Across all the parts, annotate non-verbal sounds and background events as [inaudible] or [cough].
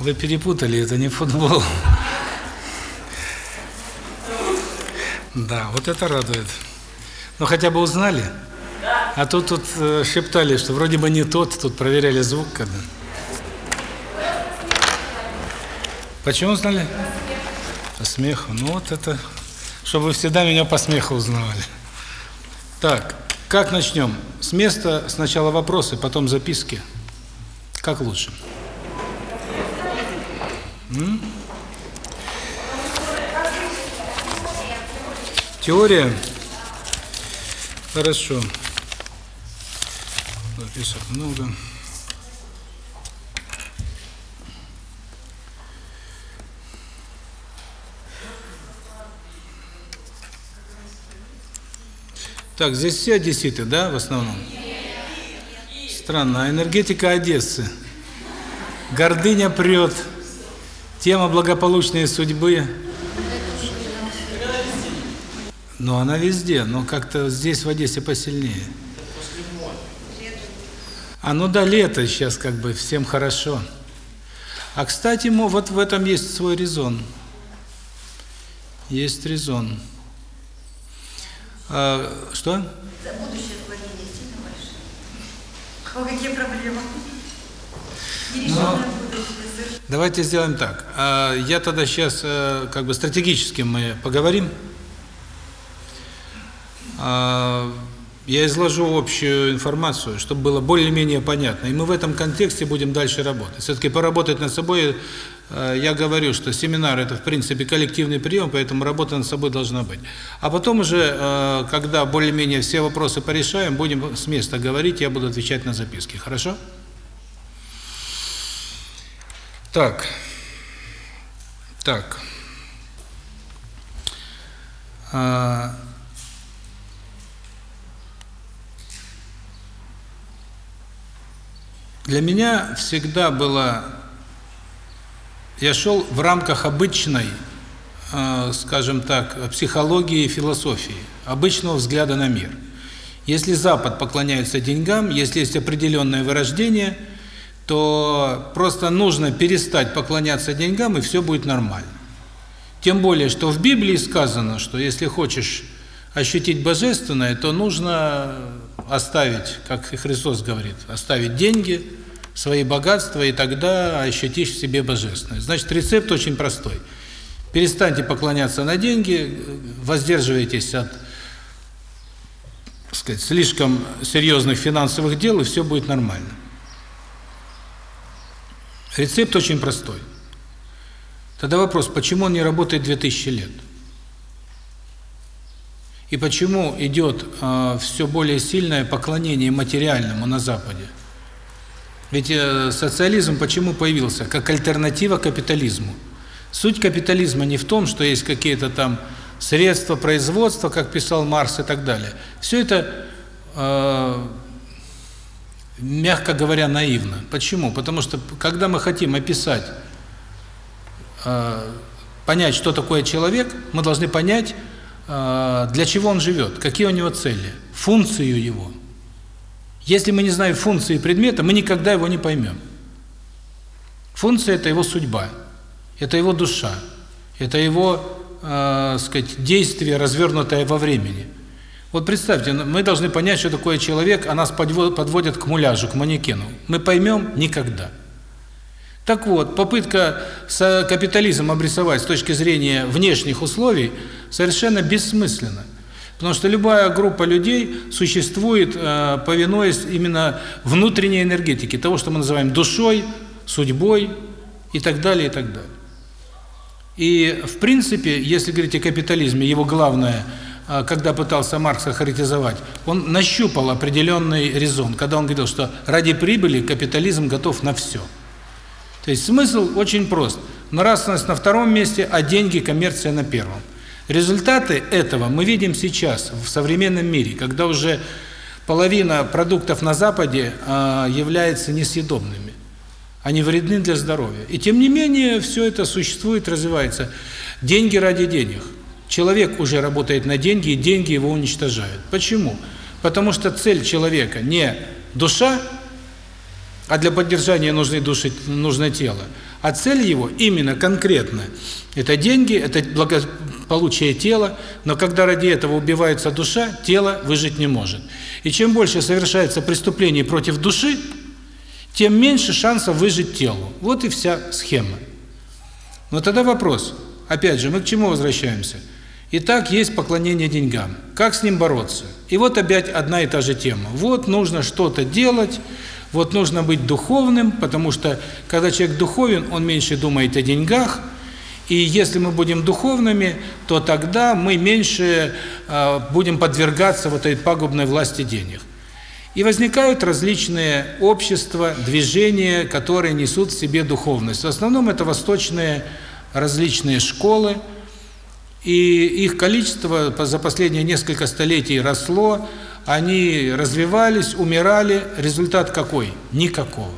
Вы перепутали, это не футбол. Да, вот это радует. Ну хотя бы узнали. А тут тут э, шептали, что вроде бы не тот, тут проверяли звук когда. Почему узнали? По смеху. Ну вот это, чтобы вы всегда меня по смеху узнавали. Так, как начнем? С места сначала вопросы, потом записки. Как лучше? Теория. Хорошо. Записок много. Так, здесь все одесситы, да, в основном? Странно. А энергетика Одессы. Гордыня прет. Тема благополучной судьбы. Но она везде, но как-то здесь в Одессе посильнее. А ну да, лето сейчас как бы всем хорошо. А кстати, вот в этом есть свой резон. Есть резон. А, что? Будущее отклонение сильно большое. О, какие проблемы? Но... Давайте сделаем так. А, я тогда сейчас э, как бы стратегически мы поговорим. А, я изложу общую информацию, чтобы было более-менее понятно. И мы в этом контексте будем дальше работать. Все-таки поработать над собой, э, я говорю, что семинар – это, в принципе, коллективный прием, поэтому работа над собой должна быть. А потом уже, э, когда более-менее все вопросы порешаем, будем с места говорить, я буду отвечать на записки. Хорошо? Так. Так. А... Для меня всегда было, я шел в рамках обычной, э, скажем так, психологии и философии, обычного взгляда на мир. Если Запад поклоняется деньгам, если есть определенное вырождение, то просто нужно перестать поклоняться деньгам, и все будет нормально. Тем более, что в Библии сказано, что если хочешь ощутить божественное, то нужно оставить, как и Христос говорит, оставить деньги, свои богатства, и тогда ощутишь в себе божественное. Значит, рецепт очень простой. Перестаньте поклоняться на деньги, воздерживайтесь от сказать, слишком серьезных финансовых дел, и все будет нормально. Рецепт очень простой. Тогда вопрос, почему он не работает 2000 лет? И почему идет э, все более сильное поклонение материальному на Западе? Ведь э, социализм почему появился? Как альтернатива капитализму. Суть капитализма не в том, что есть какие-то там средства производства, как писал Маркс и так далее. Все это, э, мягко говоря, наивно. Почему? Потому что когда мы хотим описать, э, понять, что такое человек, мы должны понять, э, для чего он живет, какие у него цели, функцию его. Если мы не знаем функции предмета, мы никогда его не поймем. Функция – это его судьба, это его душа, это его, э, сказать, действие, развернутое во времени. Вот представьте, мы должны понять, что такое человек, а нас подводят к муляжу, к манекену. Мы поймем никогда. Так вот, попытка капитализм обрисовать с точки зрения внешних условий совершенно бессмысленна. Потому что любая группа людей существует, э, повинуясь именно внутренней энергетике, того, что мы называем душой, судьбой и так далее, и так далее. И, в принципе, если говорить о капитализме, его главное, когда пытался Маркс охарактеризовать, он нащупал определенный резон, когда он говорил, что ради прибыли капитализм готов на все. То есть смысл очень прост. Нравственность на втором месте, а деньги, коммерция на первом. Результаты этого мы видим сейчас в современном мире, когда уже половина продуктов на Западе э, является несъедобными. Они вредны для здоровья. И тем не менее все это существует, развивается. Деньги ради денег. Человек уже работает на деньги, и деньги его уничтожают. Почему? Потому что цель человека не душа, а для поддержания нужны души, нужно тело, А цель его именно конкретно – это деньги, это благополучие тела, но когда ради этого убивается душа, тело выжить не может. И чем больше совершается преступлений против души, тем меньше шансов выжить телу. Вот и вся схема. Но тогда вопрос, опять же, мы к чему возвращаемся? Итак, есть поклонение деньгам. Как с ним бороться? И вот опять одна и та же тема. Вот нужно что-то делать, вот нужно быть духовным, потому что когда человек духовен, он меньше думает о деньгах, и если мы будем духовными, то тогда мы меньше э, будем подвергаться вот этой пагубной власти денег. И возникают различные общества, движения, которые несут в себе духовность. В основном это восточные различные школы, и их количество за последние несколько столетий росло, они развивались, умирали, результат какой? Никакого.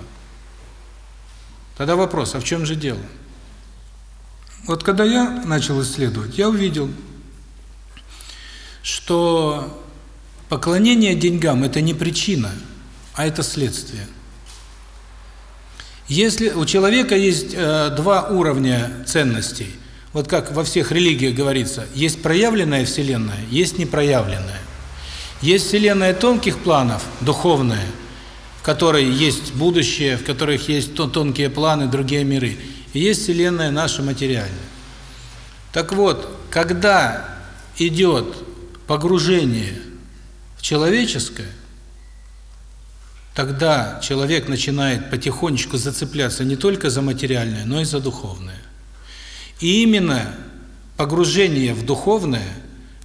Тогда вопрос, а в чем же дело? Вот когда я начал исследовать, я увидел, что Поклонение деньгам – это не причина, а это следствие. Если у человека есть э, два уровня ценностей, вот как во всех религиях говорится, есть проявленная Вселенная, есть непроявленная. Есть Вселенная тонких планов, духовная, в которой есть будущее, в которых есть тонкие планы, другие миры. И есть Вселенная наша материальная. Так вот, когда идет погружение человеческое, тогда человек начинает потихонечку зацепляться не только за материальное, но и за духовное. И именно погружение в духовное,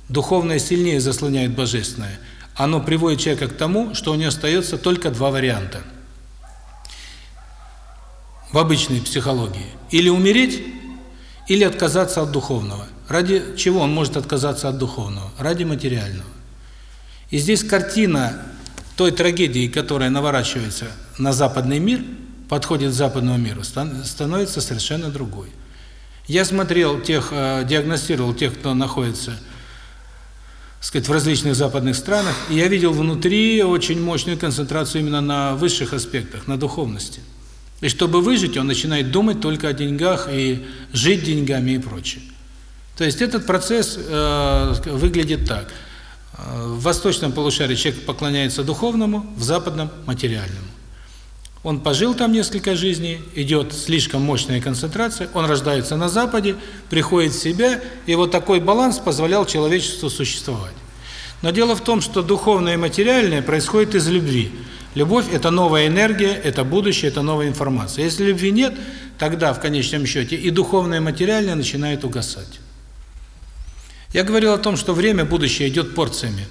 духовное сильнее заслоняет божественное, оно приводит человека к тому, что у него остается только два варианта. В обычной психологии. Или умереть, или отказаться от духовного. Ради чего он может отказаться от духовного? Ради материального. И здесь картина той трагедии, которая наворачивается на западный мир, подходит к западному миру, становится совершенно другой. Я смотрел тех, э, диагностировал тех, кто находится, сказать, в различных западных странах, и я видел внутри очень мощную концентрацию именно на высших аспектах, на духовности. И чтобы выжить, он начинает думать только о деньгах и жить деньгами и прочее. То есть этот процесс э, выглядит так – в восточном полушарии человек поклоняется духовному, в западном – материальному. Он пожил там несколько жизней, идет слишком мощная концентрация, он рождается на Западе, приходит в себя, и вот такой баланс позволял человечеству существовать. Но дело в том, что духовное и материальное происходит из любви. Любовь – это новая энергия, это будущее, это новая информация. Если любви нет, тогда в конечном счете и духовное, и материальное начинает угасать. Я говорил о том, что время будущее идет порциями.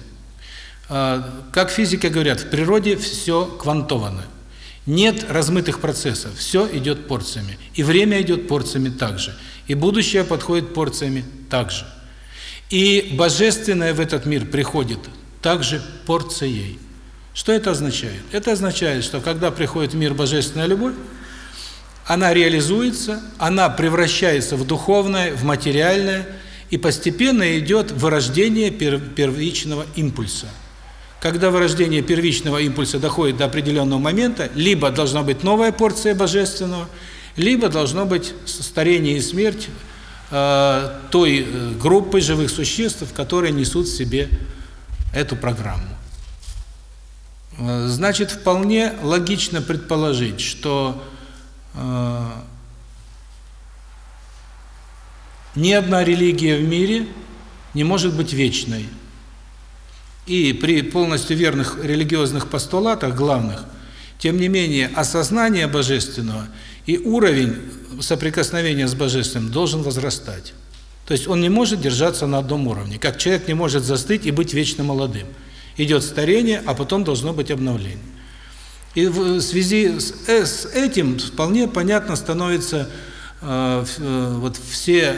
А, как физики говорят, в природе все квантовано. Нет размытых процессов, все идет порциями. И время идет порциями также. И будущее подходит порциями также. И божественное в этот мир приходит также порцией. Что это означает? Это означает, что когда приходит в мир божественная любовь, она реализуется, она превращается в духовное, в материальное, и постепенно идет вырождение первичного импульса. Когда вырождение первичного импульса доходит до определенного момента, либо должна быть новая порция божественного, либо должно быть старение и смерть э, той э, группы живых существ, которые несут в себе эту программу. Э, значит, вполне логично предположить, что э, Ни одна религия в мире не может быть вечной. И при полностью верных религиозных постулатах главных, тем не менее, осознание божественного и уровень соприкосновения с божественным должен возрастать. То есть он не может держаться на одном уровне, как человек не может застыть и быть вечно молодым. Идет старение, а потом должно быть обновление. И в связи с, э, этим вполне понятно становится э, э, вот все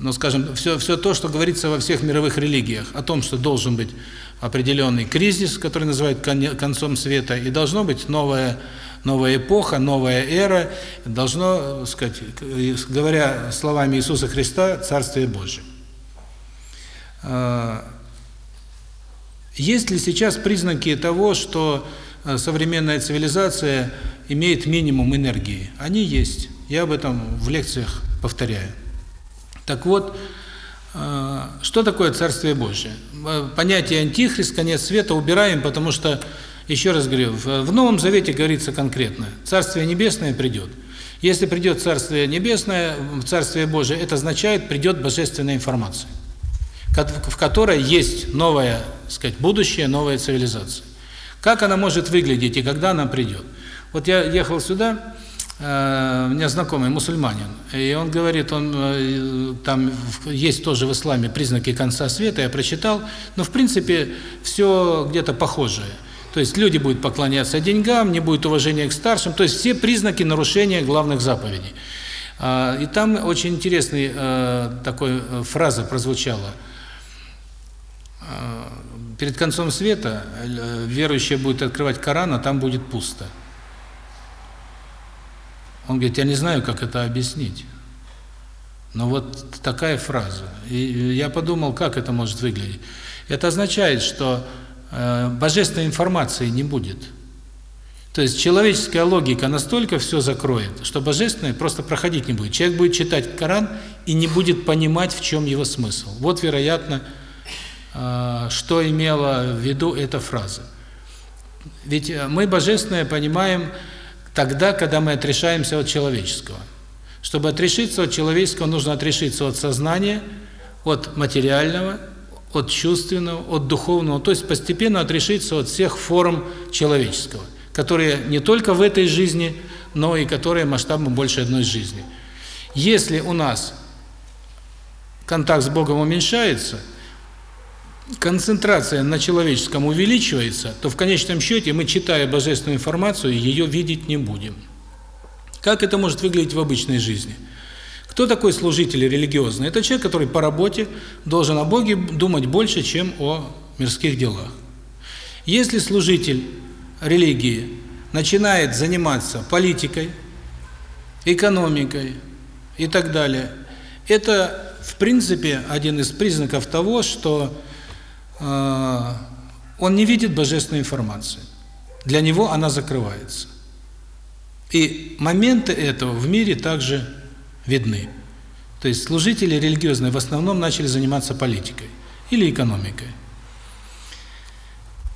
ну, скажем, все, все то, что говорится во всех мировых религиях, о том, что должен быть определенный кризис, который называют концом света, и должно быть новая, новая эпоха, новая эра, должно, сказать, говоря словами Иисуса Христа, Царствие Божие. А, есть ли сейчас признаки того, что современная цивилизация имеет минимум энергии? Они есть. Я об этом в лекциях повторяю. Так вот, э, что такое Царствие Божие? Э, понятие антихрист, конец света убираем, потому что, еще раз говорю, в Новом Завете говорится конкретно, Царствие Небесное придет. Если придет Царствие Небесное, Царствие Божие, это означает, придет божественная информация, в которой есть новое, сказать, будущее, новая цивилизация. Как она может выглядеть и когда она придет? Вот я ехал сюда, у меня знакомый мусульманин, и он говорит, он э, там есть тоже в исламе признаки конца света, я прочитал, но в принципе все где-то похожее. То есть люди будут поклоняться деньгам, не будет уважения к старшим, то есть все признаки нарушения главных заповедей. А, и там очень интересная э, такой фраза прозвучала. Перед концом света верующий будет открывать Коран, а там будет пусто. Он говорит, я не знаю, как это объяснить. Но вот такая фраза. И я подумал, как это может выглядеть. Это означает, что э, божественной информации не будет. То есть человеческая логика настолько все закроет, что божественное просто проходить не будет. Человек будет читать Коран и не будет понимать, в чем его смысл. Вот, вероятно, э, что имела в виду эта фраза. Ведь э, мы божественное понимаем тогда, когда мы отрешаемся от человеческого. Чтобы отрешиться от человеческого, нужно отрешиться от сознания, от материального, от чувственного, от духовного, то есть постепенно отрешиться от всех форм человеческого, которые не только в этой жизни, но и которые масштабом больше одной жизни. Если у нас контакт с Богом уменьшается – концентрация на человеческом увеличивается, то в конечном счете мы, читая божественную информацию, ее видеть не будем. Как это может выглядеть в обычной жизни? Кто такой служитель религиозный? Это человек, который по работе должен о Боге думать больше, чем о мирских делах. Если служитель религии начинает заниматься политикой, экономикой и так далее, это, в принципе, один из признаков того, что он не видит божественной информации. Для него она закрывается. И моменты этого в мире также видны. То есть служители религиозные в основном начали заниматься политикой или экономикой.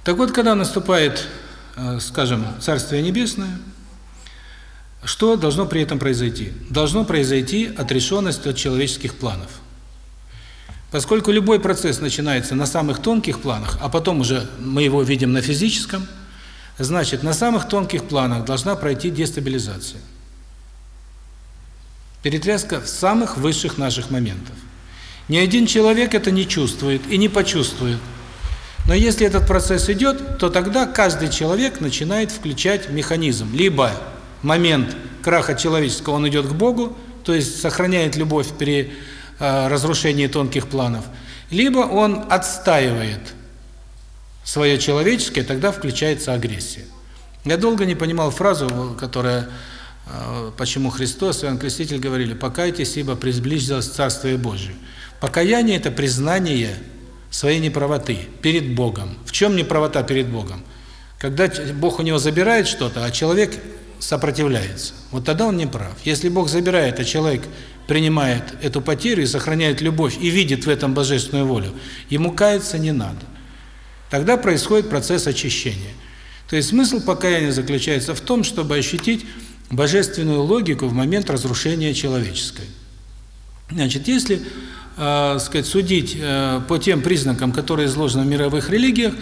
Так вот, когда наступает, э, скажем, Царствие Небесное, что должно при этом произойти? Должно произойти отрешенность от человеческих планов. Поскольку любой процесс начинается на самых тонких планах, а потом уже мы его видим на физическом, значит, на самых тонких планах должна пройти дестабилизация. Перетряска в самых высших наших моментов. Ни один человек это не чувствует и не почувствует. Но если этот процесс идет, то тогда каждый человек начинает включать механизм. Либо момент краха человеческого, он идет к Богу, то есть сохраняет любовь при разрушении тонких планов, либо он отстаивает свое человеческое, тогда включается агрессия. Я долго не понимал фразу, которая э, почему Христос и Иоанн Креститель говорили: "Покайтесь, ибо приблизилось Царствие Божие". Покаяние это признание своей неправоты перед Богом. В чем неправота перед Богом? Когда Бог у него забирает что-то, а человек сопротивляется. Вот тогда он не прав. Если Бог забирает, а человек принимает эту потерю и сохраняет любовь и видит в этом божественную волю, ему каяться не надо. Тогда происходит процесс очищения. То есть смысл покаяния заключается в том, чтобы ощутить божественную логику в момент разрушения человеческой. Значит, если, э, сказать, судить э, по тем признакам, которые изложены в мировых религиях,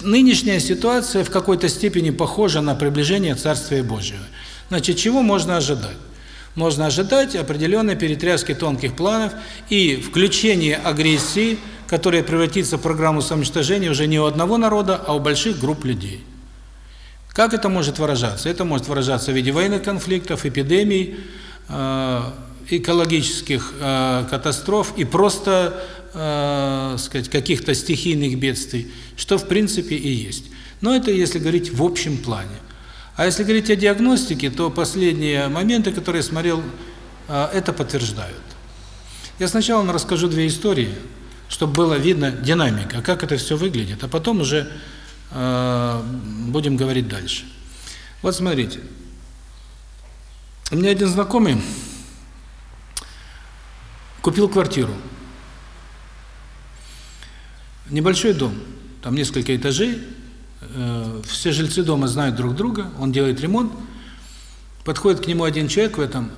нынешняя ситуация в какой-то степени похожа на приближение Царствия Божьего. Значит, чего можно ожидать? Можно ожидать определенной перетряски тонких планов и включение агрессии, которая превратится в программу самоуничтожения уже не у одного народа, а у больших групп людей. Как это может выражаться? Это может выражаться в виде военных конфликтов, эпидемий, э, экологических э, катастроф и просто, э, сказать, каких-то стихийных бедствий, что в принципе и есть. Но это если говорить в общем плане. А если говорить о диагностике, то последние моменты, которые я смотрел, а, это подтверждают. Я сначала расскажу две истории, чтобы было видно динамика, как это все выглядит, а потом уже э, будем говорить дальше. Вот смотрите. У меня один знакомый купил квартиру. Небольшой дом, там несколько этажей, все жильцы дома знают друг друга, он делает ремонт, подходит к нему один человек в этом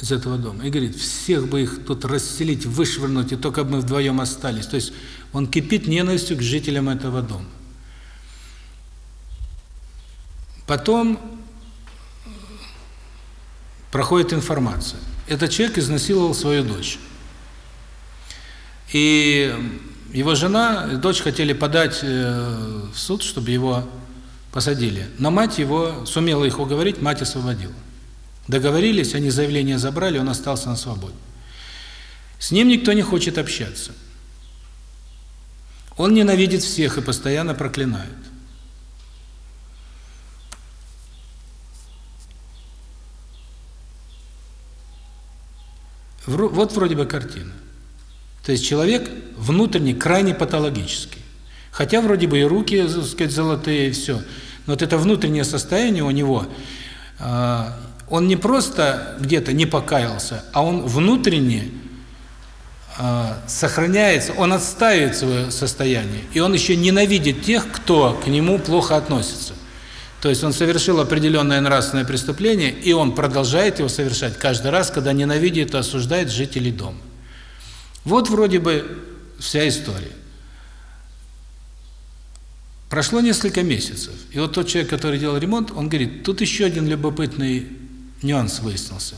из этого дома и говорит, всех бы их тут расселить, вышвырнуть, и только бы мы вдвоем остались. То есть он кипит ненавистью к жителям этого дома. Потом проходит информация. Этот человек изнасиловал свою дочь. И его жена и дочь хотели подать э, в суд, чтобы его посадили. Но мать его сумела их уговорить, мать освободила. Договорились, они заявление забрали, он остался на свободе. С ним никто не хочет общаться. Он ненавидит всех и постоянно проклинает. Вот вроде бы картина. То есть человек внутренне крайне патологический. Хотя вроде бы и руки, так сказать, золотые, и все. Но вот это внутреннее состояние у него, а, он не просто где-то не покаялся, а он внутренне а, сохраняется, он отстаивает свое состояние. И он еще ненавидит тех, кто к нему плохо относится. То есть он совершил определенное нравственное преступление, и он продолжает его совершать каждый раз, когда ненавидит и осуждает жителей дома. Вот вроде бы вся история. Прошло несколько месяцев, и вот тот человек, который делал ремонт, он говорит, тут еще один любопытный нюанс выяснился.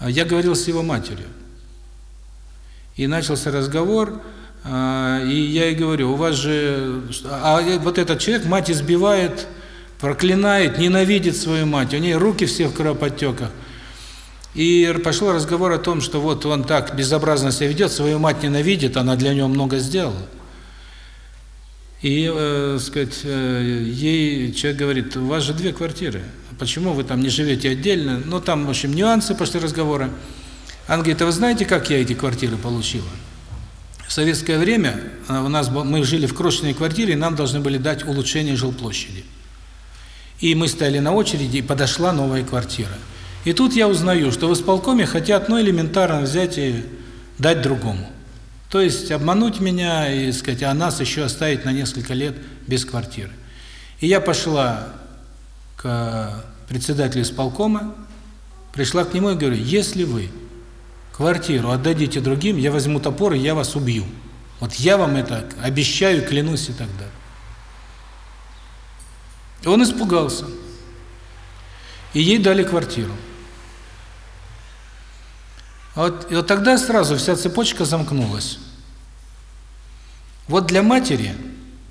Я говорил с его матерью, и начался разговор, а, и я ей говорю, у вас же... А вот этот человек, мать избивает проклинает, ненавидит свою мать, у нее руки все в кровоподтеках. И пошел разговор о том, что вот он так безобразно себя ведет, свою мать ненавидит, она для него много сделала. И, э, сказать, э, ей человек говорит, у вас же две квартиры, почему вы там не живете отдельно? Ну, там, в общем, нюансы после разговора. Она говорит, а вы знаете, как я эти квартиры получила? В советское время э, у нас мы жили в крошечной квартире, и нам должны были дать улучшение жилплощади. И мы стояли на очереди, и подошла новая квартира. И тут я узнаю, что в исполкоме хотят, ну, элементарно взять и дать другому. То есть обмануть меня и, сказать, а нас еще оставить на несколько лет без квартиры. И я пошла к председателю исполкома, пришла к нему и говорю, если вы квартиру отдадите другим, я возьму топор и я вас убью. Вот я вам это обещаю, клянусь и так далее. Он испугался. И ей дали квартиру. Вот, и вот тогда сразу вся цепочка замкнулась. Вот для матери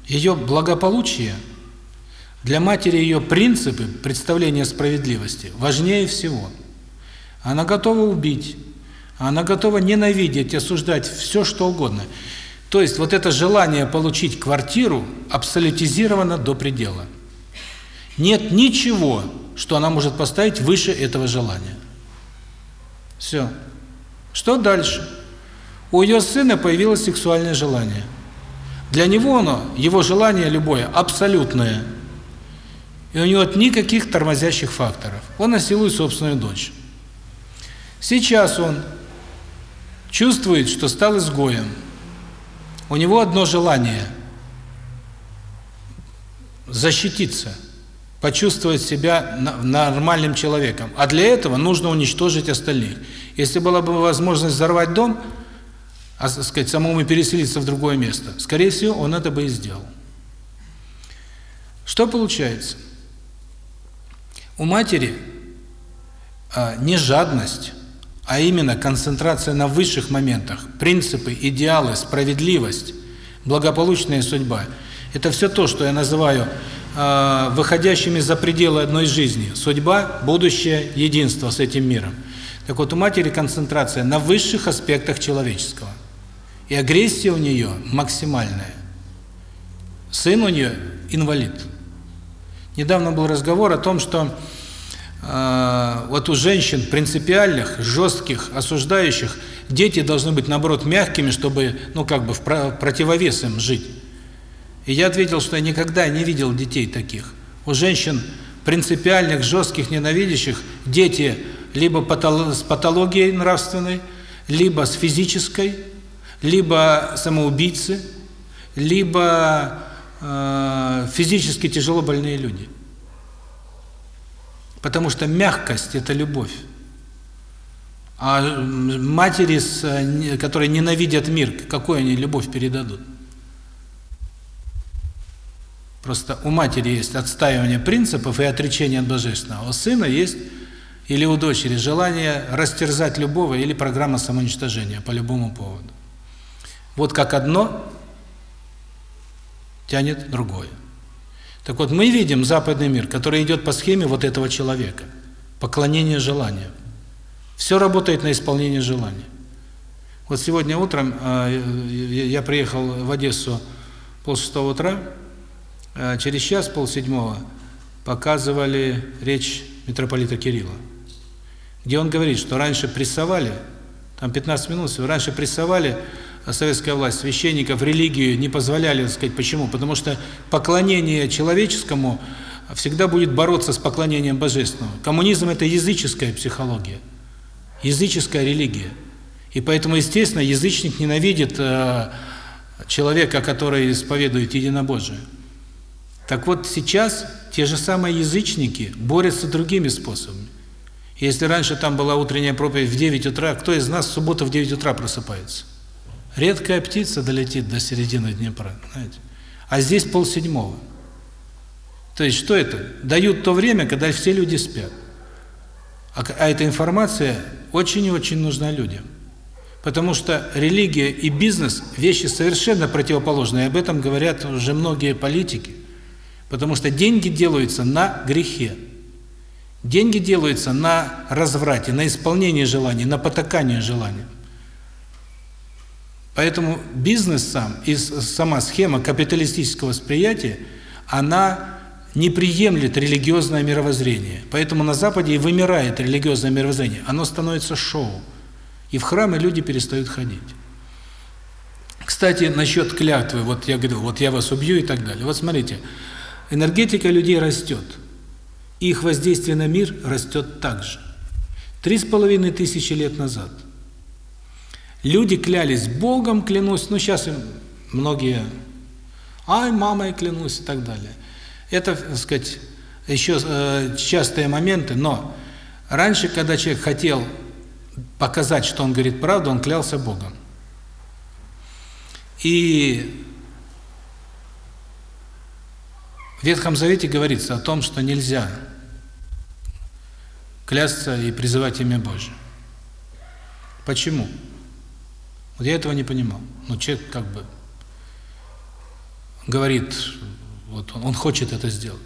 ее благополучие, для матери ее принципы представления справедливости важнее всего. Она готова убить, она готова ненавидеть, осуждать все, что угодно. То есть вот это желание получить квартиру абсолютизировано до предела. Нет ничего, что она может поставить выше этого желания. Все. Что дальше? У ее сына появилось сексуальное желание. Для него оно, его желание любое, абсолютное. И у него нет никаких тормозящих факторов. Он насилует собственную дочь. Сейчас он чувствует, что стал изгоем. У него одно желание – защититься – почувствовать себя нормальным человеком. А для этого нужно уничтожить остальных. Если была бы возможность взорвать дом, а, сказать, самому переселиться в другое место, скорее всего, он это бы и сделал. Что получается? У матери а, не жадность, а именно концентрация на высших моментах, принципы, идеалы, справедливость, благополучная судьба. Это все то, что я называю э, выходящими за пределы одной жизни. Судьба, будущее, единство с этим миром. Так вот, у матери концентрация на высших аспектах человеческого. И агрессия у нее максимальная. Сын у нее инвалид. Недавно был разговор о том, что э, вот у женщин принципиальных, жестких, осуждающих, дети должны быть, наоборот, мягкими, чтобы, ну, как бы в противовес им жить. И я ответил, что я никогда не видел детей таких. У женщин принципиальных, жестких, ненавидящих, дети либо с патологией нравственной, либо с физической, либо самоубийцы, либо э, физически тяжело больные люди. Потому что мягкость – это любовь. А матери, которые ненавидят мир, какую они любовь передадут? Просто у матери есть отстаивание принципов и отречение от Божественного, у сына есть, или у дочери, желание растерзать любого или программа самоуничтожения по любому поводу. Вот как одно тянет другое. Так вот, мы видим западный мир, который идет по схеме вот этого человека. Поклонение желанию. Все работает на исполнение желания. Вот сегодня утром э, я приехал в Одессу полшестого утра, э, через час, полседьмого, показывали речь митрополита Кирилла, где он говорит, что раньше прессовали, там 15 минут, раньше прессовали советская власть, священников, религию не позволяли, так сказать, почему? Потому что поклонение человеческому всегда будет бороться с поклонением божественного. Коммунизм – это языческая психология языческая религия. И поэтому, естественно, язычник ненавидит э, человека, который исповедует единобожие. Так вот, сейчас те же самые язычники борются другими способами. Если раньше там была утренняя проповедь в 9 утра, кто из нас в субботу в 9 утра просыпается? Редкая птица долетит до середины Днепра, знаете. А здесь полседьмого. То есть что это? Дают то время, когда все люди спят. А, а эта информация очень и очень нужна людям. Потому что религия и бизнес – вещи совершенно противоположные. Об этом говорят уже многие политики. Потому что деньги делаются на грехе. Деньги делаются на разврате, на исполнении желаний, на потакание желаниям. Поэтому бизнес сам и сама схема капиталистического восприятия, она не приемлет религиозное мировоззрение. Поэтому на Западе и вымирает религиозное мировоззрение. Оно становится шоу. И в храмы люди перестают ходить. Кстати, насчет клятвы, вот я говорил, вот я вас убью и так далее. Вот смотрите, энергетика людей растет. Их воздействие на мир растет также. Три с половиной тысячи лет назад люди клялись Богом, клянусь, ну сейчас многие, ай, мамой клянусь и так далее – это, так сказать, еще э, частые моменты, но раньше, когда человек хотел показать, что он говорит правду, он клялся Богом. И в Ветхом Завете говорится о том, что нельзя клясться и призывать имя Божье. Почему? Вот я этого не понимал. Но человек как бы говорит вот он, он хочет это сделать.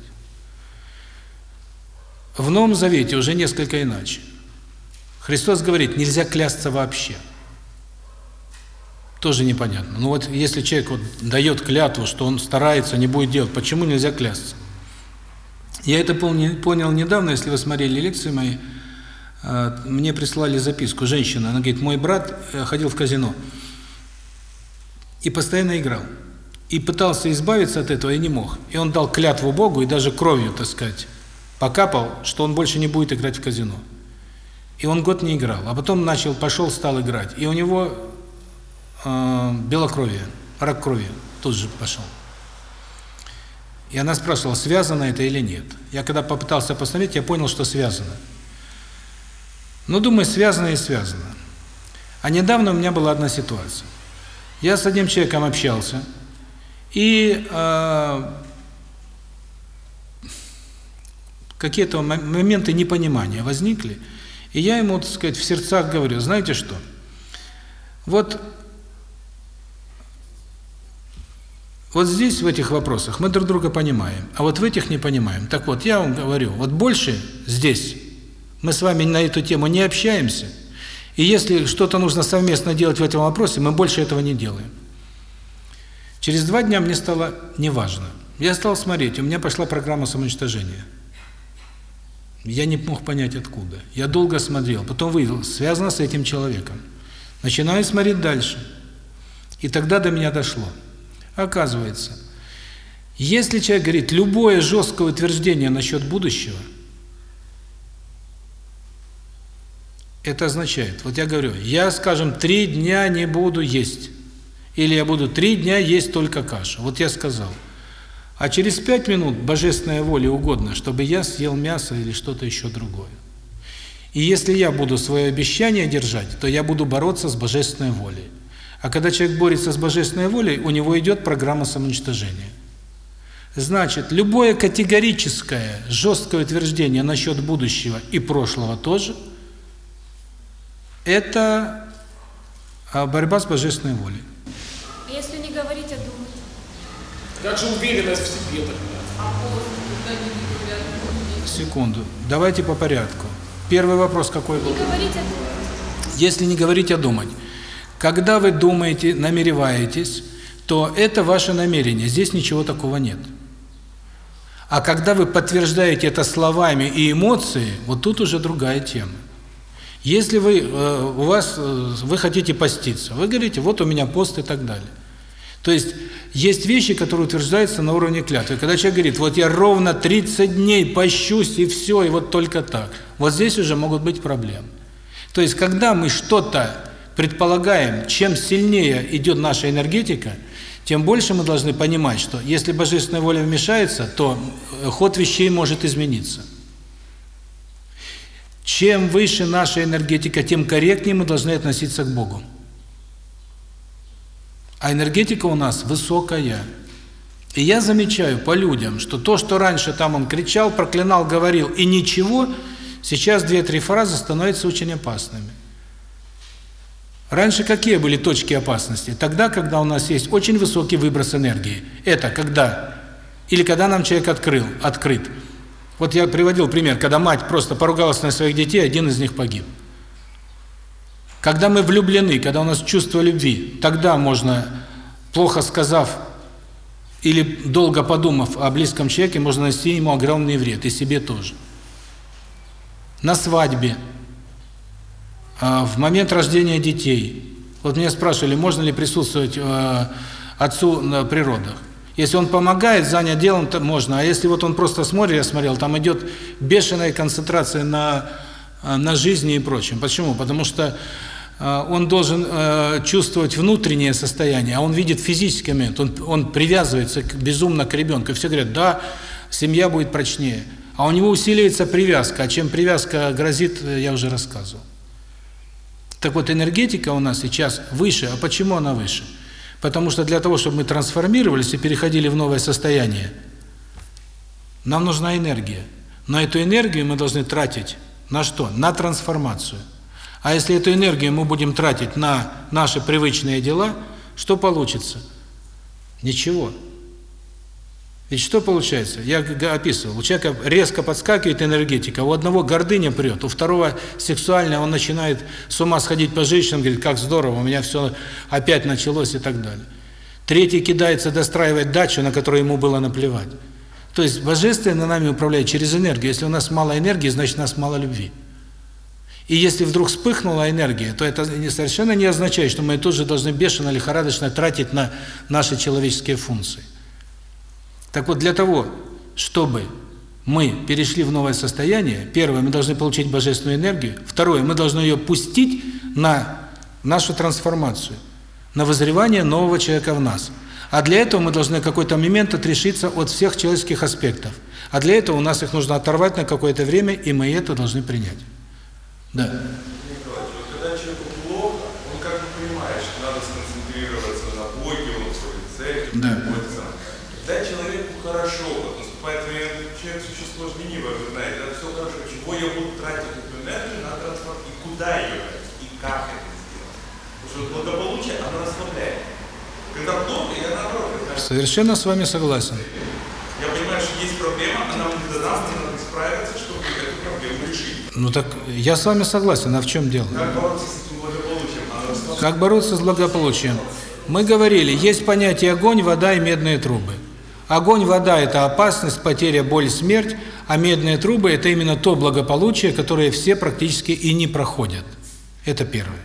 В Новом Завете уже несколько иначе. Христос говорит, нельзя клясться вообще. Тоже непонятно. Ну вот если человек вот дает клятву, что он старается, не будет делать, почему нельзя клясться? Я это понял, недавно, если вы смотрели лекции мои, э, мне прислали записку женщина, она говорит, мой брат э, ходил в казино и постоянно играл и пытался избавиться от этого и не мог. И он дал клятву Богу и даже кровью, так сказать, покапал, что он больше не будет играть в казино. И он год не играл, а потом начал, пошел, стал играть. И у него э, белокровие, рак крови тут же пошел. И она спрашивала, связано это или нет. Я когда попытался посмотреть, я понял, что связано. Ну, думаю, связано и связано. А недавно у меня была одна ситуация. Я с одним человеком общался, и э, какие-то моменты непонимания возникли, и я ему, так сказать, в сердцах говорю, знаете что, вот, вот здесь, в этих вопросах, мы друг друга понимаем, а вот в этих не понимаем. Так вот, я вам говорю, вот больше здесь мы с вами на эту тему не общаемся, и если что-то нужно совместно делать в этом вопросе, мы больше этого не делаем. Через два дня мне стало неважно. Я стал смотреть, у меня пошла программа самоуничтожения. Я не мог понять откуда. Я долго смотрел, потом выявил, связано с этим человеком. Начинаю смотреть дальше. И тогда до меня дошло. Оказывается, Если человек говорит любое жесткое утверждение насчет будущего, это означает, вот я говорю, я, скажем, три дня не буду есть, или я буду три дня есть только кашу, вот я сказал. А через пять минут божественная воля угодно, чтобы я съел мясо или что-то еще другое. И если я буду свое обещание держать, то я буду бороться с божественной волей. А когда человек борется с божественной волей, у него идет программа самоуничтожения. Значит, любое категорическое, жесткое утверждение насчет будущего и прошлого тоже – это а, борьба с божественной волей. А если не говорить, а думать? Как же уверенность в себе тогда? Секунду. Давайте по порядку. Первый вопрос какой был? Не говорить, а думать. Если не говорить, а думать. Когда вы думаете, намереваетесь, то это ваше намерение. Здесь ничего такого нет. А когда вы подтверждаете это словами и эмоцией, вот тут уже другая тема. Если вы э, у вас э, вы хотите поститься, вы говорите: "Вот у меня пост" и так далее. То есть есть вещи, которые утверждаются на уровне клятвы. Когда человек говорит: "Вот я ровно 30 дней пощусь и все, и вот только так". Вот здесь уже могут быть проблемы. То есть когда мы что-то предполагаем, чем сильнее идет наша энергетика, тем больше мы должны понимать, что если божественная воля вмешается, то э, ход вещей может измениться. Чем выше наша энергетика, тем корректнее мы должны относиться к Богу. А энергетика у нас высокая. И я замечаю по людям, что то, что раньше там он кричал, проклинал, говорил и ничего, сейчас две-три фразы становятся очень опасными. Раньше какие были точки опасности? Тогда, когда у нас есть очень высокий выброс энергии. Это когда или когда нам человек открыл, открыт. Вот я приводил пример, когда мать просто поругалась на своих детей, один из них погиб. Когда мы влюблены, когда у нас чувство любви, тогда можно, плохо сказав или долго подумав о близком человеке, можно нанести ему огромный вред, и себе тоже. На свадьбе, в момент рождения детей. Вот меня спрашивали, можно ли присутствовать э, отцу на природах. Если он помогает, занят делом, то можно. А если вот он просто смотрит, я смотрел, там идет бешеная концентрация на э, на жизни и прочем. Почему? Потому что э, он должен чувствовать внутреннее состояние, а он видит физический момент. Он он привязывается безумно к ребенку. Все говорят: "Да, семья будет прочнее". А у него усиливается привязка. А чем привязка грозит, я уже рассказывал. Так вот, энергетика у нас сейчас выше. А почему она выше? Потому что для того, чтобы мы трансформировались и переходили в новое состояние, нам нужна энергия. Но эту энергию мы должны тратить на что? На трансформацию. А если эту энергию мы будем тратить на наши привычные дела, что получится? Ничего. Ведь что получается? Я описывал, у человека резко подскакивает энергетика, у одного гордыня прет, у второго сексуальная, он начинает с ума сходить по женщинам, говорит, как здорово, у меня все опять началось и так далее. Третий кидается достраивать дачу, на которую ему было наплевать. То есть божественное нами управляет через энергию. Если у нас мало энергии, значит у нас мало любви. И если вдруг вспыхнула энергия, то это совершенно не означает, что мы тут же должны бешено, лихорадочно тратить на наши человеческие функции. Так вот, для того, чтобы мы перешли в новое состояние, первое, мы должны получить божественную энергию, второе, мы должны ее пустить на нашу трансформацию, на вызревание нового человека в нас. А для этого мы должны в какой-то момент отрешиться от всех человеческих аспектов. А для этого у нас их нужно оторвать на какое-то время, и мы это должны принять. Да. Николай, вот когда человеку плохо, он как бы понимает, что надо сконцентрироваться на Боге, он своей цели, Да. какой-то сам. Когда человеку хорошо, вот наступает время, человек существо ж ленивое, вы знаете, это все хорошо, чего я буду тратить эту энергию на трансформацию, и куда ее тратить, и как это сделать. Потому что благополучие, оно расслабляет. Когда плохо, я наоборот, когда Совершенно с вами согласен. я понимаю, что есть проблема, она до нас, мне надо справиться, чтобы эту проблему решить. Ну так я с вами согласен, а в чем дело? Как бороться с этим благополучием? Как бороться с благополучием? Мы говорили, есть понятие огонь, вода и медные трубы. Огонь, вода – это опасность, потеря, боль, смерть, а медные трубы – это именно то благополучие, которое все практически и не проходят. Это первое.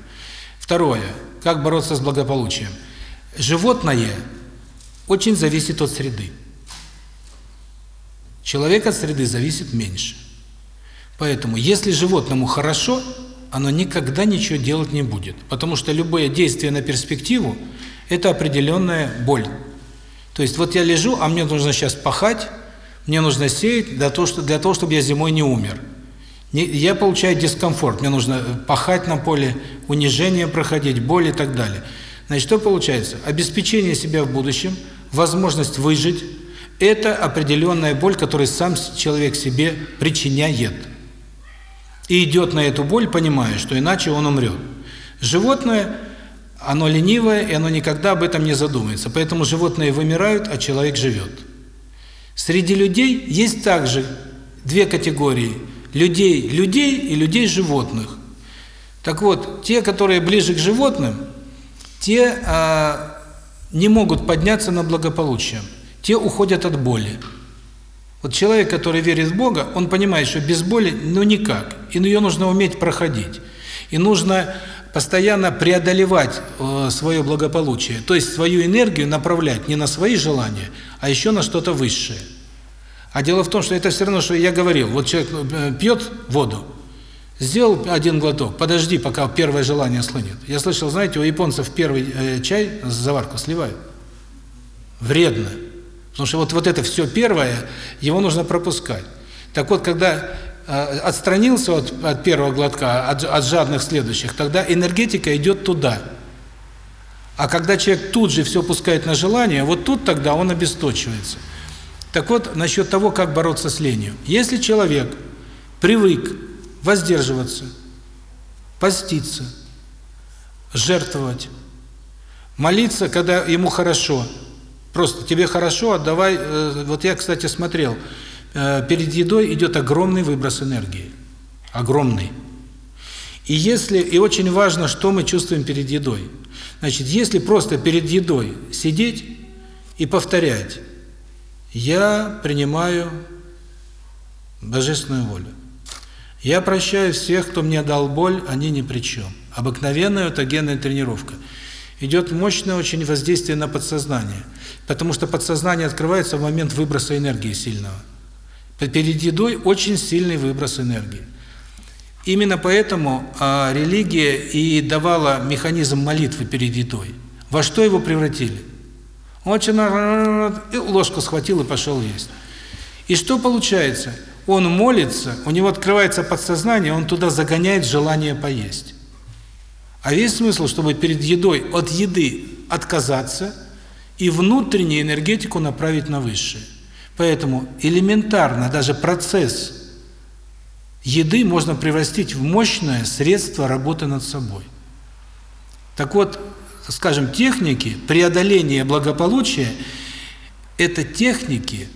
Второе. Как бороться с благополучием? Животное очень зависит от среды. Человек от среды зависит меньше. Поэтому, если животному хорошо, оно никогда ничего делать не будет. Потому что любое действие на перспективу – это определенная боль. То есть, вот я лежу, а мне нужно сейчас пахать, мне нужно сеять для того, для того чтобы я зимой не умер. Я получаю дискомфорт, мне нужно пахать на поле, унижение проходить, боль и так далее. Значит, что получается? Обеспечение себя в будущем, возможность выжить – это определенная боль, которую сам человек себе причиняет. И идет на эту боль, понимая, что иначе он умрет. Животное, оно ленивое, и оно никогда об этом не задумается. Поэтому животные вымирают, а человек живет. Среди людей есть также две категории – людей людей и людей животных. Так вот, те, которые ближе к животным, те а, не могут подняться на благополучие, те уходят от боли. Вот человек, который верит в Бога, он понимает, что без боли ну никак, и ее нужно уметь проходить. И нужно постоянно преодолевать э, свое благополучие, то есть свою энергию направлять не на свои желания, а еще на что-то высшее. А дело в том, что это все равно, что я говорил, вот человек э, пьет воду, сделал один глоток, подожди, пока первое желание слынет. Я слышал, знаете, у японцев первый э, чай, заварку сливают. Вредно. Потому что вот, вот это все первое, его нужно пропускать. Так вот, когда э, отстранился от, от первого глотка, от, от жадных следующих, тогда энергетика идет туда. А когда человек тут же все пускает на желание, вот тут тогда он обесточивается. Так вот, насчет того, как бороться с ленью. Если человек привык воздерживаться, поститься, жертвовать, молиться, когда ему хорошо – Просто тебе хорошо, отдавай. Э, вот я, кстати, смотрел, э, перед едой идет огромный выброс энергии. Огромный. И если и очень важно, что мы чувствуем перед едой. Значит, если просто перед едой сидеть и повторять: я принимаю божественную волю. Я прощаю всех, кто мне дал боль, они ни при чем. Обыкновенная аутогенная тренировка идет мощное очень воздействие на подсознание, потому что подсознание открывается в момент выброса энергии сильного. Перед едой очень сильный выброс энергии. Именно поэтому а, религия и давала механизм молитвы перед едой. Во что его превратили? Очень и ложку схватил и пошел есть. И что получается? Он молится, у него открывается подсознание, он туда загоняет желание поесть. А весь смысл, чтобы перед едой от еды отказаться и внутреннюю энергетику направить на высшее. Поэтому элементарно даже процесс еды можно превратить в мощное средство работы над собой. Так вот, скажем, техники преодоления благополучия – это техники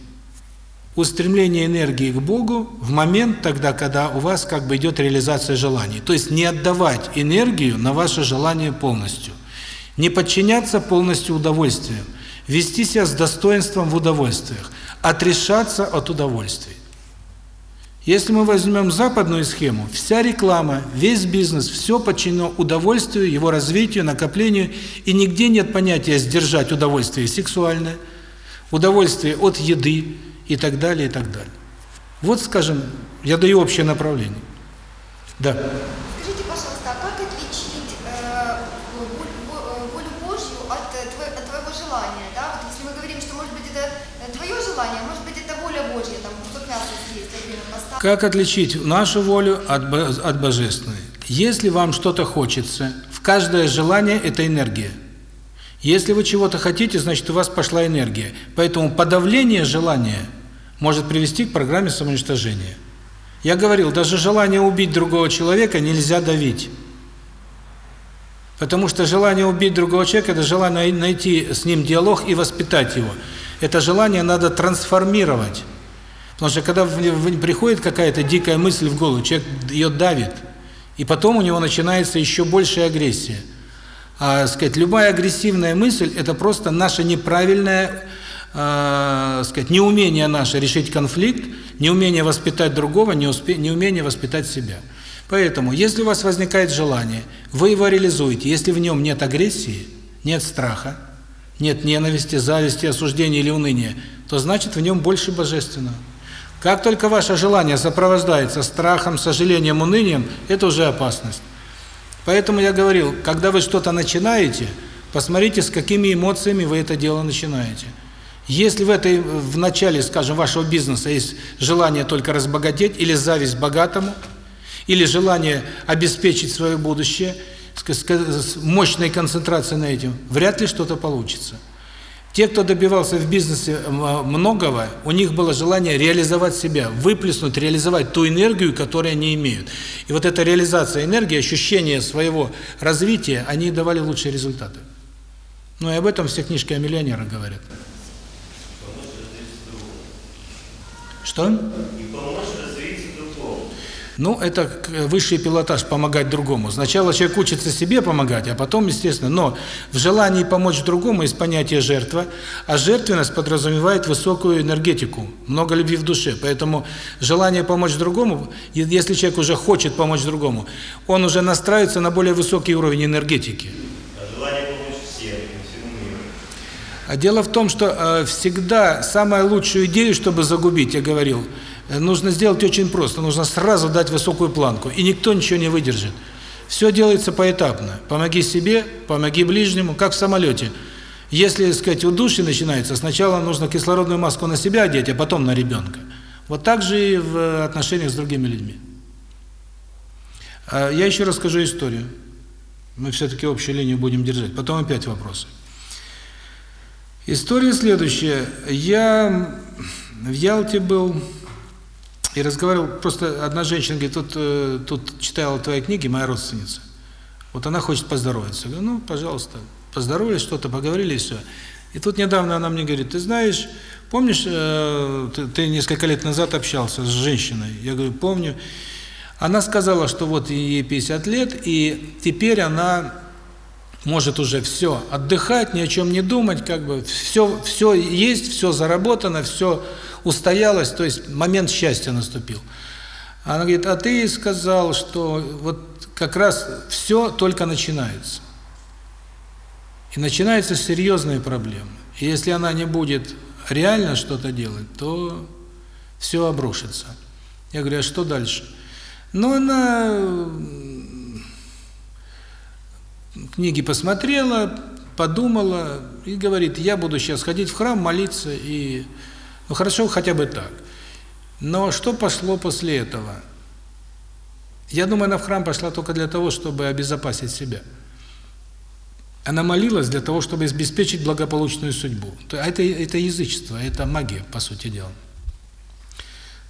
устремление энергии к Богу в момент тогда, когда у вас как бы идет реализация желаний. То есть не отдавать энергию на ваше желание полностью. Не подчиняться полностью удовольствиям. Вести себя с достоинством в удовольствиях. Отрешаться от удовольствий. Если мы возьмем западную схему, вся реклама, весь бизнес, все подчинено удовольствию, его развитию, накоплению, и нигде нет понятия сдержать удовольствие сексуальное, удовольствие от еды, и так далее, и так далее. Вот, скажем, я даю общее направление. Да. Скажите, пожалуйста, а как отличить э, волю Божью от, э, от твоего желания? Да? Вот если мы говорим, что может быть это э, твое желание, может быть это воля Божья, там кусок мяса съесть, например, поставить. Как отличить нашу волю от, от божественной? Если вам что-то хочется, в каждое желание – это энергия. Если вы чего-то хотите, значит у вас пошла энергия. Поэтому подавление желания – может привести к программе самоуничтожения. Я говорил, даже желание убить другого человека нельзя давить. Потому что желание убить другого человека – это желание найти с ним диалог и воспитать его. Это желание надо трансформировать. Потому что когда приходит какая-то дикая мысль в голову, человек ее давит, и потом у него начинается еще большая агрессия. А, сказать, любая агрессивная мысль – это просто наша неправильная э, сказать, неумение наше решить конфликт, неумение воспитать другого, неумение воспитать себя. Поэтому, если у вас возникает желание, вы его реализуете. Если в нем нет агрессии, нет страха, нет ненависти, зависти, осуждения или уныния, то значит в нем больше божественного. Как только ваше желание сопровождается страхом, сожалением, унынием, это уже опасность. Поэтому я говорил, когда вы что-то начинаете, посмотрите, с какими эмоциями вы это дело начинаете. Если в этой в начале, скажем, вашего бизнеса есть желание только разбогатеть или зависть богатому, или желание обеспечить свое будущее с мощной концентрацией на этом, вряд ли что-то получится. Те, кто добивался в бизнесе многого, у них было желание реализовать себя, выплеснуть, реализовать ту энергию, которую они имеют. И вот эта реализация энергии, ощущение своего развития, они давали лучшие результаты. Ну и об этом все книжки о миллионерах говорят. Что? И помочь ну, это высший пилотаж помогать другому. Сначала человек учится себе помогать, а потом, естественно, но в желании помочь другому есть понятие жертва, а жертвенность подразумевает высокую энергетику, много любви в душе. Поэтому желание помочь другому, если человек уже хочет помочь другому, он уже настраивается на более высокий уровень энергетики. А желание помочь всем, всему миру. А дело в том, что э, всегда самую лучшую идею, чтобы загубить, я говорил, нужно сделать очень просто. Нужно сразу дать высокую планку, и никто ничего не выдержит. Все делается поэтапно. Помоги себе, помоги ближнему, как в самолете. Если, так сказать, удушье начинается, сначала нужно кислородную маску на себя одеть, а потом на ребенка. Вот так же и в отношениях с другими людьми. А, я еще расскажу историю. Мы все-таки общую линию будем держать. Потом опять вопросы. История следующая. Я в Ялте был и разговаривал, просто одна женщина говорит, тут, э, тут читала твои книги, моя родственница. Вот она хочет поздороваться. Я говорю, ну, пожалуйста, поздоровались, что-то поговорили и все. И тут недавно она мне говорит, ты знаешь, помнишь, э, ты, ты несколько лет назад общался с женщиной? Я говорю, помню. Она сказала, что вот ей 50 лет, и теперь она может уже все отдыхать, ни о чем не думать, как бы все, все есть, все заработано, все устоялась, то есть момент счастья наступил. Она говорит, а ты сказал, что вот как раз все только начинается. И начинаются серьезные проблемы. И если она не будет реально что-то делать, то все обрушится. Я говорю, а что дальше? Ну, она книги посмотрела, подумала и говорит, я буду сейчас ходить в храм, молиться и ну хорошо, хотя бы так. Но что пошло после этого? Я думаю, она в храм пошла только для того, чтобы обезопасить себя. Она молилась для того, чтобы обеспечить благополучную судьбу. Это, это язычество, это магия, по сути дела.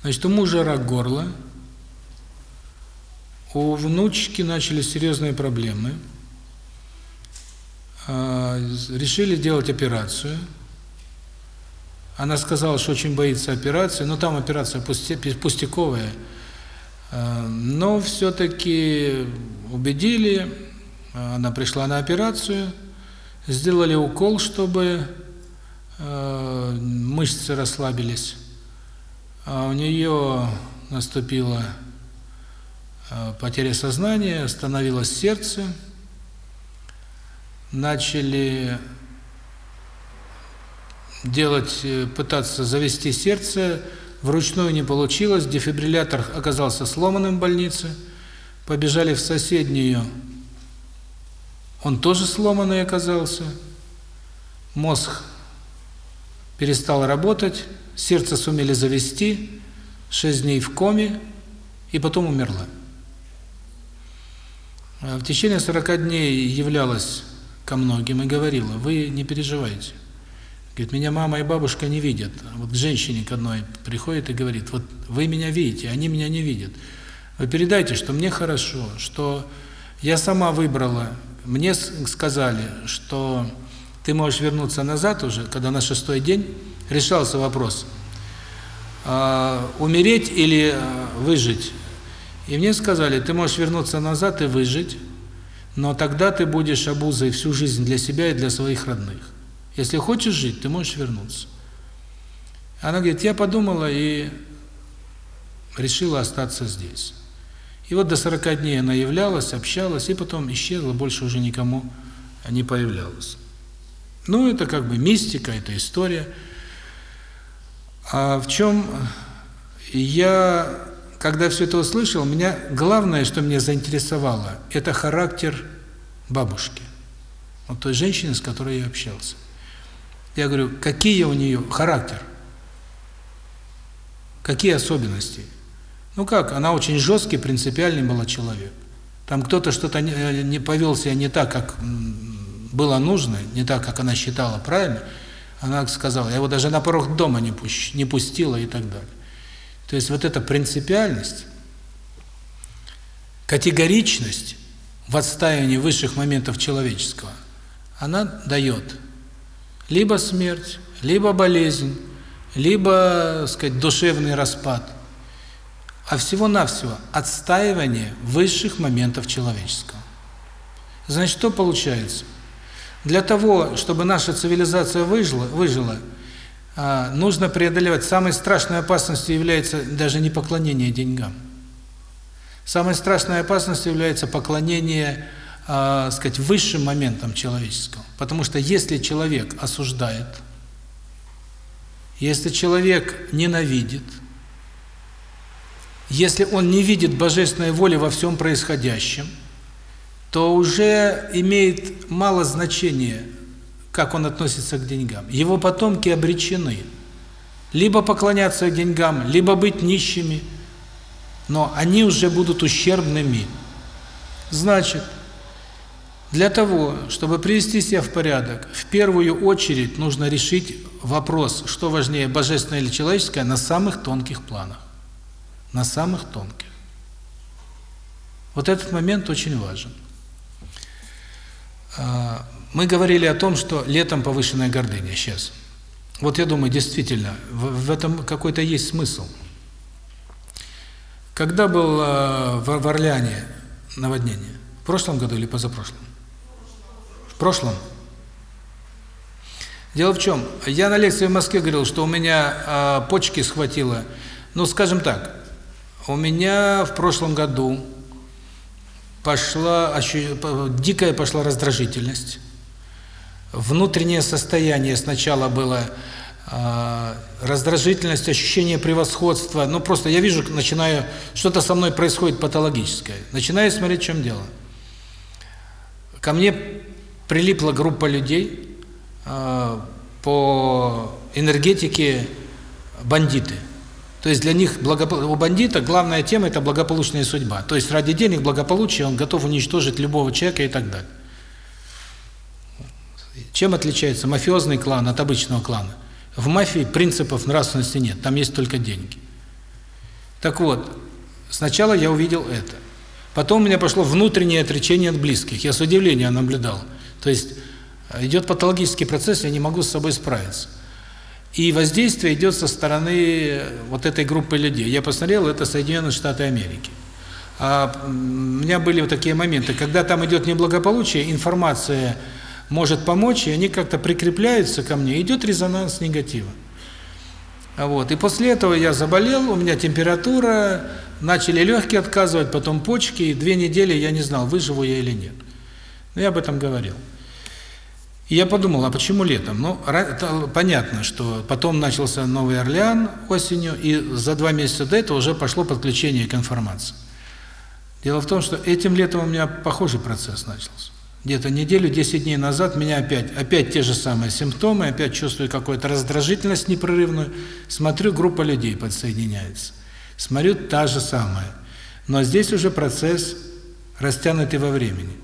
Значит, у мужа рак горла, у внучки начали серьезные проблемы, а, решили делать операцию – она сказала, что очень боится операции, но там операция пустяковая. Э, но все-таки убедили, она пришла на операцию, сделали укол, чтобы э, мышцы расслабились. А у нее наступила потеря сознания, остановилось сердце, начали делать, э, пытаться завести сердце, вручную не получилось, дефибриллятор оказался сломанным в больнице, побежали в соседнюю, он тоже сломанный оказался, мозг перестал работать, сердце сумели завести, 6 дней в коме, и потом умерла. А в течение 40 дней являлась ко многим и говорила, вы не переживайте. Говорит, меня мама и бабушка не видят. Вот к женщине к одной приходит и говорит, вот вы меня видите, они меня не видят. Вы передайте, что мне хорошо, что я сама выбрала, мне сказали, что ты можешь вернуться назад уже, когда на шестой день решался вопрос, э, умереть или э, выжить. И мне сказали, ты можешь вернуться назад и выжить, но тогда ты будешь обузой всю жизнь для себя и для своих родных. Если хочешь жить, ты можешь вернуться. Она говорит, я подумала и решила остаться здесь. И вот до 40 дней она являлась, общалась, и потом исчезла, больше уже никому не появлялась. Ну, это как бы мистика, это история. А в чем я, когда все это услышал, меня главное, что меня заинтересовало, это характер бабушки. Вот той женщины, с которой я общался. Я говорю, какие у нее характер? Какие особенности? Ну как, она очень жесткий, принципиальный была человек. Там кто-то что-то не, э, не повел себя не так, как было нужно, не так, как она считала правильно, она сказала, я его даже на порог дома не, пущ, не пустила и так далее. То есть вот эта принципиальность, категоричность в отстаивании высших моментов человеческого, она дает либо смерть, либо болезнь, либо, сказать, душевный распад, а всего-навсего отстаивание высших моментов человеческого. Значит, что получается? Для того, чтобы наша цивилизация выжила, выжила а, нужно преодолевать. Самой страшной опасностью является даже не поклонение деньгам. Самой страшной опасностью является поклонение, э, сказать, высшим моментам человеческого. Потому что если человек осуждает, если человек ненавидит, если он не видит божественной воли во всем происходящем, то уже имеет мало значения, как он относится к деньгам. Его потомки обречены либо поклоняться деньгам, либо быть нищими, но они уже будут ущербными. Значит, для того, чтобы привести себя в порядок, в первую очередь нужно решить вопрос, что важнее, божественное или человеческое, на самых тонких планах. На самых тонких. Вот этот момент очень важен. Мы говорили о том, что летом повышенная гордыня сейчас. Вот я думаю, действительно, в, этом какой-то есть смысл. Когда был э, в, в Орлеане наводнение? В прошлом году или позапрошлом? В прошлом. Дело в чем? Я на лекции в Москве говорил, что у меня э, почки схватило. Ну, скажем так, у меня в прошлом году пошла дикая пошла раздражительность. Внутреннее состояние сначала было э, раздражительность, ощущение превосходства. Ну просто я вижу, начинаю что-то со мной происходит патологическое. Начинаю смотреть, в чем дело. Ко мне прилипла группа людей э, по энергетике бандиты. То есть для них у бандита главная тема это благополучная судьба. То есть ради денег, благополучия он готов уничтожить любого человека и так далее. Чем отличается мафиозный клан от обычного клана? В мафии принципов нравственности нет, там есть только деньги. Так вот, сначала я увидел это. Потом у меня пошло внутреннее отречение от близких. Я с удивлением наблюдал. То есть идет патологический процесс, я не могу с собой справиться. И воздействие идет со стороны вот этой группы людей. Я посмотрел, это Соединенные Штаты Америки. А у меня были вот такие моменты, когда там идет неблагополучие, информация может помочь, и они как-то прикрепляются ко мне, идет резонанс негатива. Вот. И после этого я заболел, у меня температура, начали легкие отказывать, потом почки, и две недели я не знал, выживу я или нет. Но я об этом говорил. И я подумал, а почему летом? Ну, понятно, что потом начался Новый Орлеан осенью, и за два месяца до этого уже пошло подключение к информации. Дело в том, что этим летом у меня похожий процесс начался. Где-то неделю, 10 дней назад меня опять, опять те же самые симптомы, опять чувствую какую-то раздражительность непрерывную. Смотрю, группа людей подсоединяется. Смотрю, та же самая. Но здесь уже процесс растянутый во времени.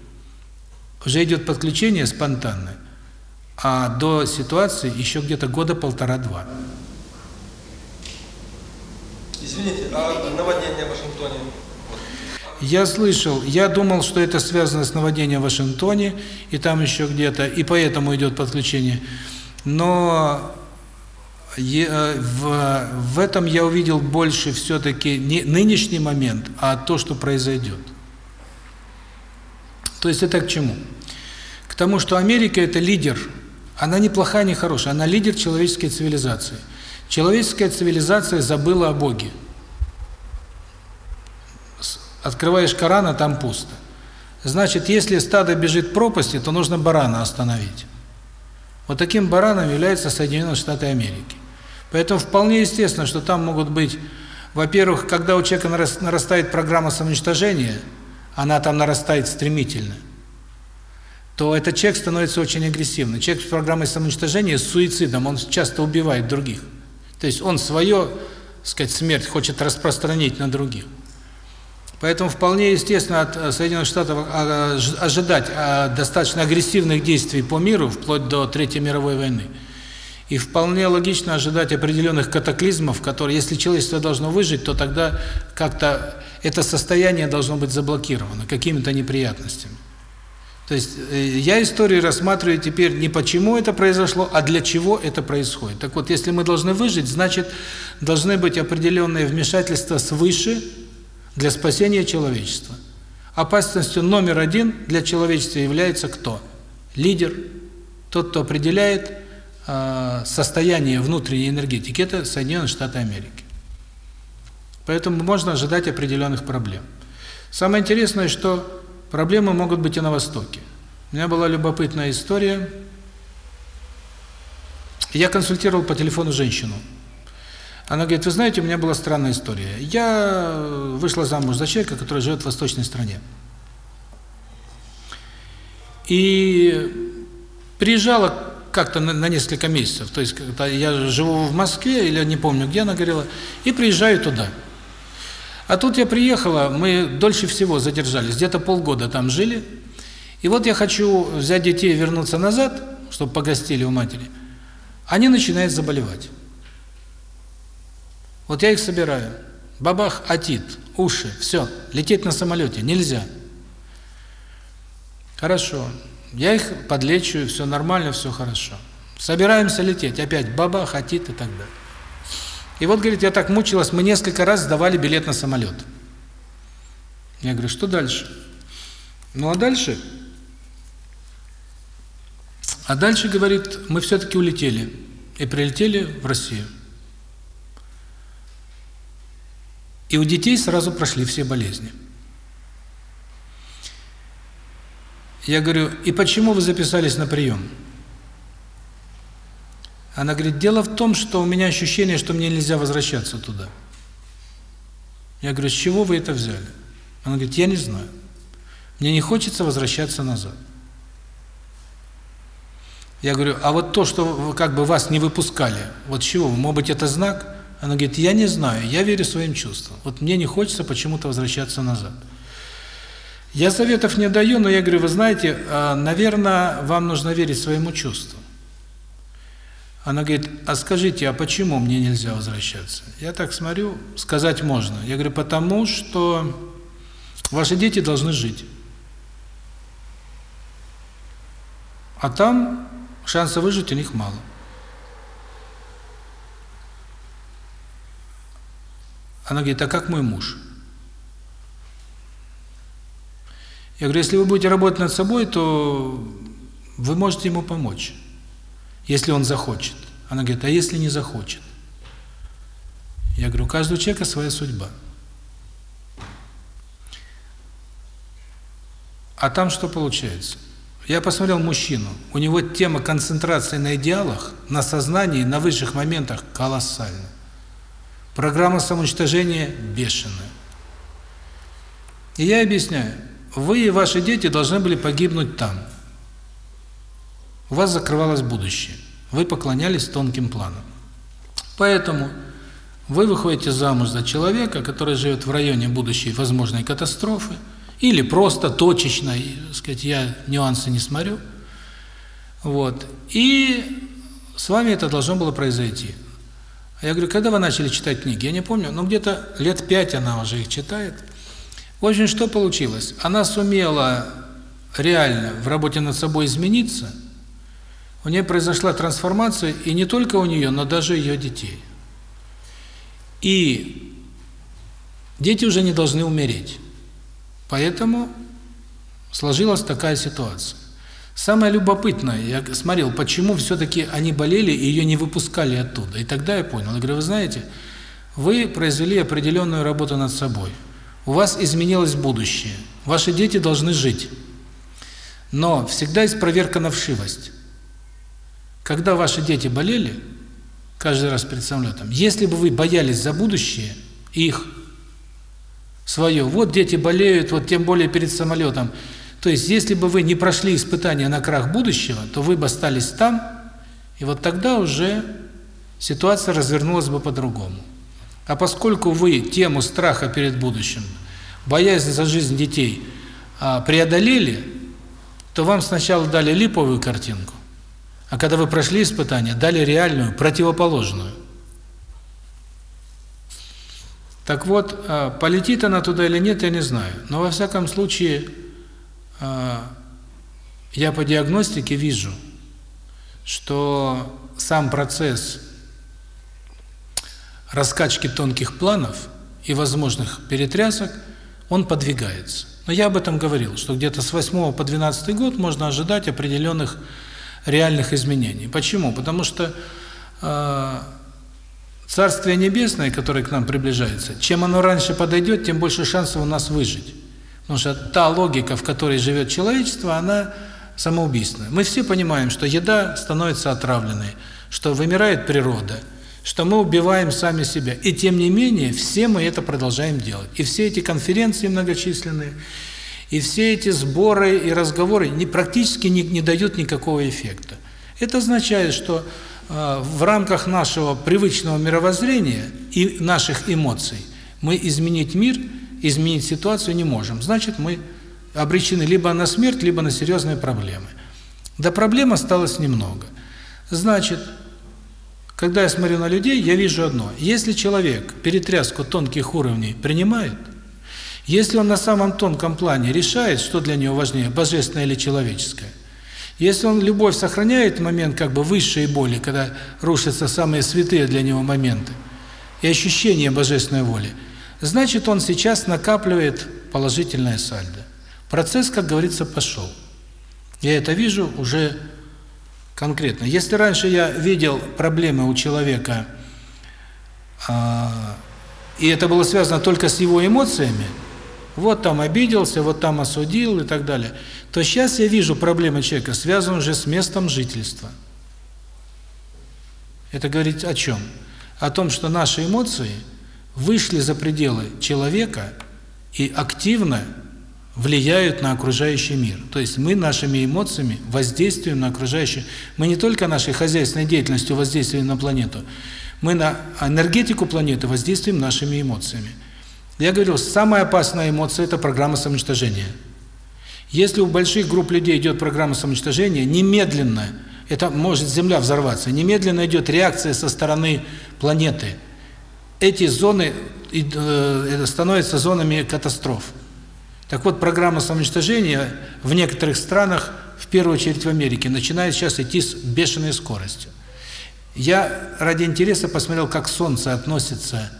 Уже идет подключение спонтанное а до ситуации еще где-то года полтора-два. Извините, а наводнение в Вашингтоне? Я слышал, я думал, что это связано с наводнением в Вашингтоне, и там еще где-то, и поэтому идет подключение. Но в, в этом я увидел больше все-таки не нынешний момент, а то, что произойдет. То есть это к чему? К тому, что Америка – это лидер она не плохая, не хорошая, она лидер человеческой цивилизации. Человеческая цивилизация забыла о Боге. Открываешь Коран, а там пусто. Значит, если стадо бежит пропасти, то нужно барана остановить. Вот таким бараном являются Соединенные Штаты Америки. Поэтому вполне естественно, что там могут быть Во-первых, когда у человека нарастает программа самоуничтожения, она там нарастает стремительно, то этот человек становится очень агрессивным. Человек с программой самоуничтожения, с суицидом, он часто убивает других. То есть он свое, сказать, смерть хочет распространить на других. Поэтому вполне естественно от э, Соединенных Штатов а, ожидать а, достаточно агрессивных действий по миру, вплоть до Третьей мировой войны. И вполне логично ожидать определенных катаклизмов, которые, если человечество должно выжить, то тогда как-то это состояние должно быть заблокировано какими-то неприятностями. То есть э, я историю рассматриваю теперь не почему это произошло, а для чего это происходит. Так вот, если мы должны выжить, значит, должны быть определенные вмешательства свыше для спасения человечества. Опасностью номер один для человечества является кто? Лидер, тот, кто определяет э, состояние внутренней энергетики. Это Соединенные Штаты Америки. Поэтому можно ожидать определенных проблем. Самое интересное, что Проблемы могут быть и на Востоке. У меня была любопытная история. Я консультировал по телефону женщину. Она говорит, вы знаете, у меня была странная история. Я вышла замуж за человека, который живет в восточной стране. И приезжала как-то на, на несколько месяцев. То есть когда я живу в Москве, или не помню, где она говорила, и приезжаю туда. А тут я приехала, мы дольше всего задержались, где-то полгода там жили. И вот я хочу взять детей и вернуться назад, чтобы погостили у матери. Они начинают заболевать. Вот я их собираю. Бабах, атит, уши, все. Лететь на самолете нельзя. Хорошо. Я их подлечу, все нормально, все хорошо. Собираемся лететь. Опять бабах, атит и так далее. И вот, говорит, я так мучилась, мы несколько раз сдавали билет на самолет. Я говорю, что дальше? Ну, а дальше? А дальше, говорит, мы все-таки улетели. И прилетели в Россию. И у детей сразу прошли все болезни. Я говорю, и почему вы записались на прием? Она говорит, дело в том, что у меня ощущение, что мне нельзя возвращаться туда. Я говорю, с чего вы это взяли? Она говорит, я не знаю. Мне не хочется возвращаться назад. Я говорю, а вот то, что как бы вас не выпускали, вот чего, может быть, это знак? Она говорит, я не знаю, я верю своим чувствам. Вот мне не хочется почему-то возвращаться назад. Я советов не даю, но я говорю, вы знаете, а, наверное, вам нужно верить своему чувству. Она говорит, а скажите, а почему мне нельзя возвращаться? Я так смотрю, сказать можно. Я говорю, потому что ваши дети должны жить. А там шанса выжить у них мало. Она говорит, а как мой муж? Я говорю, если вы будете работать над собой, то вы можете ему помочь если он захочет. Она говорит, а если не захочет? Я говорю, у каждого человека своя судьба. А там что получается? Я посмотрел мужчину, у него тема концентрации на идеалах, на сознании, на высших моментах колоссальная. Программа самоуничтожения бешеная. И я объясняю, вы и ваши дети должны были погибнуть там. У вас закрывалось будущее. Вы поклонялись тонким планам. Поэтому вы выходите замуж за человека, который живет в районе будущей возможной катастрофы, или просто точечно, сказать, я нюансы не смотрю. Вот. И с вами это должно было произойти. А я говорю, когда вы начали читать книги? Я не помню, но где-то лет пять она уже их читает. В общем, что получилось? Она сумела реально в работе над собой измениться – у нее произошла трансформация, и не только у нее, но даже ее детей. И дети уже не должны умереть. Поэтому сложилась такая ситуация. Самое любопытное, я смотрел, почему все-таки они болели и ее не выпускали оттуда. И тогда я понял. Я говорю, вы знаете, вы произвели определенную работу над собой. У вас изменилось будущее. Ваши дети должны жить. Но всегда есть проверка на вшивость. Когда ваши дети болели, каждый раз перед самолетом, если бы вы боялись за будущее их, свое. Вот дети болеют, вот тем более перед самолетом. То есть, если бы вы не прошли испытания на крах будущего, то вы бы остались там, и вот тогда уже ситуация развернулась бы по-другому. А поскольку вы тему страха перед будущим, боязнь за жизнь детей а, преодолели, то вам сначала дали липовую картинку, а когда вы прошли испытания, дали реальную, противоположную. Так вот, а, полетит она туда или нет, я не знаю. Но во всяком случае, я по диагностике вижу, что сам процесс раскачки тонких планов и возможных перетрясок, он подвигается. Но я об этом говорил, что где-то с 8 по 12 год можно ожидать определенных реальных изменений. Почему? Потому что э, Царствие Небесное, которое к нам приближается, чем оно раньше подойдет, тем больше шансов у нас выжить. Потому что та логика, в которой живет человечество, она самоубийственная. Мы все понимаем, что еда становится отравленной, что вымирает природа, что мы убиваем сами себя. И тем не менее, все мы это продолжаем делать. И все эти конференции многочисленные, и все эти сборы и разговоры не, практически не, не дают никакого эффекта. Это означает, что э, в рамках нашего привычного мировоззрения и наших эмоций мы изменить мир, изменить ситуацию не можем. Значит, мы обречены либо на смерть, либо на серьезные проблемы. Да проблем осталось немного. Значит, когда я смотрю на людей, я вижу одно. Если человек перетряску тонких уровней принимает, если он на самом тонком плане решает, что для него важнее, божественное или человеческое, если он любовь сохраняет момент как бы высшей боли, когда рушатся самые святые для него моменты, и ощущение божественной воли, значит он сейчас накапливает положительное сальдо. Процесс, как говорится, пошел. Я это вижу уже конкретно. Если раньше я видел проблемы у человека, а, и это было связано только с его эмоциями, вот там обиделся, вот там осудил и так далее, то сейчас я вижу проблемы человека, связанные уже с местом жительства. Это говорит о чем? О том, что наши эмоции вышли за пределы человека и активно влияют на окружающий мир. То есть мы нашими эмоциями воздействуем на окружающий. Мы не только нашей хозяйственной деятельностью воздействуем на планету, мы на энергетику планеты воздействуем нашими эмоциями. Я говорил, самая опасная эмоция – это программа самоуничтожения. Если у больших групп людей идет программа самоуничтожения, немедленно, это может Земля взорваться, немедленно идет реакция со стороны планеты. Эти зоны э, становятся зонами катастроф. Так вот, программа самоуничтожения в некоторых странах, в первую очередь в Америке, начинает сейчас идти с бешеной скоростью. Я ради интереса посмотрел, как Солнце относится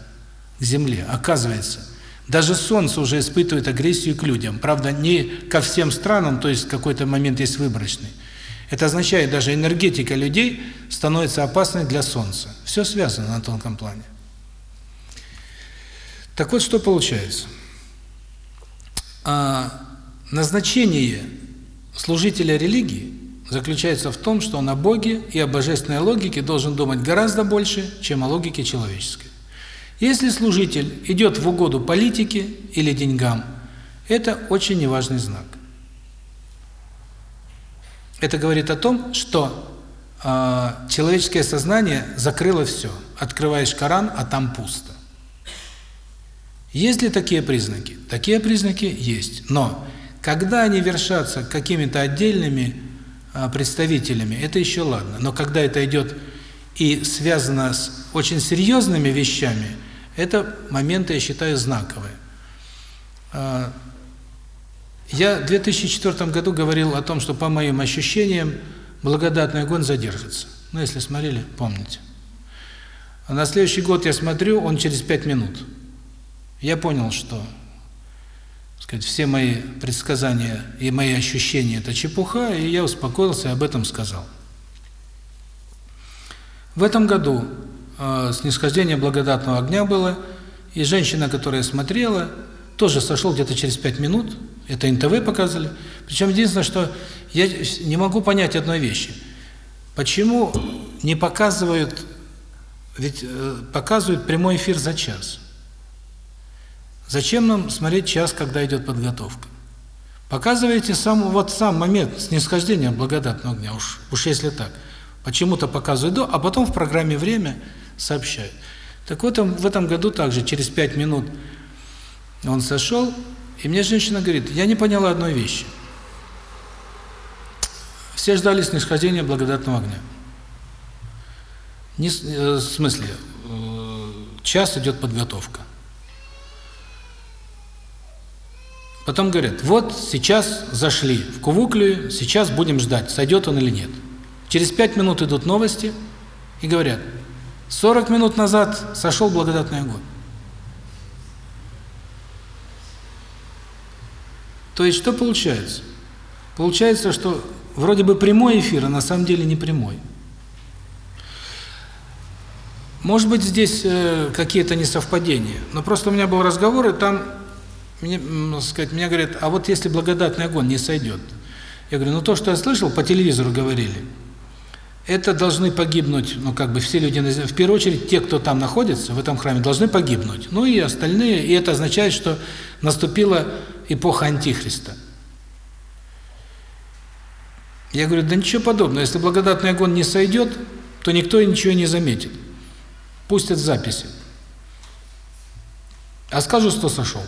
к Земле. Оказывается, даже Солнце уже испытывает агрессию к людям. Правда, не ко всем странам, то есть какой-то момент есть выборочный. Это означает, даже энергетика людей становится опасной для Солнца. Все связано на тонком плане. Так вот, что получается? А назначение служителя религии заключается в том, что он о Боге и о божественной логике должен думать гораздо больше, чем о логике человеческой. Если служитель идет в угоду политике или деньгам, это очень неважный знак. Это говорит о том, что э, человеческое сознание закрыло все. Открываешь Коран, а там пусто. Есть ли такие признаки? Такие признаки есть. Но когда они вершатся какими-то отдельными а, представителями, это еще ладно. Но когда это идет и связано с очень серьезными вещами, это моменты, я считаю, знаковые. А, я в 2004 году говорил о том, что по моим ощущениям благодатный огонь задержится. Ну, если смотрели, помните. А на следующий год я смотрю, он через пять минут. Я понял, что сказать, все мои предсказания и мои ощущения – это чепуха, и я успокоился и об этом сказал. В этом году э, снисхождение благодатного огня было, и женщина, которая смотрела, тоже сошел где-то через пять минут, это НТВ показывали. Причем единственное, что я не могу понять одной вещи. Почему не показывают, ведь э, показывают прямой эфир за час – Зачем нам смотреть час, когда идет подготовка? Показываете сам вот сам момент снисхождения благодатного огня, уж, уж если так. Почему-то показывают до, а потом в программе «Время» сообщают. Так вот, в этом году также, через пять минут он сошел, и мне женщина говорит, я не поняла одной вещи. Все ждали снисхождения благодатного огня. Не, э, в смысле, э, час идет подготовка. Потом говорят, вот сейчас зашли в Кувуклию, сейчас будем ждать, сойдет он или нет. Через пять минут идут новости и говорят, 40 минут назад сошел благодатный огонь. То есть что получается? Получается, что вроде бы прямой эфир, а на самом деле не прямой. Может быть, здесь э, какие-то несовпадения, но просто у меня был разговор, и там мне, сказать, мне говорят, а вот если благодатный огонь не сойдет. Я говорю, ну то, что я слышал, по телевизору говорили, это должны погибнуть, ну как бы все люди, в первую очередь те, кто там находится, в этом храме, должны погибнуть. Ну и остальные, и это означает, что наступила эпоха Антихриста. Я говорю, да ничего подобного, если благодатный огонь не сойдет, то никто ничего не заметит. Пустят записи. А скажу, что сошел.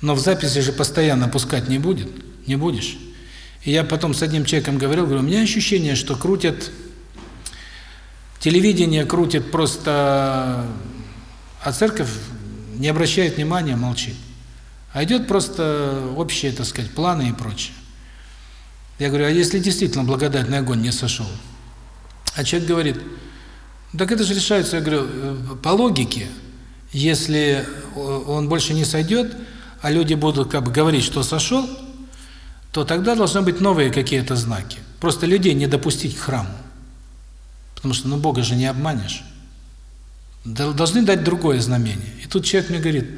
Но в записи же постоянно пускать не будет, не будешь. И я потом с одним человеком говорил, говорю, у меня ощущение, что крутят, телевидение крутит просто, а церковь не обращает внимания, молчит. А идет просто общие, так сказать, планы и прочее. Я говорю, а если действительно благодатный огонь не сошел? А человек говорит, так это же решается, я говорю, по логике, если он больше не сойдет, а люди будут как бы говорить, что сошел, то тогда должны быть новые какие-то знаки. Просто людей не допустить к храму. Потому что, ну, Бога же не обманешь. Должны дать другое знамение. И тут человек мне говорит,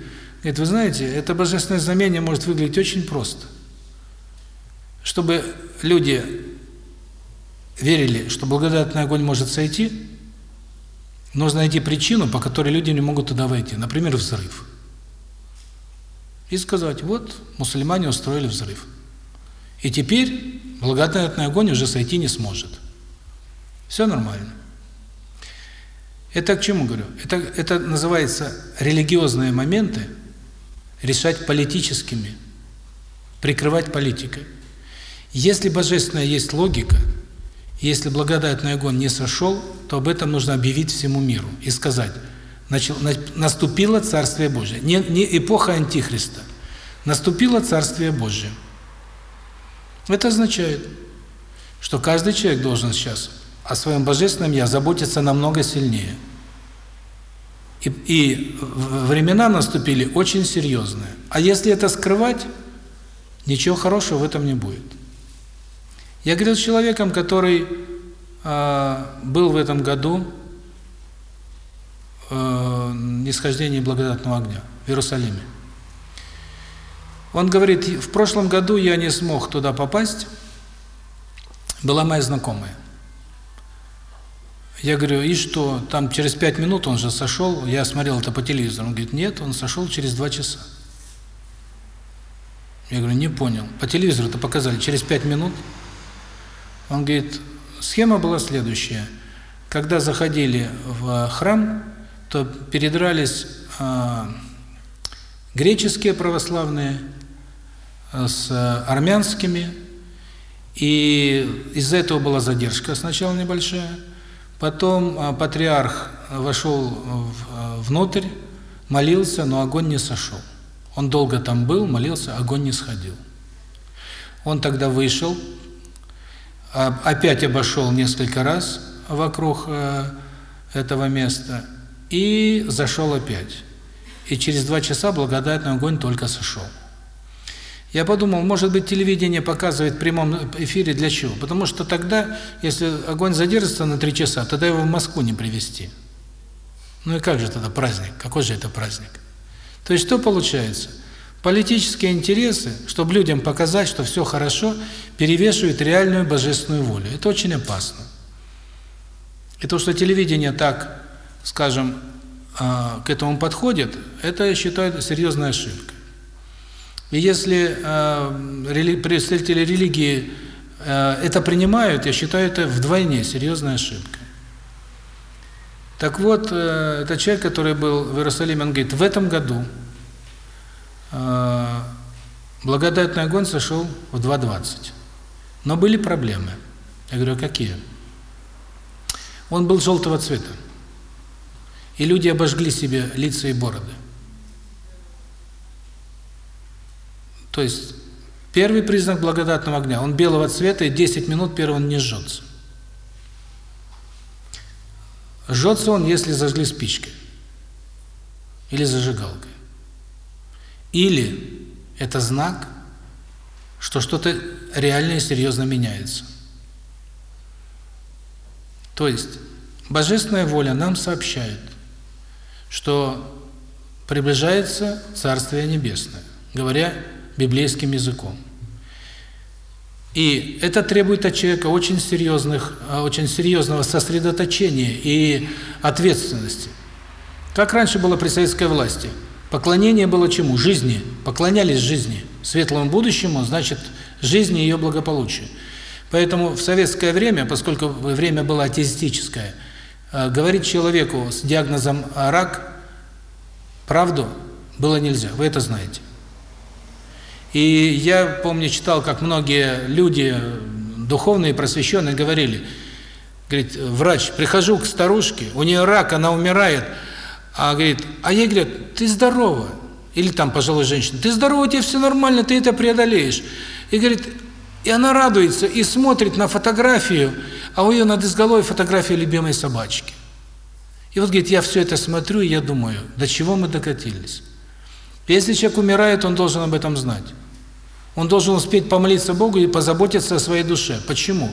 говорит, вы знаете, это божественное знамение может выглядеть очень просто. Чтобы люди верили, что благодатный огонь может сойти, нужно найти причину, по которой люди не могут туда войти. Например, взрыв и сказать, вот, мусульмане устроили взрыв. И теперь благодатный огонь уже сойти не сможет. Все нормально. Это к чему говорю? Это, это называется религиозные моменты решать политическими, прикрывать политикой. Если божественная есть логика, если благодатный огонь не сошел, то об этом нужно объявить всему миру и сказать – начал, наступило Царствие Божие. Не, не эпоха Антихриста. Наступило Царствие Божие. Это означает, что каждый человек должен сейчас о своем Божественном Я заботиться намного сильнее. И, и времена наступили очень серьезные. А если это скрывать, ничего хорошего в этом не будет. Я говорил с человеком, который э, был в этом году э, нисхождении благодатного огня в Иерусалиме. Он говорит, в прошлом году я не смог туда попасть, была моя знакомая. Я говорю, и что, там через пять минут он же сошел, я смотрел это по телевизору, он говорит, нет, он сошел через два часа. Я говорю, не понял. По телевизору это показали через пять минут. Он говорит, схема была следующая. Когда заходили в храм, то передрались э, греческие православные э, с армянскими, и из-за этого была задержка сначала небольшая. Потом э, патриарх вошел в, внутрь, молился, но огонь не сошел. Он долго там был, молился, огонь не сходил. Он тогда вышел, опять обошел несколько раз вокруг э, этого места – и зашел опять. И через два часа благодатный огонь только сошел. Я подумал, может быть, телевидение показывает в прямом эфире для чего? Потому что тогда, если огонь задержится на три часа, тогда его в Москву не привезти. Ну и как же тогда праздник? Какой же это праздник? То есть что получается? Политические интересы, чтобы людям показать, что все хорошо, перевешивают реальную божественную волю. Это очень опасно. И то, что телевидение так скажем, а, к этому подходит, это, я считаю, серьезная ошибка. И если рели, представители религии э, это принимают, я считаю, это вдвойне серьезная ошибка. Так вот, э, это человек, который был в Иерусалиме, он говорит, в этом году благодатный огонь сошел в 2.20. Но были проблемы. Я говорю, а какие? Он был желтого цвета. И люди обожгли себе лица и бороды. То есть первый признак благодатного огня, он белого цвета, и 10 минут первый он не жжется. Жжется он, если зажгли спичкой или зажигалкой. Или это знак, что что-то реально и серьезно меняется. То есть Божественная воля нам сообщает, что приближается Царствие Небесное, говоря библейским языком. И это требует от человека очень серьезных, очень серьезного сосредоточения и ответственности. Как раньше было при советской власти? Поклонение было чему? Жизни. Поклонялись жизни. Светлому будущему, значит, жизни и ее благополучию. Поэтому в советское время, поскольку время было атеистическое, говорить человеку с диагнозом рак правду было нельзя. Вы это знаете. И я помню, читал, как многие люди духовные, просвещенные говорили, говорит, врач, прихожу к старушке, у нее рак, она умирает, а говорит, а ей говорят, ты здорова, или там пожилой женщина, ты здорова, тебе все нормально, ты это преодолеешь. И говорит, и она радуется и смотрит на фотографию, а у нее над изголовьем фотография любимой собачки. И вот, говорит, я все это смотрю, и я думаю, до чего мы докатились. Если человек умирает, он должен об этом знать. Он должен успеть помолиться Богу и позаботиться о своей душе. Почему?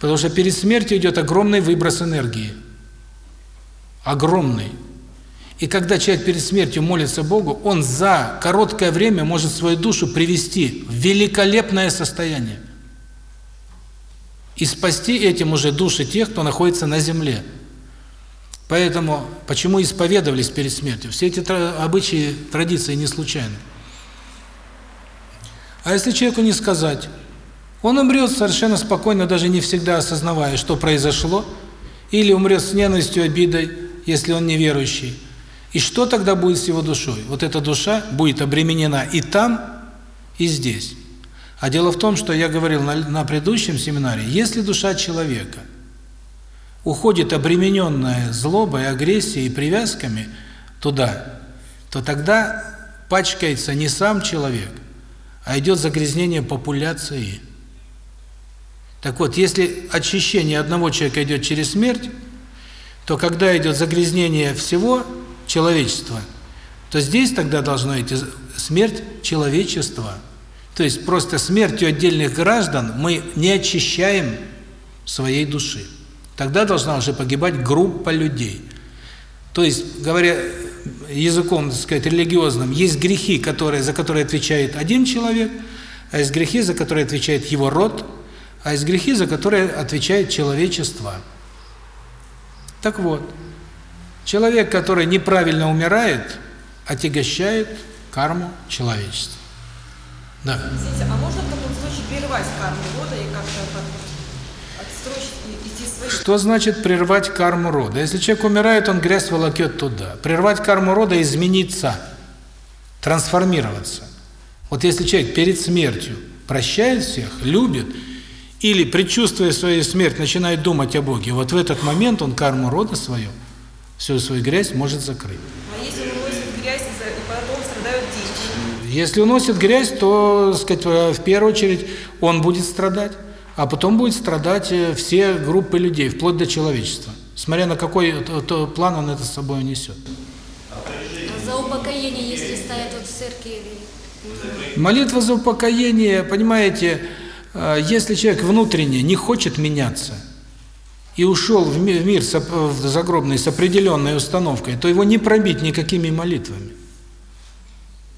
Потому что перед смертью идет огромный выброс энергии. Огромный. И когда человек перед смертью молится Богу, он за короткое время может свою душу привести в великолепное состояние. И спасти этим уже души тех, кто находится на земле. Поэтому, почему исповедовались перед смертью? Все эти обычаи, традиции не случайны. А если человеку не сказать, он умрет совершенно спокойно, даже не всегда осознавая, что произошло, или умрет с ненавистью, обидой, если он неверующий. И что тогда будет с его душой? Вот эта душа будет обременена и там, и здесь. А дело в том, что я говорил на, на предыдущем семинаре, если душа человека уходит обремененная злобой, агрессией и привязками туда, то тогда пачкается не сам человек, а идет загрязнение популяции. Так вот, если очищение одного человека идет через смерть, то когда идет загрязнение всего человечества, то здесь тогда должно идти смерть человечества. То есть просто смертью отдельных граждан мы не очищаем своей души. Тогда должна уже погибать группа людей. То есть, говоря языком, так сказать, религиозным, есть грехи, которые, за которые отвечает один человек, а есть грехи, за которые отвечает его род, а есть грехи, за которые отвечает человечество. Так вот, человек, который неправильно умирает, отягощает карму человечества. Да. Извините, а можно в таком случае прервать карму рода и как-то отстроить что значит прервать карму рода? Если человек умирает, он грязь волокет туда. Прервать карму рода – измениться, трансформироваться. Вот если человек перед смертью прощает всех, любит, или, предчувствуя свою смерть, начинает думать о Боге, вот в этот момент он карму рода свою, всю свою грязь может закрыть. А если он уносит грязь, и потом страдают дети? Если уносит грязь, то, сказать, в первую очередь он будет страдать а потом будет страдать э, все группы людей, вплоть до человечества. Смотря на какой то, план он это с собой несет. За упокоение, если стоят вот в церкви Молитва за упокоение, понимаете, э, если человек внутренне не хочет меняться и ушел в мир, загробный с определенной установкой, то его не пробить никакими молитвами.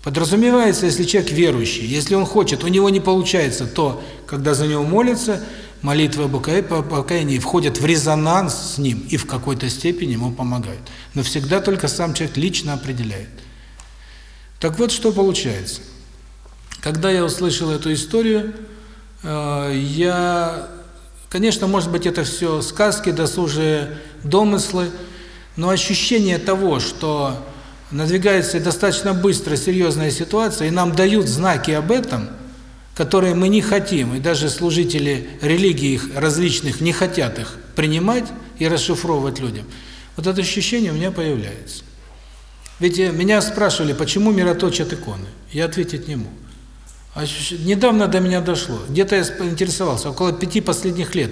Подразумевается, если человек верующий, если он хочет, у него не получается то, когда за него молятся, молитвы об покаянии входят в резонанс с ним и в какой-то степени ему помогают. Но всегда только сам человек лично определяет. Так вот, что получается. Когда я услышал эту историю, э, я, конечно, может быть, это все сказки, досужие домыслы, но ощущение того, что надвигается достаточно быстро серьезная ситуация, и нам дают знаки об этом, которые мы не хотим, и даже служители религий различных не хотят их принимать и расшифровывать людям, вот это ощущение у меня появляется. Ведь э, меня спрашивали, почему мироточат иконы. Я ответить не мог. Недавно до меня дошло. Где-то я интересовался, около пяти последних лет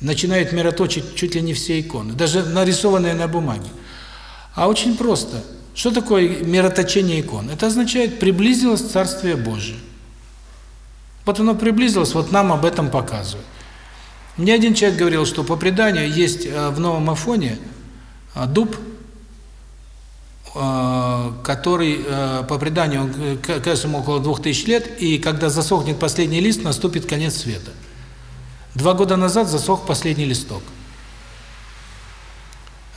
начинают мироточить чуть ли не все иконы, даже нарисованные на бумаге. А очень просто. Что такое мироточение икон? Это означает, приблизилось Царствие Божие. Вот оно приблизилось, вот нам об этом показывают. Мне один человек говорил, что по преданию есть э, в Новом Афоне э, дуб, который по преданию кажется около двух тысяч лет, и когда засохнет последний лист, наступит конец света. Два года назад засох последний листок.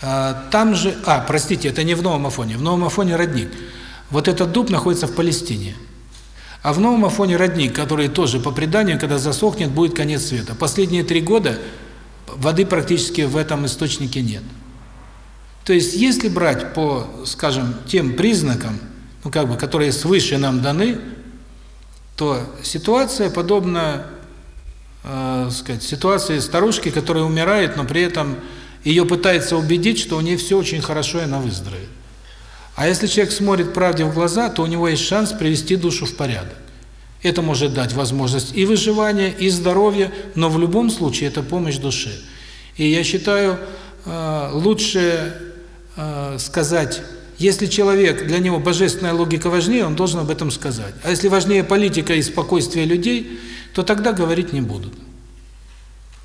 Там же, а, простите, это не в Новом Афоне, в Новом Афоне родник. Вот этот дуб находится в Палестине. А в Новом Афоне родник, который тоже по преданию, когда засохнет, будет конец света. Последние три года воды практически в этом источнике нет. То есть, если брать по, скажем, тем признакам, ну как бы, которые свыше нам даны, то ситуация подобна, э, сказать, ситуации старушки, которая умирает, но при этом ее пытается убедить, что у нее все очень хорошо, и она выздоровеет. А если человек смотрит правде в глаза, то у него есть шанс привести душу в порядок. Это может дать возможность и выживания, и здоровья, но в любом случае это помощь душе. И я считаю, э, лучше э, сказать, если человек, для него божественная логика важнее, он должен об этом сказать. А если важнее политика и спокойствие людей, то тогда говорить не будут.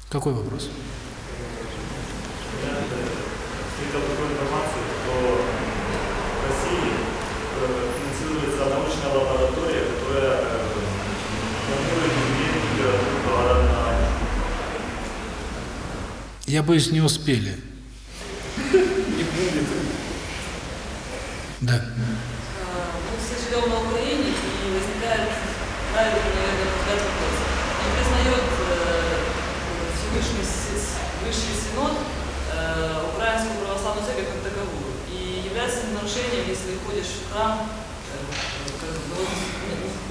Какой вопрос? Я боюсь, не успели. Не будет. Да. Мы все живем на Украине, и возникает правильный, наверное, вопрос. Не признает Всевышний Высший Синод Украинскую православную церковь как таковую. И является нарушением, если ходишь в храм,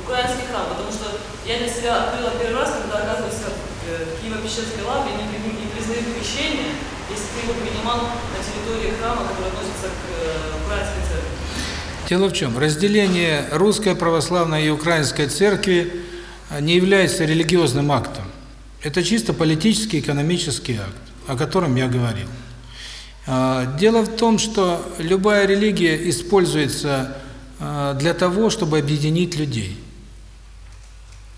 украинский храм, потому что я для себя открыла первый раз, когда оказывается в Киево-Пещерской лавре не, не, не признают крещение, если ты его принимал на территории храма, который относится к э, украинской церкви. Дело в чем? Разделение русской православной и украинской церкви э, не является религиозным актом. Это чисто политический, экономический акт, о котором я говорил. Э, дело в том, что любая религия используется для того, чтобы объединить людей.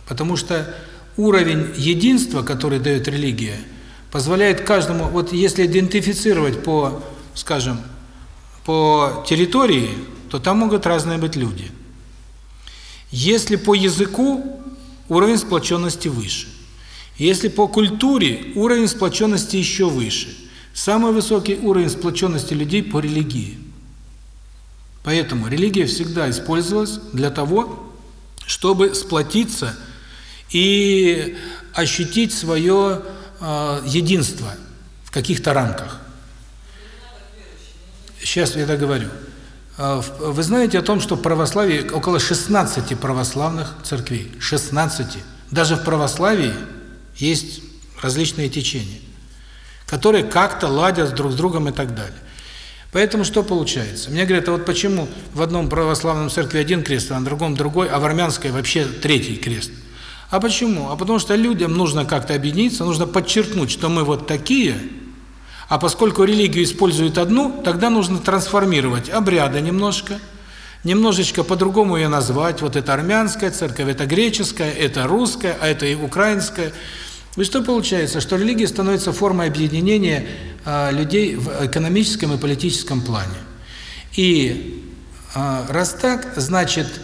Потому что уровень единства, который дает религия, позволяет каждому, вот если идентифицировать по, скажем, по территории, то там могут разные быть люди. Если по языку, уровень сплоченности выше. Если по культуре, уровень сплоченности еще выше. Самый высокий уровень сплоченности людей по религии. Поэтому религия всегда использовалась для того, чтобы сплотиться и ощутить свое э, единство в каких-то рамках. Сейчас я договорю. А, вы знаете о том, что в православии около 16 православных церквей. 16. Даже в православии есть различные течения, которые как-то ладят друг с другом и так далее. Поэтому что получается? Мне говорят, а вот почему в одном православном церкви один крест, а на другом другой, а в армянской вообще третий крест? А почему? А потому что людям нужно как-то объединиться, нужно подчеркнуть, что мы вот такие, а поскольку религию используют одну, тогда нужно трансформировать обряды немножко, немножечко по-другому ее назвать. Вот это армянская церковь, это греческая, это русская, а это и украинская. И что получается? Что религия становится формой объединения э, людей в экономическом и политическом плане. И э, раз так, значит,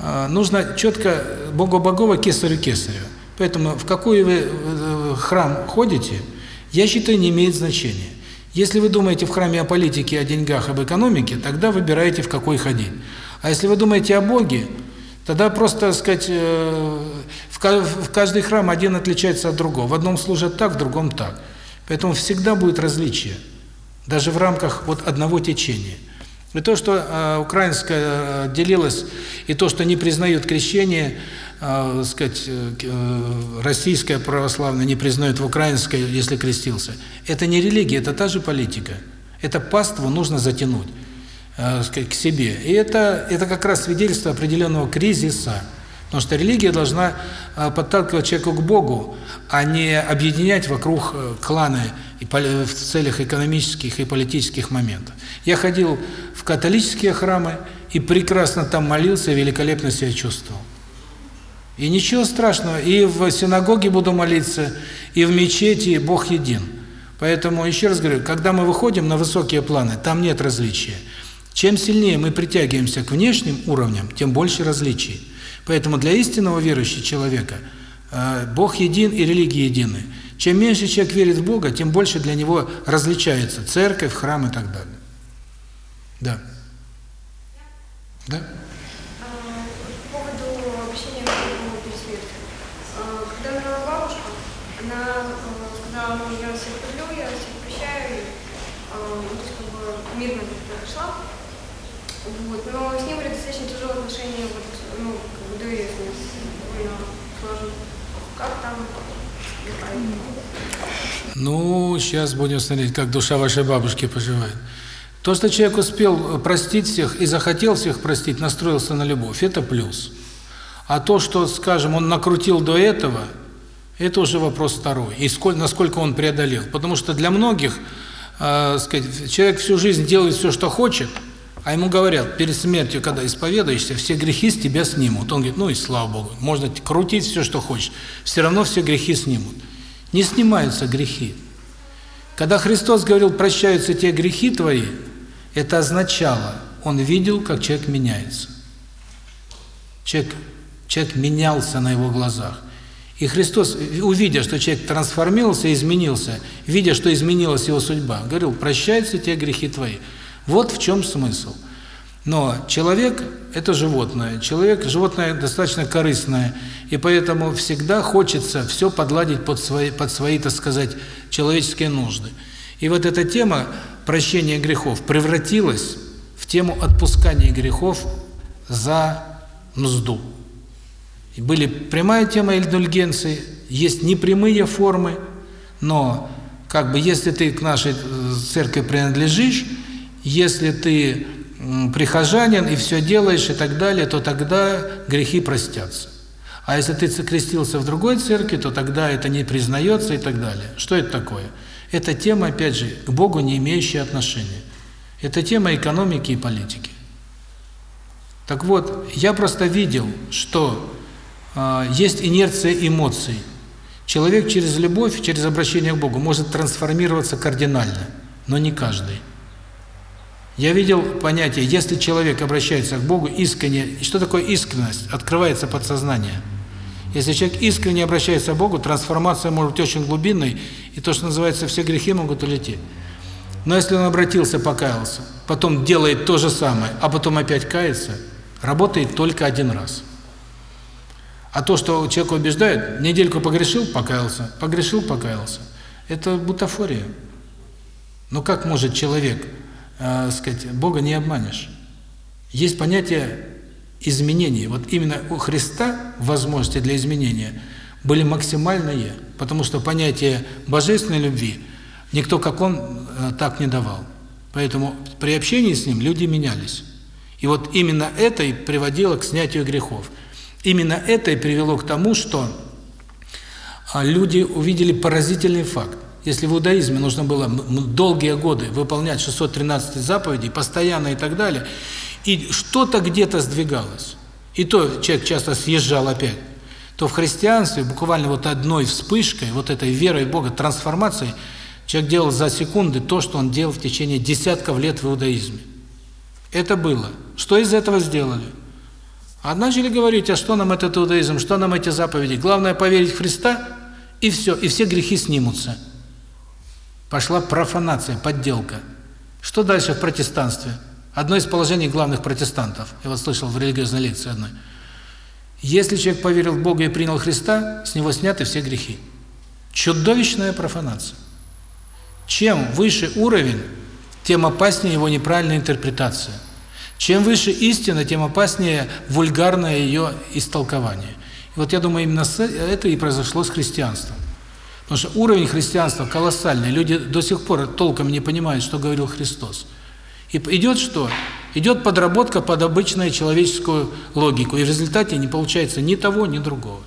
а, нужно четко Богу Богова, кесарю кесарю. Поэтому в какой вы э, храм ходите, я считаю, не имеет значения. Если вы думаете в храме о политике, о деньгах, об экономике, тогда выбираете, в какой ходить. А если вы думаете о Боге, тогда просто, так сказать, э, в каждый храм один отличается от другого. В одном служат так, в другом так. Поэтому всегда будет различие, даже в рамках вот одного течения. И то, что э, украинская э, делилась, и то, что не признают крещение, э, сказать, э, э, российская православная не признает в украинской, если крестился, это не религия, это та же политика. Это паству нужно затянуть э, сказать, к себе. И это, это как раз свидетельство определенного кризиса. Потому что религия должна э, подталкивать человека к Богу, а не объединять вокруг э, кланы и в целях экономических и политических моментов. Я ходил в католические храмы и прекрасно там молился, великолепно себя чувствовал. И ничего страшного, и в синагоге буду молиться, и в мечети Бог един. Поэтому, еще раз говорю, когда мы выходим на высокие планы, там нет различия. Чем сильнее мы притягиваемся к внешним уровням, тем больше различий. Поэтому для истинного верующего человека э, Бог един и религия едины. Чем меньше человек верит в Бога, тем больше для него различается церковь, храм и так далее. Да. Да? По поводу общения с перед Когда умерла бабушка, она сказала, ну, я всех люблю, я всех прощаю, и, ну, то есть, как бы, мирно как-то шла. Вот. Но с ним были достаточно тяжелые отношения, вот, ну, как бы, до ее довольно сложно. Как там? Ну, сейчас будем смотреть, как душа вашей бабушки поживает. То, что человек успел простить всех и захотел всех простить, настроился на любовь, это плюс. А то, что, скажем, он накрутил до этого, это уже вопрос второй. И сколько, насколько он преодолел. Потому что для многих, э, сказать, человек всю жизнь делает все, что хочет, а ему говорят, перед смертью, когда исповедуешься, все грехи с тебя снимут. Он говорит, ну и слава Богу, можно крутить все, что хочешь, все равно все грехи снимут. Не снимаются грехи. Когда Христос говорил, прощаются те грехи твои, это означало, он видел, как человек меняется. Человек, человек менялся на его глазах. И Христос, увидя, что человек трансформировался, изменился, видя, что изменилась его судьба, говорил, прощаются те грехи твои. Вот в чем смысл. Но человек – это животное. Человек – животное достаточно корыстное, и поэтому всегда хочется все подладить под свои, под свои, так сказать, человеческие нужды. И вот эта тема прощения грехов превратилась в тему отпускания грехов за мзду. И были прямая тема индульгенции, есть непрямые формы, но как бы если ты к нашей э, церкви принадлежишь, если ты прихожанин и все делаешь и так далее, то тогда грехи простятся. А если ты крестился в другой церкви, то тогда это не признается и так далее. Что это такое? Это тема, опять же, к Богу не имеющая отношения. Это тема экономики и политики. Так вот, я просто видел, что э, есть инерция эмоций. Человек через любовь, через обращение к Богу может трансформироваться кардинально, но не каждый. Я видел понятие, если человек обращается к Богу искренне, что такое искренность? Открывается подсознание. Если человек искренне обращается к Богу, трансформация может быть очень глубинной, и то, что называется, все грехи могут улететь. Но если он обратился, покаялся, потом делает то же самое, а потом опять кается, работает только один раз. А то, что человек убеждает, недельку погрешил, покаялся, погрешил, покаялся, это бутафория. Но как может человек э, сказать, Бога не обманешь. Есть понятие изменения. Вот именно у Христа возможности для изменения были максимальные, потому что понятие божественной любви никто, как Он, э, так не давал. Поэтому при общении с Ним люди менялись. И вот именно это и приводило к снятию грехов. Именно это и привело к тому, что а, люди увидели поразительный факт. Если в иудаизме нужно было долгие годы выполнять 613 заповедей, постоянно и так далее, и что-то где-то сдвигалось, и то человек часто съезжал опять, то в христианстве буквально вот одной вспышкой, вот этой верой в Бога, трансформацией, человек делал за секунды то, что он делал в течение десятков лет в иудаизме. Это было. Что из этого сделали? А начали говорить, а что нам этот иудаизм, что нам эти заповеди? Главное поверить в Христа, и все, и все грехи снимутся. Пошла профанация, подделка. Что дальше в протестанстве? Одно из положений главных протестантов, я вот слышал в религиозной лекции одной. Если человек поверил в Бога и принял Христа, с него сняты все грехи. Чудовищная профанация. Чем выше уровень, тем опаснее его неправильная интерпретация. Чем выше истина, тем опаснее вульгарное ее истолкование. И вот я думаю, именно это и произошло с христианством. Потому что уровень христианства колоссальный. Люди до сих пор толком не понимают, что говорил Христос. И идет что? Идет подработка под обычную человеческую логику. И в результате не получается ни того, ни другого.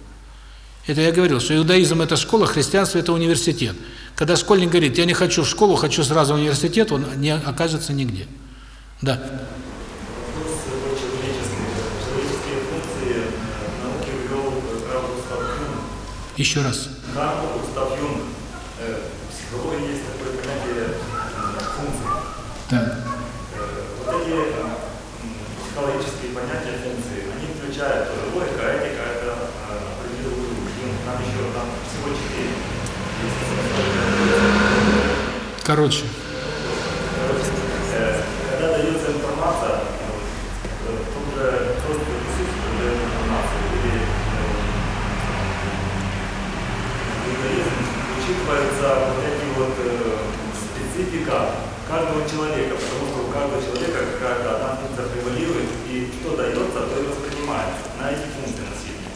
Это я говорил, что иудаизм – это школа, христианство – это университет. Когда школьник говорит, я не хочу в школу, хочу сразу в университет, он не окажется нигде. Да. Еще раз. Карл Густав Юнг. В психологии есть такое понятие функций. Да. Вот эти психологические понятия функции, они включают логика, этика, это определил Юнг. Нам еще там всего четыре. Короче, когда дается информация, тот же тот, кто присутствует, дает информацию, или иудаизм учитывается вот эти вот э, специфика каждого человека, потому что у каждого человека какая-то одна функция превалирует, и что дается, то и воспринимается на эти функции носителя.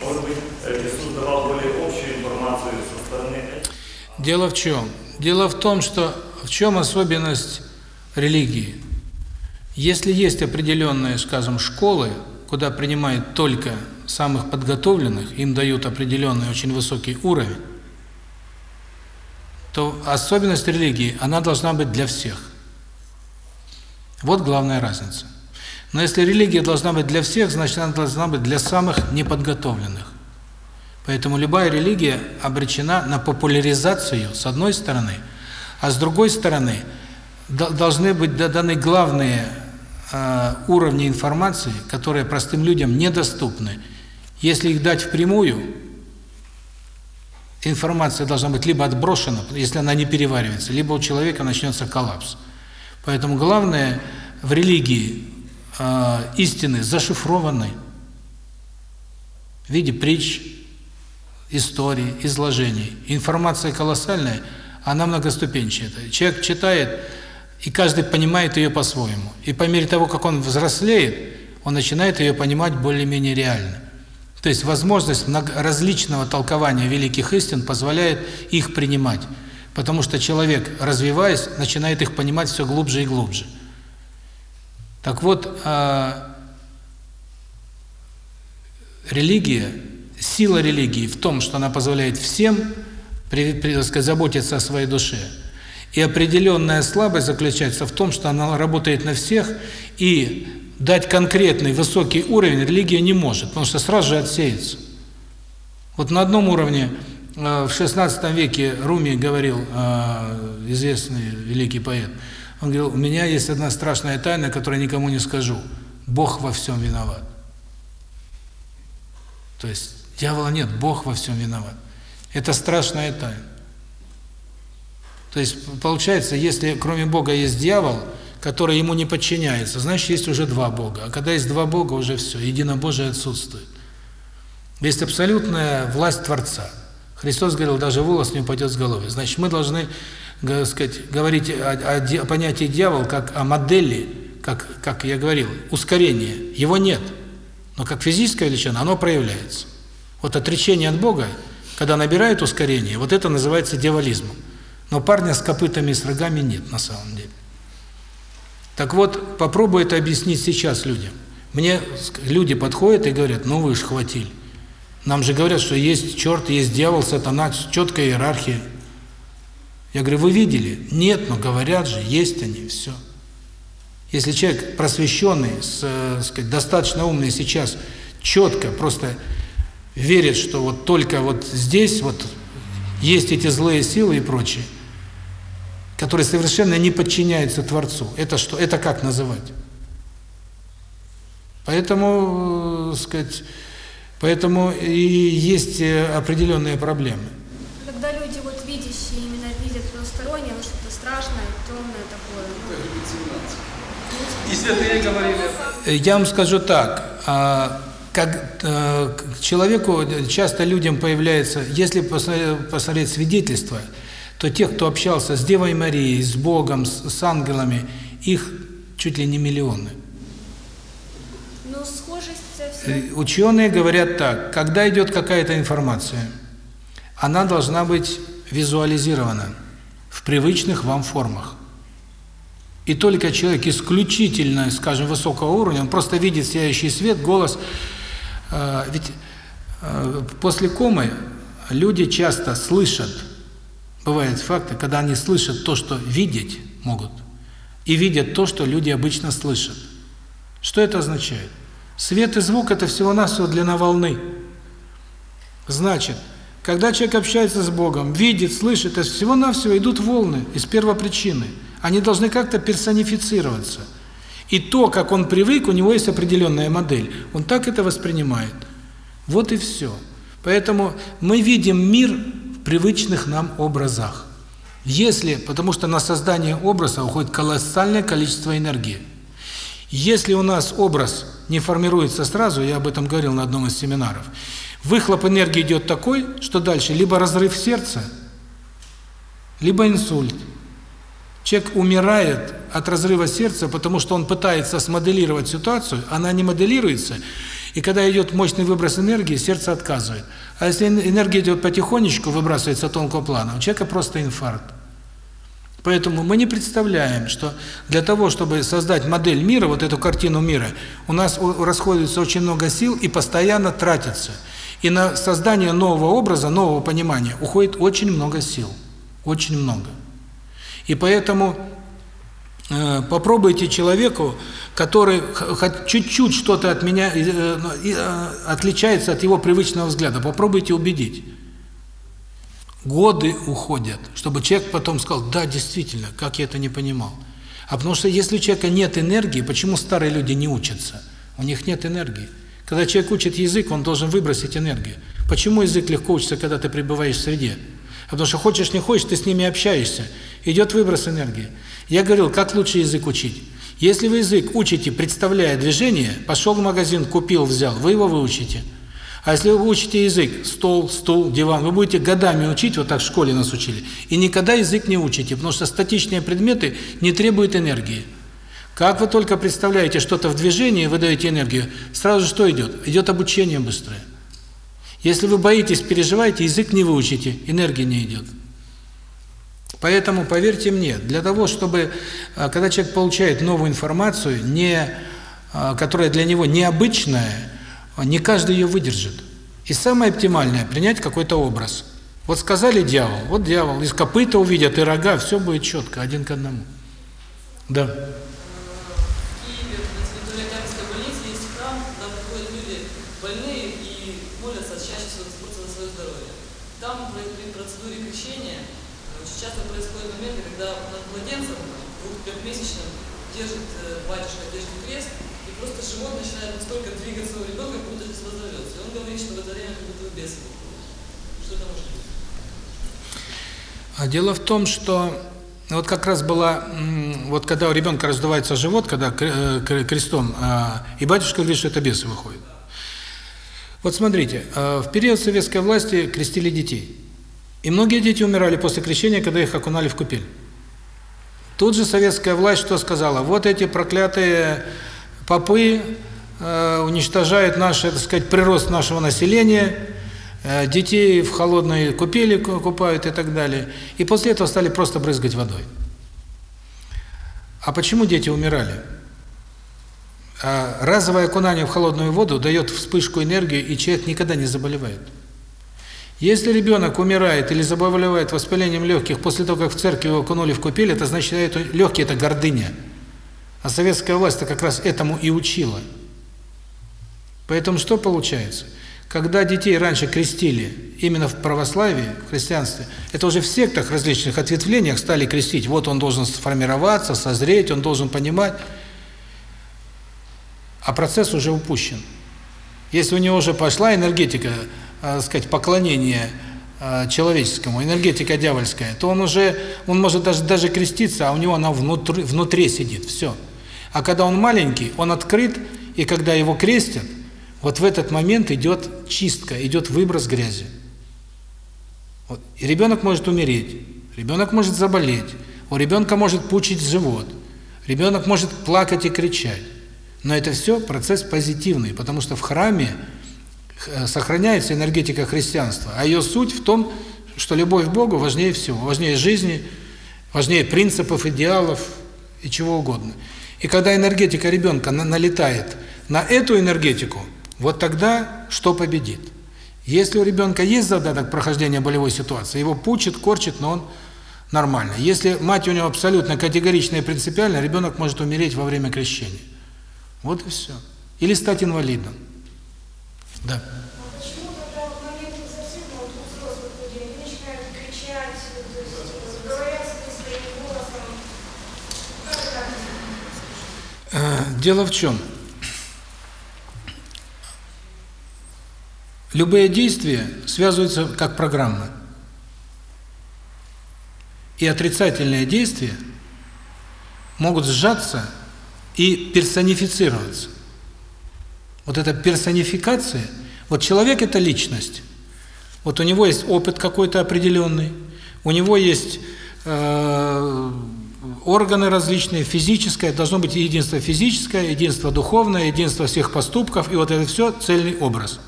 Может быть, Иисус давал более общую информацию со стороны Дело в чем? Дело в том, что в чем особенность религии? Если есть определенные, скажем, школы, куда принимают только самых подготовленных, им дают определенный очень высокий уровень, то особенность религии, она должна быть для всех. Вот главная разница. Но если религия должна быть для всех, значит она должна быть для самых неподготовленных. Поэтому любая религия обречена на популяризацию с одной стороны, а с другой стороны должны быть даны главные э, уровни информации, которые простым людям недоступны. Если их дать впрямую, информация должна быть либо отброшена, если она не переваривается, либо у человека начнется коллапс. Поэтому главное в религии э, истины зашифрованы в виде притч, историй, изложений. Информация колоссальная, она многоступенчатая. Человек читает, и каждый понимает ее по-своему. И по мере того, как он взрослеет, он начинает ее понимать более-менее реально. То есть возможность различного толкования великих истин позволяет их принимать. Потому что человек, развиваясь, начинает их понимать все глубже и глубже. Так вот, религия Сила религии в том, что она позволяет всем при, при, сказать, заботиться о своей душе. И определенная слабость заключается в том, что она работает на всех, и дать конкретный высокий уровень религия не может, потому что сразу же отсеется. Вот на одном уровне в XVI веке Руми говорил, известный великий поэт, он говорил, у меня есть одна страшная тайна, которую никому не скажу. Бог во всем виноват. То есть Дьявола нет, Бог во всем виноват. Это страшная тайна. То есть, получается, если кроме Бога есть дьявол, который ему не подчиняется, значит, есть уже два Бога. А когда есть два Бога, уже все, единобожие отсутствует. Есть абсолютная власть Творца. Христос говорил, даже волос не упадет с головы. Значит, мы должны, сказать, говорить о, о, о понятии дьявол как о модели, как, как я говорил, ускорение. Его нет. Но как физическая величина оно проявляется. Вот отречение от Бога, когда набирает ускорение, вот это называется дьяволизмом. Но парня с копытами и с рогами нет на самом деле. Так вот, попробуй это объяснить сейчас людям. Мне люди подходят и говорят, ну вы ж хватили. Нам же говорят, что есть черт, есть дьявол, сатана, четкая иерархия. Я говорю, вы видели? Нет, но говорят же, есть они, все. Если человек просвещенный, с, э, сказать, достаточно умный сейчас, четко, просто верит, что вот только вот здесь вот есть эти злые силы и прочее, которые совершенно не подчиняются Творцу. Это что? Это как называть? Поэтому, э, сказать, поэтому и есть э, определенные проблемы. Когда люди вот видящие именно видят потустороннее, вот что-то страшное, темное такое. ну, И святые говорили. Э, Я вам скажу так, а, как э, к человеку часто людям появляется, если посмотреть, посмотреть свидетельства, то тех, кто общался с Девой Марией, с Богом, с, с ангелами, их чуть ли не миллионы. Ну, схожесть совсем. Э, Ученые говорят так, когда идет какая-то информация, она должна быть визуализирована в привычных вам формах. И только человек исключительно, скажем, высокого уровня, он просто видит сияющий свет, голос. Э, Ведь э, после комы люди часто слышат, бывают факты, когда они слышат то, что видеть могут, и видят то, что люди обычно слышат. Что это означает? Свет и звук – это всего-навсего длина волны. Значит, когда человек общается с Богом, видит, слышит, это всего-навсего идут волны из первопричины. Они должны как-то персонифицироваться. И то, как он привык, у него есть определенная модель. Он так это воспринимает. Вот и все. Поэтому мы видим мир в привычных нам образах. Если, потому что на создание образа уходит колоссальное количество энергии. Если у нас образ не формируется сразу, я об этом говорил на одном из семинаров, выхлоп энергии идет такой, что дальше либо разрыв сердца, либо инсульт. Человек умирает от разрыва сердца, потому что он пытается смоделировать ситуацию, она не моделируется, и когда идет мощный выброс энергии, сердце отказывает. А если энергия идет потихонечку, выбрасывается тонкого плана, у человека просто инфаркт. Поэтому мы не представляем, что для того, чтобы создать модель мира, вот эту картину мира, у нас расходуется очень много сил и постоянно тратится. И на создание нового образа, нового понимания уходит очень много сил. Очень много. И поэтому попробуйте человеку, который чуть-чуть что-то от меня э, э, отличается от его привычного взгляда, попробуйте убедить. Годы уходят, чтобы человек потом сказал, да, действительно, как я это не понимал. А потому что если у человека нет энергии, почему старые люди не учатся? У них нет энергии. Когда человек учит язык, он должен выбросить энергию. Почему язык легко учится, когда ты пребываешь в среде? Потому что хочешь, не хочешь, ты с ними общаешься. Идет выброс энергии. Я говорил, как лучше язык учить? Если вы язык учите, представляя движение, пошел в магазин, купил, взял, вы его выучите. А если вы учите язык, стол, стул, диван, вы будете годами учить, вот так в школе нас учили, и никогда язык не учите, потому что статичные предметы не требуют энергии. Как вы только представляете что-то в движении, вы даете энергию, сразу что идет? Идет обучение быстрое. Если вы боитесь, переживаете, язык не выучите, энергии не идет. Поэтому, поверьте мне, для того, чтобы, когда человек получает новую информацию, не, которая для него необычная, не каждый ее выдержит. И самое оптимальное – принять какой-то образ. Вот сказали дьявол, вот дьявол, из копыта увидят, и рога, все будет четко, один к одному. Да. В Киеве, на территории Каменской больницы, есть храм, куда приходят люди больные и молятся чаще всего Господь за свое здоровье. Там при при процедуре крещения э, очень часто происходят моменты, когда над младенцем, двух-трехмесячным, держит э, батюшка, держит крест, и просто живот начинает настолько двигаться у ребенка, как будто сейчас разорвется. И он говорит, что в это время как будто бы бесы выходят. Что это может быть? А дело в том, что вот как раз была, вот когда у ребенка раздувается живот, когда э, кре- крестом, а, и батюшка говорит, что это бесы выходят. Вот смотрите, э, в период советской власти крестили детей. И многие дети умирали после крещения, когда их окунали в купель. Тут же советская власть что сказала? Вот эти проклятые попы э, уничтожают наш, так сказать, прирост нашего населения, э, детей в холодной купели ку- купают и так далее. И после этого стали просто брызгать водой. А почему дети умирали? А разовое окунание в холодную воду дает вспышку энергии, и человек никогда не заболевает. Если ребенок умирает или заболевает воспалением легких после того, как в церкви его окунули в купель, это значит, это легкие – это гордыня. А советская власть-то как раз этому и учила. Поэтому что получается? Когда детей раньше крестили именно в православии, в христианстве, это уже в сектах различных ответвлениях стали крестить. Вот он должен сформироваться, созреть, он должен понимать. а процесс уже упущен. Если у него уже пошла энергетика, э, сказать, поклонение э, человеческому, энергетика дьявольская, то он уже, он может даже даже креститься, а у него она внутри, внутри сидит, все. А когда он маленький, он открыт, и когда его крестят, вот в этот момент идет чистка, идет выброс грязи. Вот. И ребенок может умереть, ребенок может заболеть, у ребенка может пучить живот, ребенок может плакать и кричать. Но это все процесс позитивный, потому что в храме э, сохраняется энергетика христианства, а ее суть в том, что любовь к Богу важнее всего, важнее жизни, важнее принципов, идеалов и чего угодно. И когда энергетика ребенка налетает на эту энергетику, вот тогда что победит? Если у ребенка есть задаток прохождения болевой ситуации, его пучит, корчит, но он нормально. Если мать у него абсолютно категоричная и принципиальная, ребенок может умереть во время крещения. Вот и все. Или стать инвалидом. Да. А почему тогда в момент экзорцизма вот у взрослых людей они начинают кричать, то есть говорят своим голосом? Как это Э, Дело в чем? Любые действия связываются как программа. И отрицательные действия могут сжаться и персонифицироваться. Вот эта персонификация, вот человек – это личность. Вот у него есть опыт какой-то определенный, у него есть э, органы различные, физическое, должно быть единство физическое, единство духовное, единство всех поступков, и вот это все цельный образ.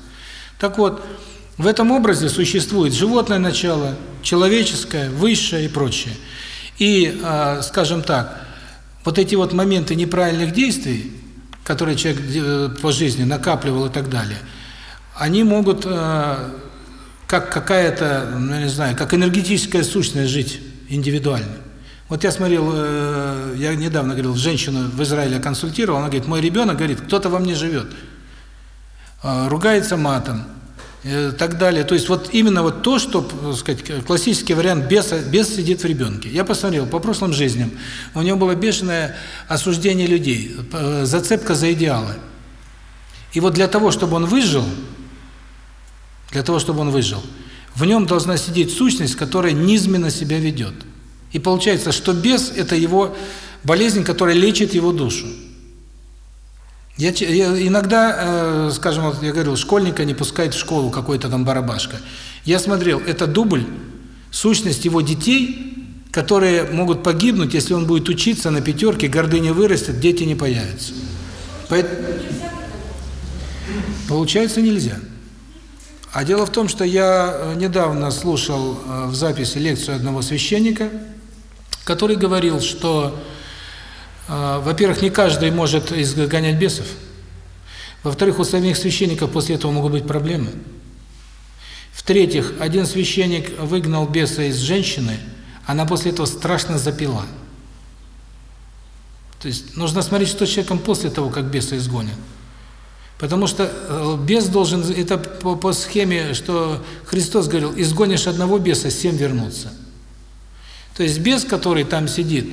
Так вот, в этом образе существует животное начало, человеческое, высшее и прочее. И, э, скажем так, вот эти вот моменты неправильных действий, которые человек э, по жизни накапливал и так далее, они могут э, как какая-то, ну, не знаю, как энергетическая сущность жить индивидуально. Вот я смотрел, э, я недавно говорил, женщину в Израиле консультировал, она говорит, мой ребенок, говорит, кто-то во мне живет. Э, ругается матом, э, так далее. То есть вот именно вот то, что, так сказать, классический вариант беса, бес сидит в ребенке. Я посмотрел по прошлым жизням, у него было бешеное осуждение людей, э, зацепка за идеалы. И вот для того, чтобы он выжил, для того, чтобы он выжил, в нем должна сидеть сущность, которая низменно себя ведет. И получается, что бес – это его болезнь, которая лечит его душу. Я, я иногда, э, скажем, вот я говорил, школьника не пускает в школу какой-то там барабашка. Я смотрел, это дубль, сущность его детей, которые могут погибнуть, если он будет учиться на пятерке, гордыня вырастет, дети не появятся. Поэтому... Получается, нельзя. А дело в том, что я недавно слушал в записи лекцию одного священника, который говорил, что во-первых, не каждый может изгонять бесов. Во-вторых, у самих священников после этого могут быть проблемы. В-третьих, один священник выгнал беса из женщины, она после этого страшно запила. То есть нужно смотреть, что с человеком после того, как беса изгонят. Потому что бес должен, это по, по схеме, что Христос говорил, изгонишь одного беса, семь вернутся. То есть бес, который там сидит,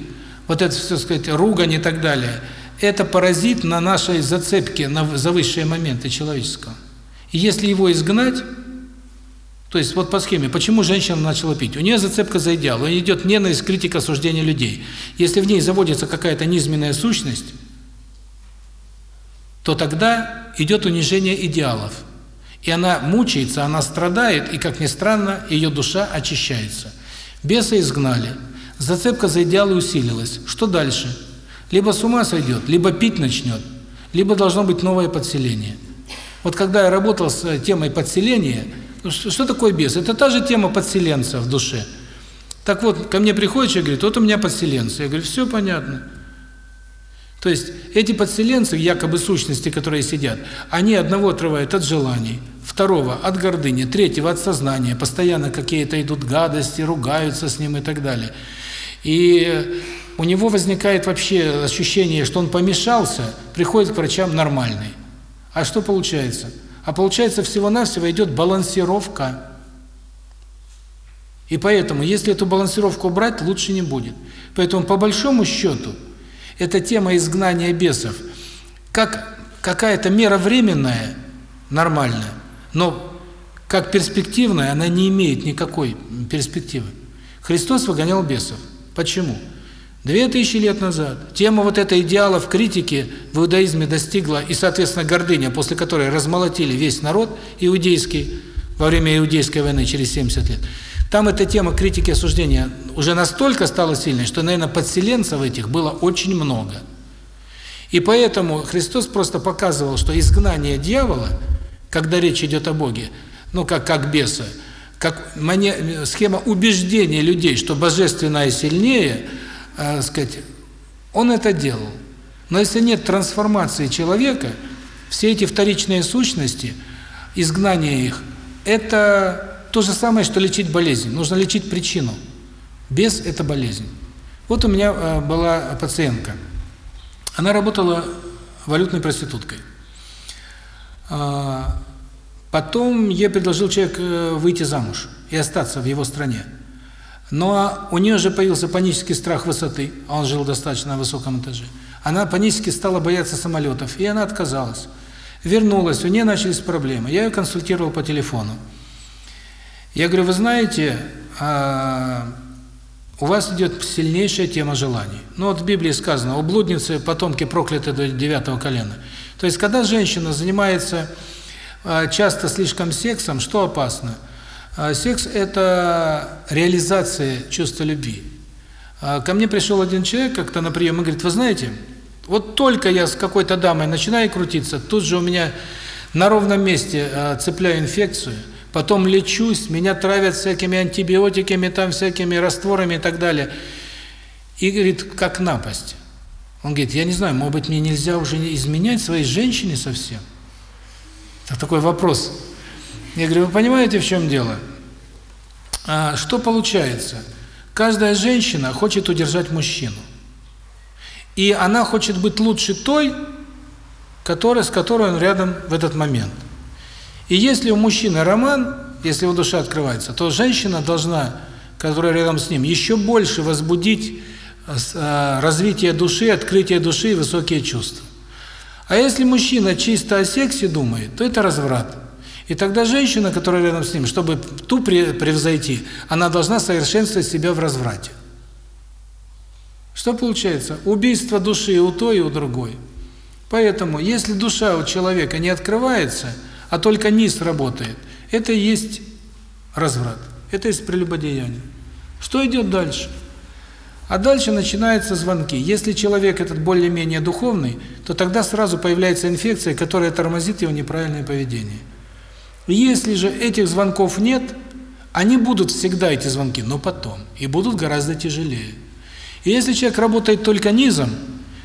вот это, так сказать, ругань и так далее, это паразит на нашей зацепке, на, за высшие моменты человеческого. И если его изгнать, то есть вот по схеме, почему женщина начала пить? У нее зацепка за идеал, у нее идет ненависть, критика, осуждение людей. Если в ней заводится какая-то низменная сущность, то тогда идет унижение идеалов. И она мучается, она страдает, и, как ни странно, ее душа очищается. Беса изгнали, зацепка за идеалы усилилась. Что дальше? Либо с ума сойдет, либо пить начнет, либо должно быть новое подселение. Вот когда я работал с темой подселения, ну, что такое бес? Это та же тема подселенца в душе. Так вот, ко мне приходит человек, говорит, вот у меня подселенцы. Я говорю, все понятно. То есть эти подселенцы, якобы сущности, которые сидят, они одного отрывают от желаний, второго от гордыни, третьего от сознания, постоянно какие-то идут гадости, ругаются с ним и так далее. И у него возникает вообще ощущение, что он помешался, приходит к врачам нормальный. А что получается? А получается всего-навсего идет балансировка. И поэтому, если эту балансировку брать, лучше не будет. Поэтому, по большому счету, эта тема изгнания бесов, как какая-то мера временная, нормальная, но как перспективная она не имеет никакой перспективы. Христос выгонял бесов. Почему? Две тысячи лет назад тема вот этой идеалов критики в иудаизме достигла, и, соответственно, гордыня, после которой размолотили весь народ иудейский во время иудейской войны через 70 лет. Там эта тема критики осуждения уже настолько стала сильной, что, наверное, подселенцев этих было очень много. И поэтому Христос просто показывал, что изгнание дьявола, когда речь идет о Боге, ну, как, как беса, как мане, схема убеждения людей, что божественное сильнее, э, сказать, он это делал. Но если нет трансформации человека, все эти вторичные сущности, изгнание их, это то же самое, что лечить болезнь. Нужно лечить причину. Без – это болезнь. Вот у меня э, была пациентка. Она работала валютной проституткой. Потом ей предложил человек э, выйти замуж и остаться в его стране. Но у нее же появился панический страх высоты, а он жил достаточно на высоком этаже. Она панически стала бояться самолетов, и она отказалась. Вернулась, у нее начались проблемы. Я ее консультировал по телефону. Я говорю, вы знаете, а, у вас идет сильнейшая тема желаний. Ну вот в Библии сказано, у блудницы потомки прокляты до девятого колена. То есть, когда женщина занимается часто слишком сексом, что опасно? А, секс – это реализация чувства любви. Ко мне пришел один человек как-то на прием и говорит, вы знаете, вот только я с какой-то дамой начинаю крутиться, тут же у меня на ровном месте цепляю инфекцию – потом лечусь, меня травят всякими антибиотиками, там всякими растворами и так далее. И говорит, как напасть. Он говорит, я не знаю, может быть, мне нельзя уже изменять своей женщине совсем? Это такой вопрос. Я говорю, вы понимаете, в чем дело? А, что получается? Каждая женщина хочет удержать мужчину. И она хочет быть лучше той, которая, с которой он рядом в этот момент. И если у мужчины роман, если его душа открывается, то женщина должна, которая рядом с ним, еще больше возбудить э, развитие души, открытие души и высокие чувства. А если мужчина чисто о сексе думает, то это разврат. И тогда женщина, которая рядом с ним, чтобы ту превзойти, она должна совершенствовать себя в разврате. Что получается? Убийство души у той и у другой. Поэтому, если душа у человека не открывается – а только низ работает, это и есть разврат, это есть прелюбодеяние. Что идет дальше? А дальше начинаются звонки. Если человек этот более-менее духовный, то тогда сразу появляется инфекция, которая тормозит его неправильное поведение. Если же этих звонков нет, они будут всегда, эти звонки, но потом, и будут гораздо тяжелее. И если человек работает только низом,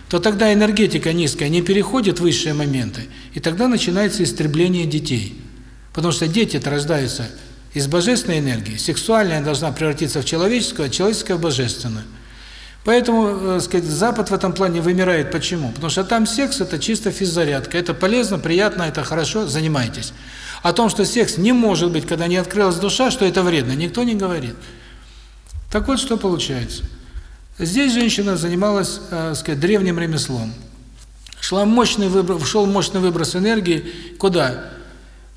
то тогда энергетика низкая не переходит в высшие моменты, и тогда начинается истребление детей. Потому что дети-то рождаются из божественной энергии, сексуальная должна превратиться в человеческую, а человеческая в божественную. Поэтому, э, сказать, Запад в этом плане вымирает. Почему? Потому что там секс – это чисто физзарядка. Это полезно, приятно, это хорошо, занимайтесь. О том, что секс не может быть, когда не открылась душа, что это вредно, никто не говорит. Так вот, что получается – Здесь женщина занималась, э, сказать, древним ремеслом. Шла мощный выброс, шел мощный выброс энергии куда?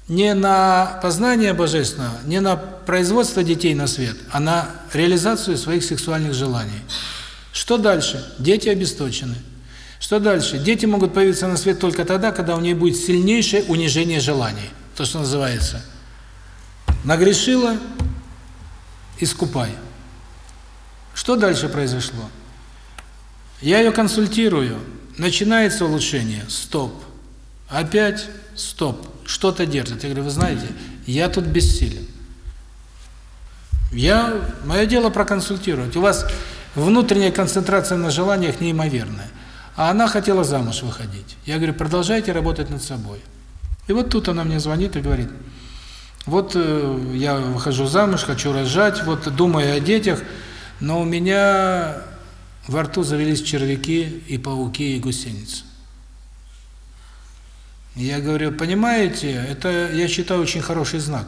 Не на познание божественного, не на производство детей на свет, а на реализацию своих сексуальных желаний. Что дальше? Дети обесточены. Что дальше? Дети могут появиться на свет только тогда, когда у нее будет сильнейшее унижение желаний. То, что называется «нагрешила, искупай». Что дальше произошло? Я ее консультирую, начинается улучшение, стоп. Опять стоп, что-то держит. Я говорю, вы знаете, я тут бессилен. Я, мое дело проконсультировать. У вас внутренняя концентрация на желаниях неимоверная. А она хотела замуж выходить. Я говорю, продолжайте работать над собой. И вот тут она мне звонит и говорит, вот э, я выхожу замуж, хочу рожать, вот думаю о детях, но у меня во рту завелись червяки и пауки, и гусеницы. Я говорю, понимаете, это, я считаю, очень хороший знак.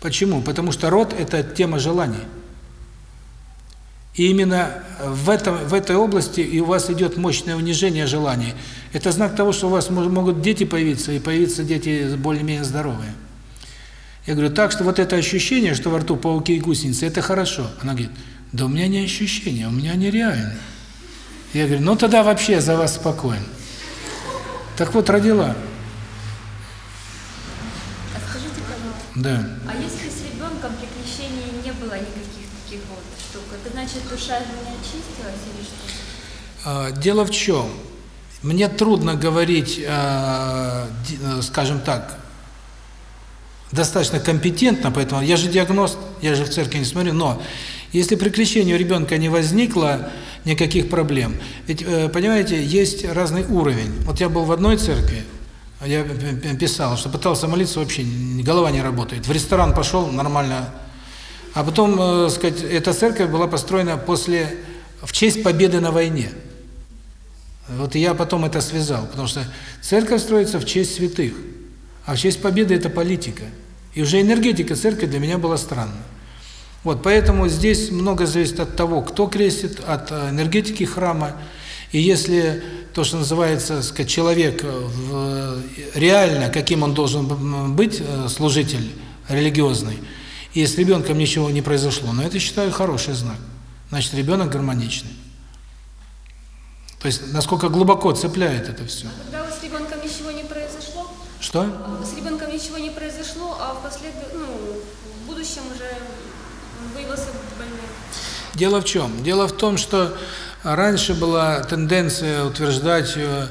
Почему? Потому что род – это тема желаний. И именно в, этом, в этой области и у вас идет мощное унижение желаний. Это знак того, что у вас могут дети появиться, и появиться дети более-менее здоровые. Я говорю, так что вот это ощущение, что во рту пауки и гусеницы, это хорошо. Она говорит, да у меня не ощущение, у меня нереально. Я говорю, ну тогда вообще за вас спокоен. Так вот, родила. А скажите, пожалуйста, Да. а если с ребенком при крещении не было никаких таких вот штук, это значит душа меня очистилась или что? А, Дело в чем? Мне трудно говорить, а, э, скажем так, достаточно компетентно, поэтому я же диагност, я же в церкви не смотрю, но если при крещении у ребенка не возникло никаких проблем, ведь, э, понимаете, есть разный уровень. Вот я был в одной церкви, я писал, что пытался молиться, вообще голова не работает. В ресторан пошел, нормально. А потом, э, сказать, эта церковь была построена после, в честь победы на войне. Вот я потом это связал, потому что церковь строится в честь святых, а в честь победы это политика. И уже энергетика церкви для меня была странна. Вот, поэтому здесь много зависит от того, кто крестит, от э, энергетики храма. И если то, что называется, сказать, человек э, в, реально, каким он должен быть, э, служитель религиозный, и с ребенком ничего не произошло, но это, считаю, хороший знак. Значит, ребенок гармоничный. То есть, насколько глубоко цепляет это все. Когда вот с ребенком ничего не произошло, Что? с ребенком ничего не произошло, а впослед... ну, в будущем уже выявился больным. Дело в чем? Дело в том, что раньше была тенденция утверждать э,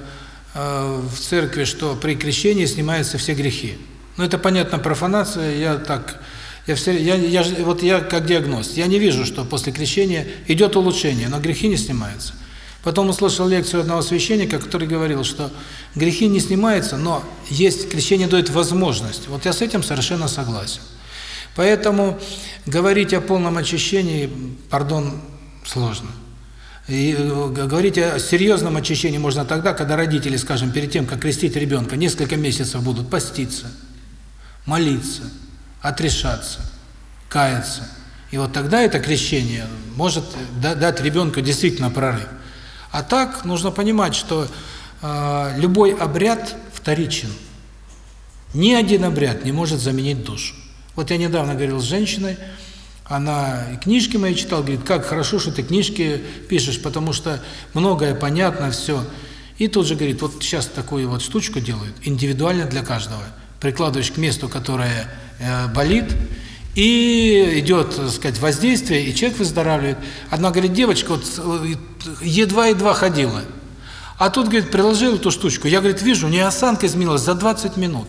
э, в церкви, что при крещении снимаются все грехи. Ну это понятно профанация, я так я все я я вот я как диагност, я не вижу, что после крещения идет улучшение, но грехи не снимаются. Потом услышал лекцию одного священника, который говорил, что грехи не снимаются, но есть крещение дает возможность. Вот я с этим совершенно согласен. Поэтому говорить о полном очищении, пардон, сложно. И э, говорить о серьезном очищении можно тогда, когда родители, скажем, перед тем, как крестить ребенка, несколько месяцев будут поститься, молиться, отрешаться, каяться. И вот тогда это крещение может да- дать ребенку действительно прорыв. А так нужно понимать, что э, любой обряд вторичен. Ни один обряд не может заменить душу. Вот я недавно говорил с женщиной, она книжки мои читала, говорит, как хорошо, что ты книжки пишешь, потому что многое понятно, все. И тут же говорит, вот сейчас такую вот штучку делают, индивидуально для каждого. Прикладываешь к месту, которое э, болит, и идет, так сказать, воздействие, и человек выздоравливает. Одна, говорит, девочка вот э, едва-едва ходила. А тут, говорит, приложил эту штучку. Я, говорит, вижу, у нее осанка изменилась за 20 минут.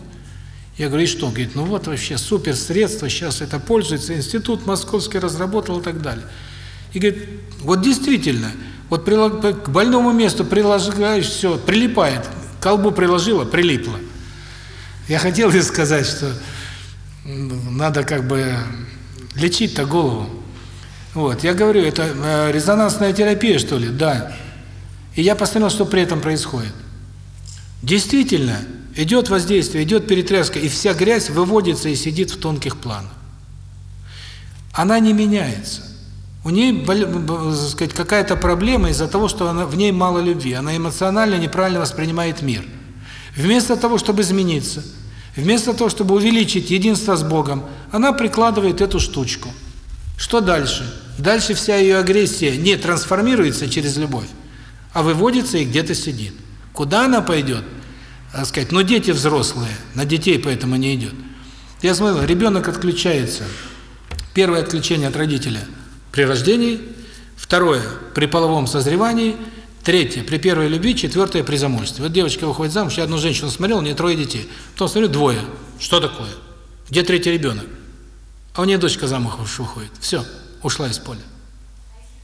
Я говорю, и что? Говорит, ну вот вообще супер средство, сейчас это пользуется, институт московский разработал и так далее. И говорит, вот действительно, вот к больному месту прилагаешь, все, прилипает, к колбу приложила, прилипло. Я хотел ей сказать, что надо как бы лечить-то голову. Вот, я говорю, это э, резонансная терапия, что ли? Да. И я посмотрел, что при этом происходит. Действительно, идет воздействие, идет перетряска, и вся грязь выводится и сидит в тонких планах. Она не меняется. У б- так сказать, какая-то проблема из-за того, что она, в ней мало любви. Она эмоционально неправильно воспринимает мир. Вместо того, чтобы измениться, вместо того, чтобы увеличить единство с Богом, она прикладывает эту штучку. Что дальше? Дальше вся ее агрессия не трансформируется через любовь, а выводится и где-то сидит. Куда она пойдет? Так сказать, ну дети взрослые, на детей поэтому не идет. Я смотрел, ребенок отключается. Первое отключение от родителя при рождении, второе при половом созревании, третье при первой любви, четвертое при замужестве. Вот девочка выходит замуж, я одну женщину смотрел, у нее трое детей. Потом смотрю, двое. Что такое? Где третий ребенок? А у нее дочка замуж выходит. Все, ушла из поля.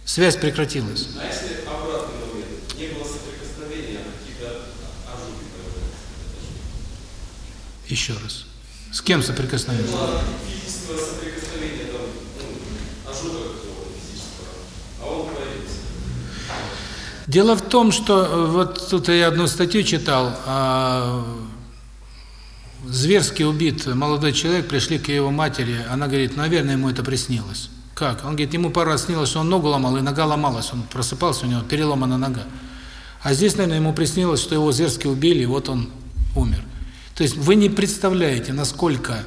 Связь прекратилась. А если обратный момент? Не было соприкосновения, а какие-то ожоги появляются? Еще раз. С кем соприкосновение? Ну, а физического соприкосновения, там, ну, ожога какого-то физического, а он появился. Дело в том, что э, вот тут я одну статью читал, а, зверски убит молодой человек, пришли к его матери, она говорит, наверное, ему это приснилось. Как? Он говорит, ему пару раз снилось, что он ногу ломал, и нога ломалась. Он просыпался, у него переломана нога. А здесь, наверное, ему приснилось, что его зверски убили, и вот он умер. То есть вы не представляете, насколько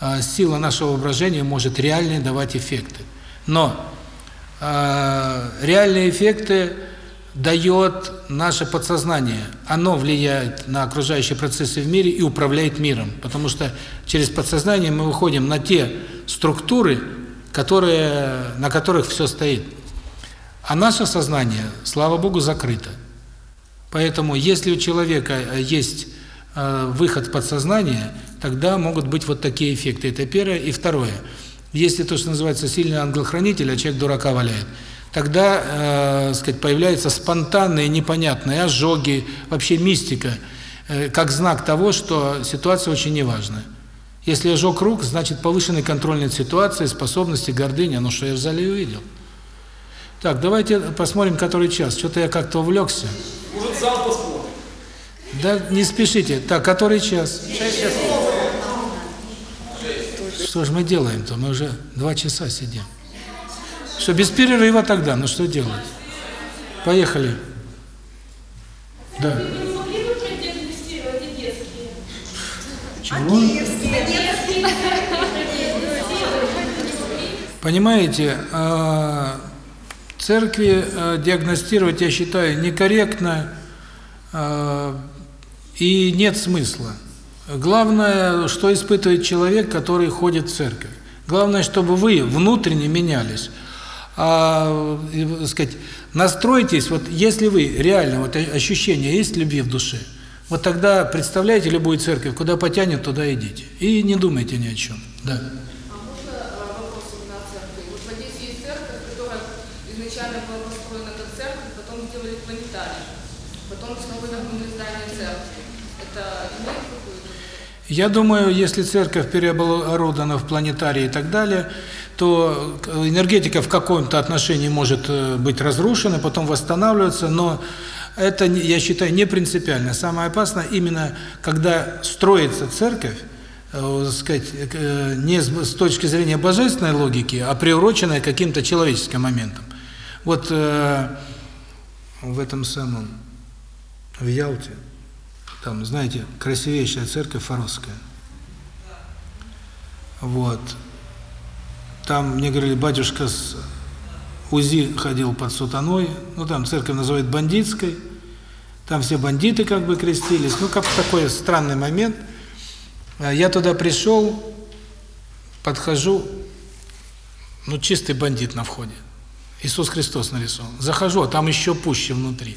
э, сила нашего воображения может реальные давать эффекты. Но э, реальные эффекты дает наше подсознание. Оно влияет на окружающие процессы в мире и управляет миром. Потому что через подсознание мы выходим на те структуры, которые, на которых все стоит. А наше сознание, слава Богу, закрыто. Поэтому, если у человека есть э, выход в подсознание, тогда могут быть вот такие эффекты. Это первое. И второе. Если то, что называется сильный ангел-хранитель, а человек дурака валяет, тогда, э, сказать, появляются спонтанные, непонятные ожоги, вообще мистика, э, как знак того, что ситуация очень неважная. Если ожог рук, значит повышенный контроль над ситуацией, способности, гордыня, ну что я в зале увидел. Так, давайте посмотрим, который час. Что-то я как-то увлекся. Может, зал посмотрим? Да не спешите. Так, который час? Что же мы делаем-то? Мы уже два часа сидим. Что, без перерыва тогда? Ну что делать? Поехали. Да. Чего? Понимаете, э, церкви э, диагностировать, я считаю, некорректно э, и нет смысла. Главное, что испытывает человек, который ходит в церковь. Главное, чтобы вы внутренне менялись. А, и, сказать, настройтесь, вот если вы реально, вот ощущение есть любви в душе, вот тогда представляете любую церковь, куда потянет, туда идите. И не думайте ни о чем. Да. А можно вопрос именно о церкви? Вот в Одессе есть церковь, которая изначально была построена как церковь, потом сделали планетарий. Потом снова вернули здание церкви. Это имеет какую-то... Я думаю, если церковь переоборудована в планетарии и так далее, то энергетика в каком-то отношении может быть разрушена, потом восстанавливаться, но это, я считаю, не принципиально. Самое опасное именно, когда строится церковь, э, сказать, э, не с точки зрения божественной логики, а приуроченная каким-то человеческим моментом. Вот э, в этом самом, в Ялте, там, знаете, красивейшая церковь Фаровская. Вот. Там мне говорили, батюшка с УЗИ ходил под сутаной, ну там церковь называют бандитской, там все бандиты как бы крестились, ну как такой странный момент. Я туда пришел, подхожу, ну чистый бандит на входе, Иисус Христос нарисован. Захожу, а там еще пуще внутри.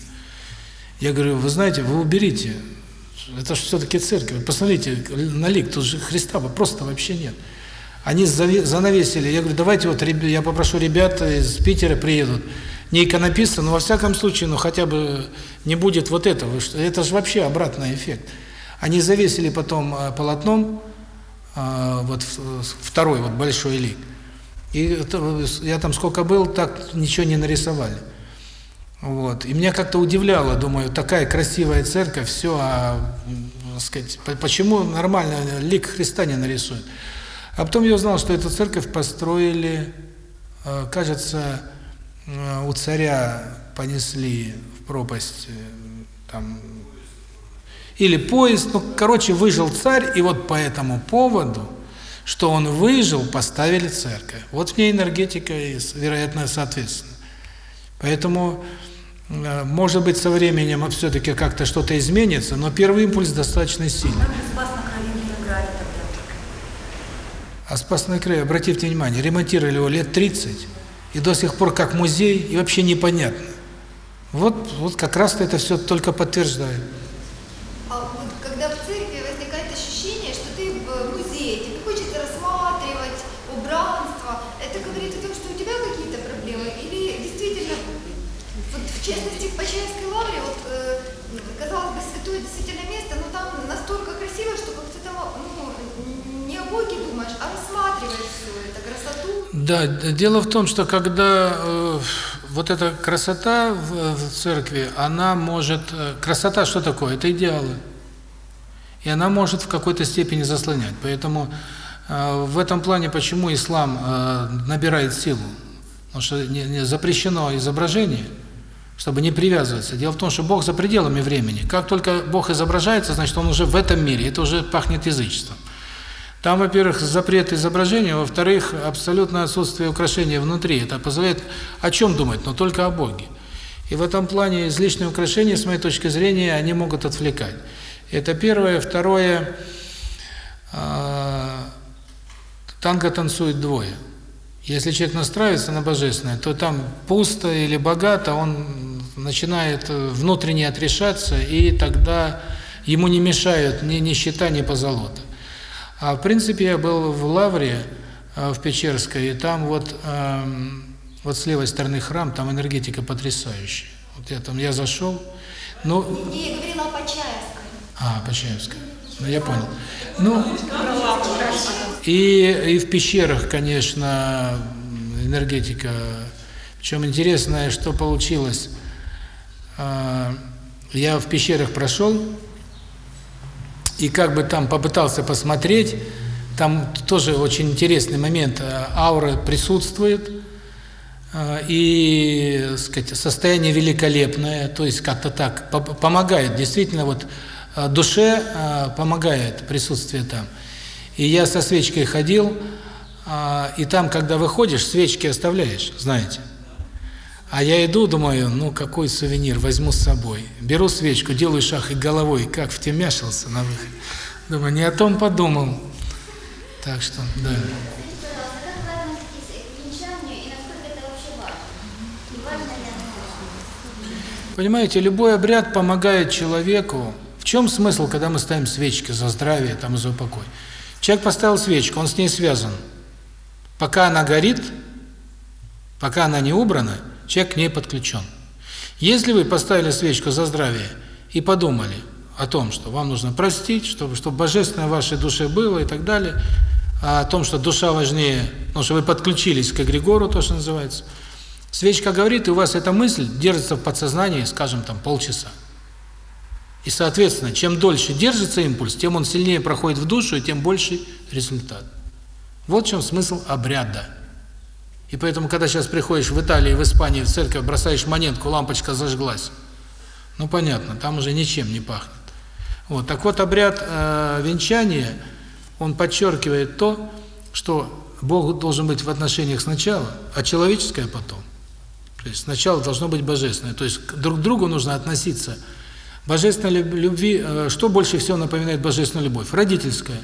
Я говорю, вы знаете, вы уберите, это же все-таки церковь, посмотрите на лик, тут же Христа просто вообще нет. Они занавесили. Я говорю, давайте вот я попрошу ребят из Питера приедут. Не иконописцы, но во всяком случае, ну хотя бы не будет вот этого. Это же вообще обратный эффект. Они завесили потом полотном, вот второй вот большой лик. И я там сколько был, так ничего не нарисовали. Вот. И меня как-то удивляло, думаю, такая красивая церковь, все, а, сказать, почему нормально лик Христа не нарисуют? А потом я узнал, что эту церковь построили, кажется, у царя понесли в пропасть там или поезд, ну, короче, выжил царь, и вот по этому поводу, что он выжил, поставили церковь. Вот в ней энергетика вероятно, соответственно. Поэтому, может быть, со временем все-таки как-то что-то изменится, но первый импульс достаточно сильный. А Спасной край, обратите внимание, ремонтировали его лет 30, и до сих пор как музей, и вообще непонятно. Вот, вот как раз это все только подтверждает. А вот когда в церкви возникает ощущение, что ты в музее, тебе хочется рассматривать убранство, это говорит о том, что у тебя какие-то проблемы? Или действительно, вот в частности, в Почаевской лавре, вот, э, казалось бы, святое действительно место, но там настолько красиво, что как-то там, ну, не о Боге думаешь, а рассматриваешь все это, красоту. Да, дело в том, что когда э, вот эта красота в, в церкви, она может... Э, красота что такое? Это идеалы. И она может в какой-то степени заслонять. Поэтому э, в этом плане почему ислам э, набирает силу? Потому что не, не запрещено изображение, чтобы не привязываться. Дело в том, что Бог за пределами времени. Как только Бог изображается, значит, Он уже в этом мире. Это уже пахнет язычеством. Там, во-первых, запрет изображения, во-вторых, абсолютное отсутствие украшения внутри. Это позволяет о чем думать, но только о Боге. И в этом плане излишние украшения, с моей точки зрения, они могут отвлекать. Это первое. Второе, э, танго танцует двое. Если человек настраивается на Божественное, то там пусто или богато, он начинает внутренне отрешаться, и тогда ему не мешают ни нищета, ни позолота. А в принципе я был в Лавре, э, в Печерской, и там вот вот с левой стороны храм, там энергетика потрясающая. Вот я там, я зашел, ну... Не, я говорила о Почаевской. А, Почаевской. Ну, я понял. Ну, и, и в пещерах, конечно, энергетика. Причем интересное, что получилось. Э, я в пещерах прошел, и как бы там попытался посмотреть, там тоже очень интересный момент, э, аура присутствует, э, и, сказать, состояние великолепное, то есть как-то так помогает, действительно вот э, душе помогает присутствие там. И я со свечкой ходил, и там, когда выходишь, свечки оставляешь, знаете. А я иду, думаю, ну какой сувенир, возьму с собой. Беру свечку, делаю шаг и головой, как втемяшился на выход. Думаю, не о том подумал. Так что, да. Понимаете, любой обряд помогает человеку. В чем смысл, когда мы ставим свечки за здравие, там, за упокой? Человек поставил свечку, он с ней связан. Пока она горит, пока она не убрана, человек к ней подключен. Если вы поставили свечку за здравие и подумали о том, что вам нужно простить, чтобы, чтобы божественное в вашей душе было и так далее, а о том, что душа важнее, ну, что вы подключились к эгрегору, то, что называется, свечка говорит, и у вас эта мысль держится в подсознании, скажем, там, полчаса. И, соответственно, чем дольше держится импульс, тем он сильнее проходит в душу, и тем больше результат. Вот в чем смысл обряда. И поэтому, когда сейчас приходишь в Италии, в Испании, в церковь, бросаешь монетку, лампочка зажглась. Ну, понятно, там уже ничем не пахнет. Вот, так вот, обряд э, венчания, он подчеркивает то, что Бог должен быть в отношениях сначала, а человеческое потом. То есть сначала должно быть божественное. То есть друг к другу нужно относиться. Божественной любви, э, что больше всего напоминает божественную любовь? Родительская.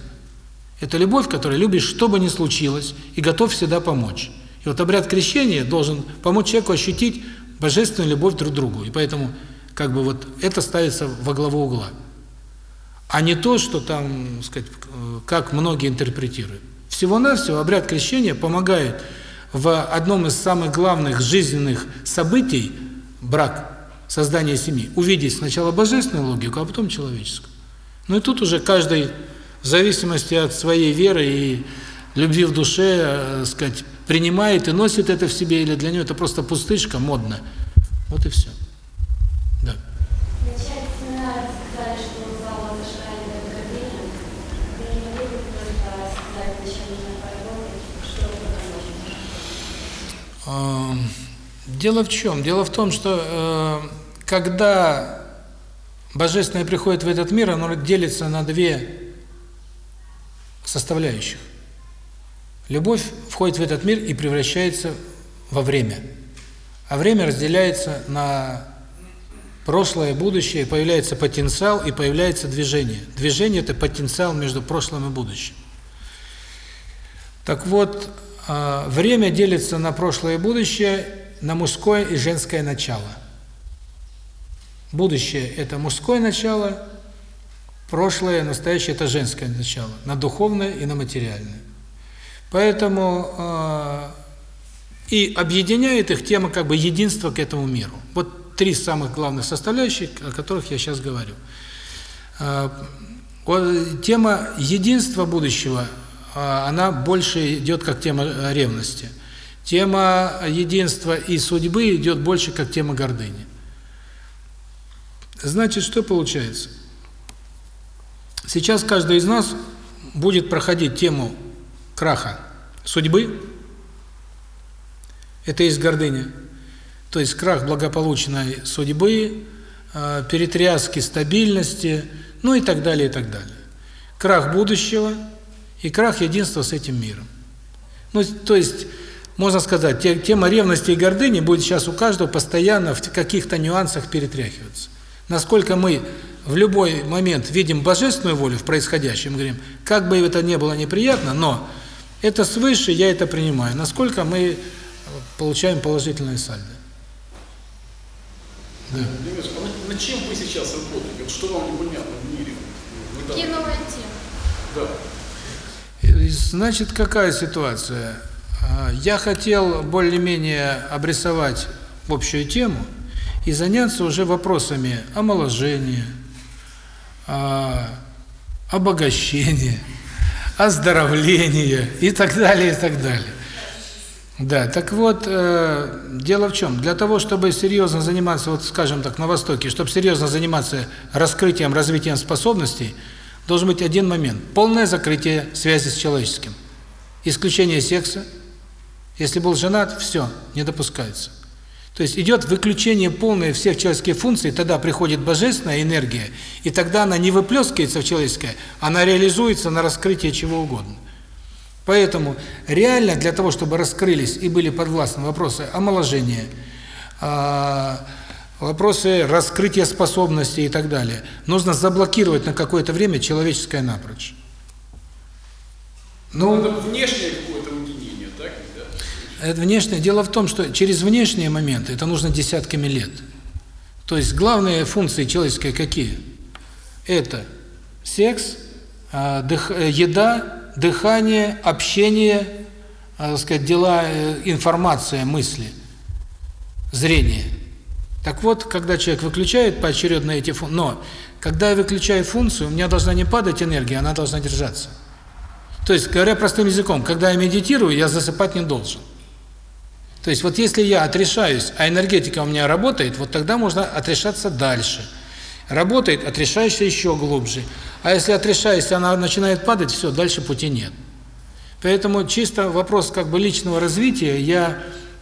Это любовь, которая любишь, что бы ни случилось, и готов всегда помочь. И вот обряд крещения должен помочь человеку ощутить божественную любовь друг к другу. И поэтому как бы вот это ставится во главу угла. А не то, что там, сказать, как многие интерпретируют. Всего-навсего обряд крещения помогает в одном из самых главных жизненных событий брак, создание семьи, увидеть сначала божественную логику, а потом человеческую. Ну и тут уже каждый в зависимости от своей веры и любви в душе, э, сказать, принимает и носит это в себе, или для него это просто пустышка, модно. Вот и все. Да. Дело в чем? Дело в том, что э, когда Божественное приходит в этот мир, оно делится на две составляющих. Любовь входит в этот мир и превращается во время. А время разделяется на прошлое, будущее, появляется потенциал и появляется движение. Движение – это потенциал между прошлым и будущим. Так вот, а, время делится на прошлое и будущее, на мужское и женское начало. Будущее – это мужское начало, прошлое, настоящее – это женское начало, на духовное и на материальное. Поэтому э, и объединяет их тема как бы единства к этому миру. Вот три самых главных составляющих, о которых я сейчас говорю. Э, тема единства будущего, э, она больше идет как тема ревности. Тема единства и судьбы идет больше как тема гордыни. Значит, что получается? Сейчас каждый из нас будет проходить тему краха судьбы, это есть гордыня. То есть крах благополучной судьбы, э, перетряски стабильности, ну и так далее, и так далее. Крах будущего и крах единства с этим миром. Ну, то есть, можно сказать, тема ревности и гордыни будет сейчас у каждого постоянно в каких-то нюансах перетряхиваться. Насколько мы в любой момент видим божественную волю в происходящем, говорим, как бы это ни было неприятно, но это свыше, я это принимаю. Насколько мы получаем положительное сальдо. Да. А над чем вы сейчас работаете? Вот что вам непонятно в мире? Какие новые темы? Да. Значит, какая ситуация? А, я хотел более-менее обрисовать общую тему и заняться уже вопросами омоложения, а, обогащения, оздоровления и так далее, и так далее. Да, так вот, э, дело в чем? Для того, чтобы серьезно заниматься, вот скажем так, на Востоке, чтобы серьезно заниматься раскрытием, развитием способностей, должен быть один момент. Полное закрытие связи с человеческим. Исключение секса. Если был женат, все, не допускается. То есть идет выключение полное всех человеческих функций, тогда приходит божественная энергия, и тогда она не выплескивается в человеческое, она реализуется на раскрытие чего угодно. Поэтому реально для того, чтобы раскрылись и были подвластны вопросы омоложения, а, вопросы раскрытия способностей и так далее, нужно заблокировать на какое-то время человеческое напрочь. Ну, это внешнее какое-то уединение, так? Да? Это внешнее. Дело в том, что через внешние моменты это нужно десятками лет. То есть главные функции человеческие какие? Это секс, а, э, еда, дыхание, общение, так сказать, дела, э, информация, мысли, зрение. Так вот, когда человек выключает поочередно эти функции, но когда я выключаю функцию, у меня должна не падать энергия, она должна держаться. То есть, говоря простым языком, когда я медитирую, я засыпать не должен. То есть, вот если я отрешаюсь, а энергетика у меня работает, вот тогда можно отрешаться дальше. Работает, отрешаешься еще глубже. А если отрешаешься, она начинает падать, все, дальше пути нет. Поэтому чисто вопрос как бы личного развития я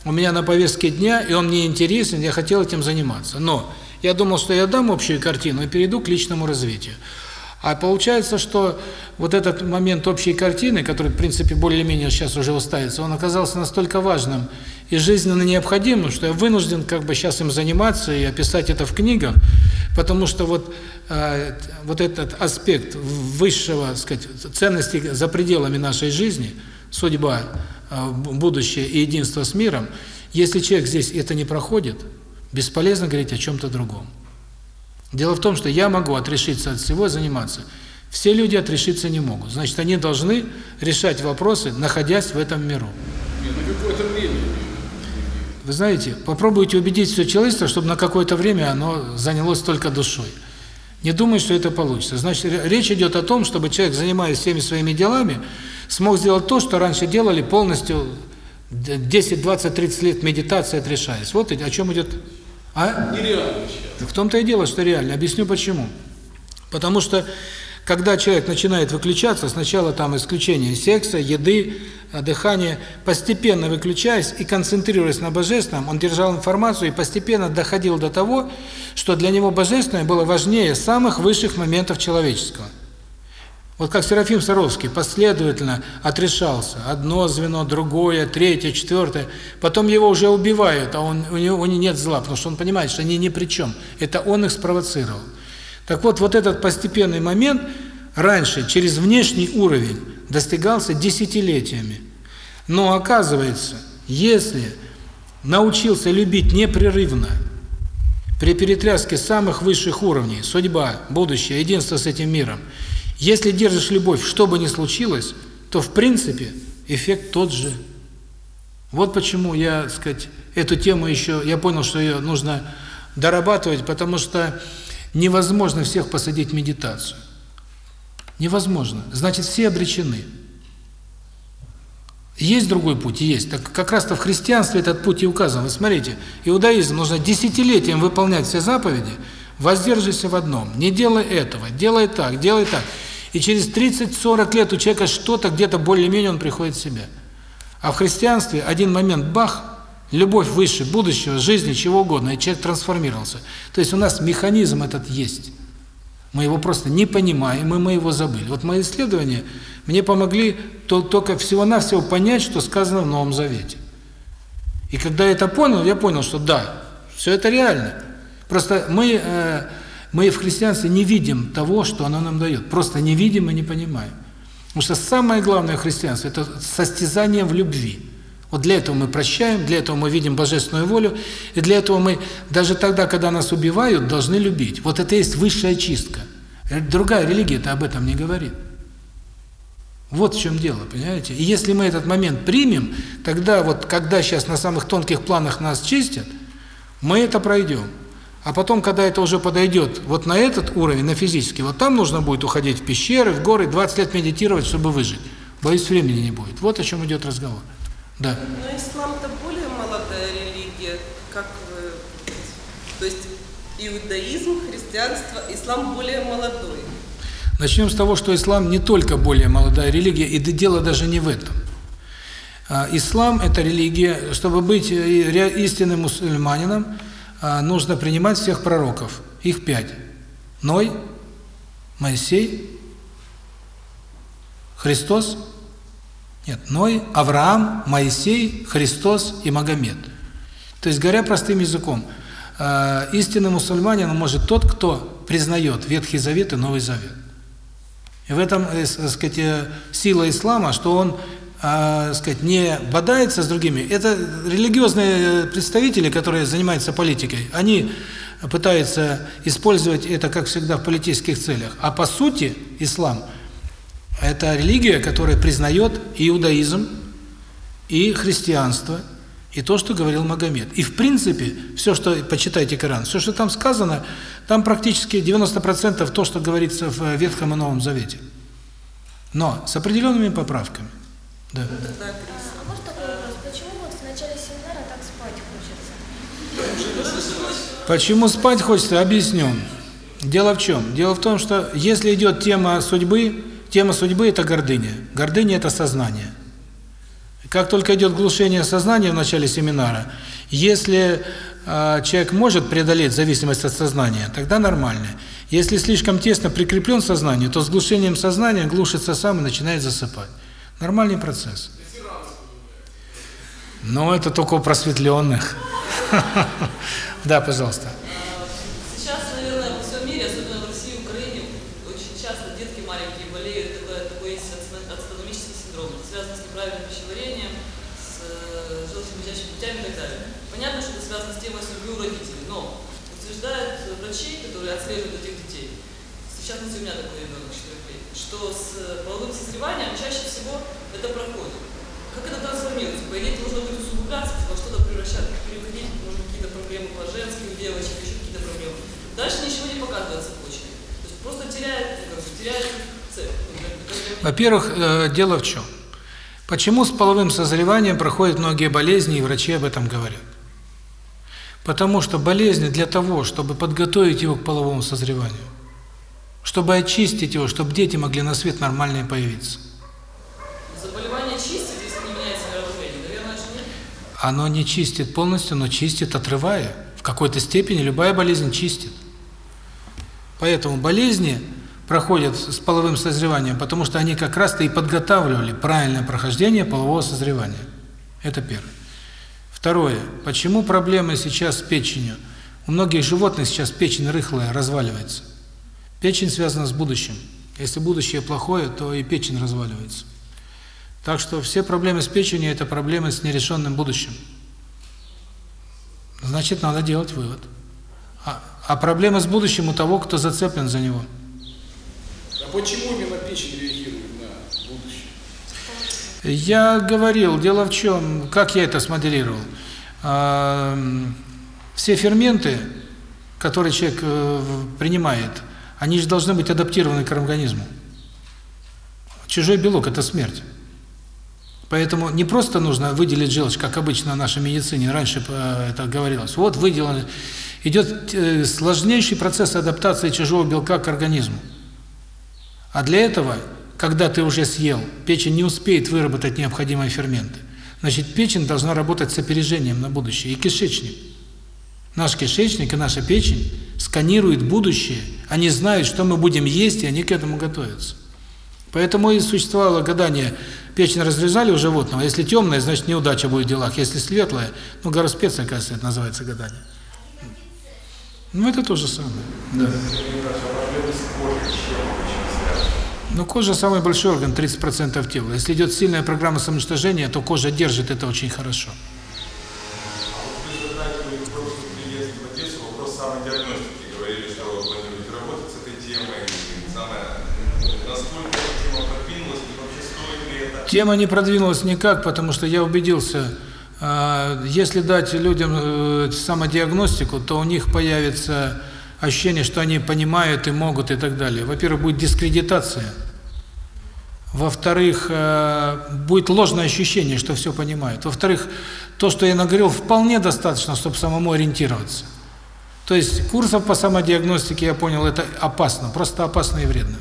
у меня на повестке дня, и он мне интересен, я хотел этим заниматься. Но я думал, что я дам общую картину и перейду к личному развитию. А получается, что вот этот момент общей картины, который, в принципе, более-менее сейчас уже уставится, он оказался настолько важным и жизненно необходимым, что я вынужден как бы сейчас им заниматься и описать это в книгах, потому что вот э, вот этот аспект высшего, так сказать, ценности за пределами нашей жизни, судьба, э, будущее и единство с миром, если человек здесь это не проходит, бесполезно говорить о чем-то другом. Дело в том, что я могу отрешиться от всего заниматься. Все люди отрешиться не могут. Значит, они должны решать вопросы, находясь в этом миру. Нет, на какое-то время. Вы знаете, попробуйте убедить все человечество, чтобы на какое-то время оно занялось только душой. Не думаю, что это получится. Значит, речь идет о том, чтобы человек, занимаясь всеми своими делами, смог сделать то, что раньше делали полностью 10, 20, 30 лет медитации отрешаясь. Вот о чем идет а? Нереально сейчас. В том-то и дело, что реально. Объясню почему. Потому что, когда человек начинает выключаться, сначала там исключение секса, еды, дыхания, постепенно выключаясь и концентрируясь на Божественном, он держал информацию и постепенно доходил до того, что для него Божественное было важнее самых высших моментов человеческого. Вот как Серафим Саровский последовательно отрешался. Одно звено, другое, третье, четвертое. Потом его уже убивают, а он, у, него, у него нет зла, потому что он понимает, что они ни при чем. Это он их спровоцировал. Так вот, вот этот постепенный момент раньше через внешний уровень достигался десятилетиями. Но оказывается, если научился любить непрерывно, при перетряске самых высших уровней, судьба, будущее, единство с этим миром – если держишь любовь, что бы ни случилось, то в принципе эффект тот же. Вот почему я, так сказать, эту тему еще, я понял, что ее нужно дорабатывать, потому что невозможно всех посадить в медитацию. Невозможно. Значит, все обречены. Есть другой путь? Есть. Так как раз-то в христианстве этот путь и указан. Вы смотрите, иудаизм нужно десятилетиям выполнять все заповеди, воздерживайся в одном, не делай этого, делай так, делай так. И через 30-40 лет у человека что-то где-то более-менее он приходит в себя. А в христианстве один момент бах, любовь выше будущего, жизни, чего угодно, и человек трансформировался. То есть у нас механизм этот есть. Мы его просто не понимаем, и мы его забыли. Вот мои исследования мне помогли только всего-навсего понять, что сказано в Новом Завете. И когда я это понял, я понял, что да, все это реально. Просто мы, э, мы в христианстве не видим того, что оно нам дает. Просто не видим и не понимаем. Потому что самое главное в христианстве – это состязание в любви. Вот для этого мы прощаем, для этого мы видим божественную волю, и для этого мы, даже тогда, когда нас убивают, должны любить. Вот это есть высшая чистка. Другая религия-то об этом не говорит. Вот в чем дело, понимаете? И если мы этот момент примем, тогда вот, когда сейчас на самых тонких планах нас чистят, мы это пройдем. А потом, когда это уже подойдет вот на этот уровень, на физический, вот там нужно будет уходить в пещеры, в горы, 20 лет медитировать, чтобы выжить. Боюсь, времени не будет. Вот о чем идет разговор. Да. Но ислам-то более молодая религия, как вы... То есть иудаизм, христианство, ислам более молодой. Начнем с того, что ислам не только более молодая религия, и дело даже не в этом. А, ислам – это религия, чтобы быть э, истинным мусульманином, нужно принимать всех пророков. Их пять. Ной, Моисей, Христос нет, Ной, Авраам, Моисей, Христос и Магомед. То есть, говоря простым языком, э, истинный мусульманин может тот, кто признает Ветхий Завет и Новый Завет. И в этом, э, так сказать, э, сила ислама, что он, э, сказать, не бодается с другими. Это религиозные представители, которые занимаются политикой, они пытаются использовать это, как всегда, в политических целях. А по сути, ислам – это религия, которая признает иудаизм, и христианство, и то, что говорил Магомед. И в принципе, все, что, почитайте Коран, все, что там сказано, там практически 90% то, что говорится в Ветхом и Новом Завете. Но с определенными поправками. Да. А может такой вопрос? Почему вот в начале семинара так спать хочется? Почему спать хочется? Объясню. Дело в чем? Дело в том, что если идет тема судьбы, Тема судьбы – это гордыня. Гордыня – это сознание. Как только идет глушение сознания в начале семинара, если э, человек может преодолеть зависимость от сознания, тогда нормально. Если слишком тесно прикреплен сознанию, то с глушением сознания глушится сам и начинает засыпать. Нормальный процесс. Но это только у просветленных. [laughs] Да, пожалуйста. частности, у меня такой ребенок 4 лет, что с э, половым созреванием чаще всего это проходит. Как это трансформируется? По идее, это усугубляться, во что-то превращаться, переходить, может, какие-то проблемы по женским девочкам, еще какие-то проблемы. Дальше ничего не показывает цепочкой. То есть просто теряет, как теряет цель. Во-первых, э, дело в чем? Почему с половым созреванием проходят многие болезни, и врачи об этом говорят? Потому что болезни для того, чтобы подготовить его к половому созреванию, чтобы очистить его, чтобы дети могли на свет нормальные появиться. Заболевание чистит, если не меняется мировоззрение? Наверное, же нет? Оно не чистит полностью, но чистит, отрывая. В какой-то степени любая болезнь чистит. Поэтому болезни проходят с половым созреванием, потому что они как раз-то и подготавливали правильное прохождение полового созревания. Это первое. Второе. Почему проблемы сейчас с печенью? У многих животных сейчас печень рыхлая, разваливается. Печень связана с будущим. Если будущее плохое, то и печень разваливается. Так что все проблемы с печенью – это проблемы с нерешенным будущим. Значит, надо делать вывод. А, а проблемы с будущим у того, кто зацеплен за него. А почему именно печень реагирует на будущее? Я говорил, дело в чем, как я это смоделировал. Все ферменты, которые человек э, принимает, они же должны быть адаптированы к организму. Чужой белок – это смерть. Поэтому не просто нужно выделить желчь, как обычно в нашей медицине, раньше э, это говорилось. Вот выделено. Идет э, сложнейший процесс адаптации чужого белка к организму. А для этого, когда ты уже съел, печень не успеет выработать необходимые ферменты. Значит, печень должна работать с опережением на будущее. И кишечник. Наш кишечник и наша печень сканируют будущее. Они знают, что мы будем есть, и они к этому готовятся. Поэтому и существовало гадание, печень разрезали у животного, если темная, значит неудача будет в делах, если светлая, ну гора кажется, это называется гадание. Ну это то же самое. Да. Но кожа самый большой орган, 30% тела. Если идет сильная программа самоуничтожения, то кожа держит это очень хорошо. Вы затрагивали в прошлом приезде в Одессу вопрос самодиагностики. Говорили, что вы планируете работать с этой темой. И самое, насколько эта тема продвинулась и вообще стоит ли это? Тема не продвинулась никак, потому что я убедился, э, если дать людям э, самодиагностику, то у них появится ощущение, что они понимают и могут и так далее. Во-первых, будет дискредитация. Во-вторых, э, будет ложное ощущение, что все понимают. Во-вторых, то, что я наговорил, вполне достаточно, чтобы самому ориентироваться. То есть курсов по самодиагностике, я понял, это опасно, просто опасно и вредно.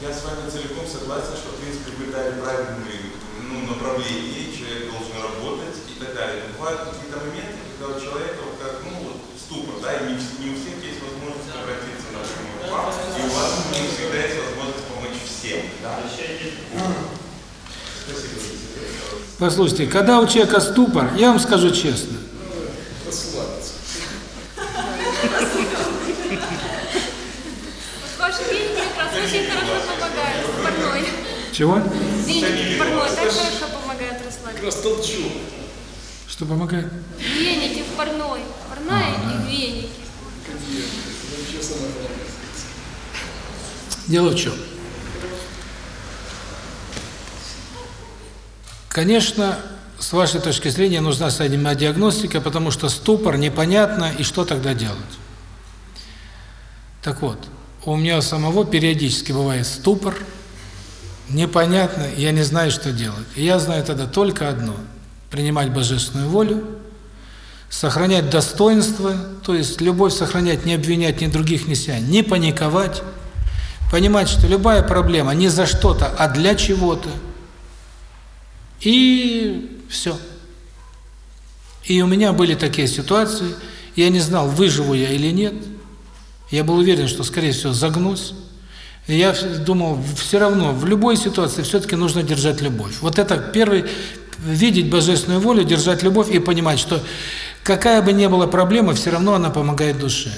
Я с вами целиком согласен, что, в принципе, вы дали правильные ну, направления, человек должен работать и так далее. Но бывают какие-то моменты, когда у человека вот как, ну, вот, ступор, да, и не, вс- не у всех есть возможность обратиться напрямую к вам, и у вас не всегда есть возможность помочь всем. Да? Спасибо. Послушайте, когда у человека ступор, я вам скажу честно, Расслабиться. Вот ваши веники как раз очень хорошо помогают в парной. чего? Веники в парной так хорошо помогают Как расслабиться. раз толчу. Что помогает? Веники в парной. Парная и веники. Вообще самое главное. Дело в чем? Конечно, с вашей точки зрения нужна самодиагностика, потому что ступор непонятно, и что тогда делать? Так вот, у меня самого периодически бывает ступор, непонятно, я не знаю, что делать. И я знаю тогда только одно – принимать божественную волю, сохранять достоинство, то есть любовь сохранять, не обвинять ни других, ни себя, не паниковать, понимать, что любая проблема не за что-то, а для чего-то. И все. И у меня были такие ситуации, я не знал, выживу я или нет. Я был уверен, что, скорее всего, загнусь. И я думал, все равно, в любой ситуации все-таки нужно держать любовь. Вот это первый, видеть божественную волю, держать любовь и понимать, что какая бы ни была проблема, все равно она помогает душе.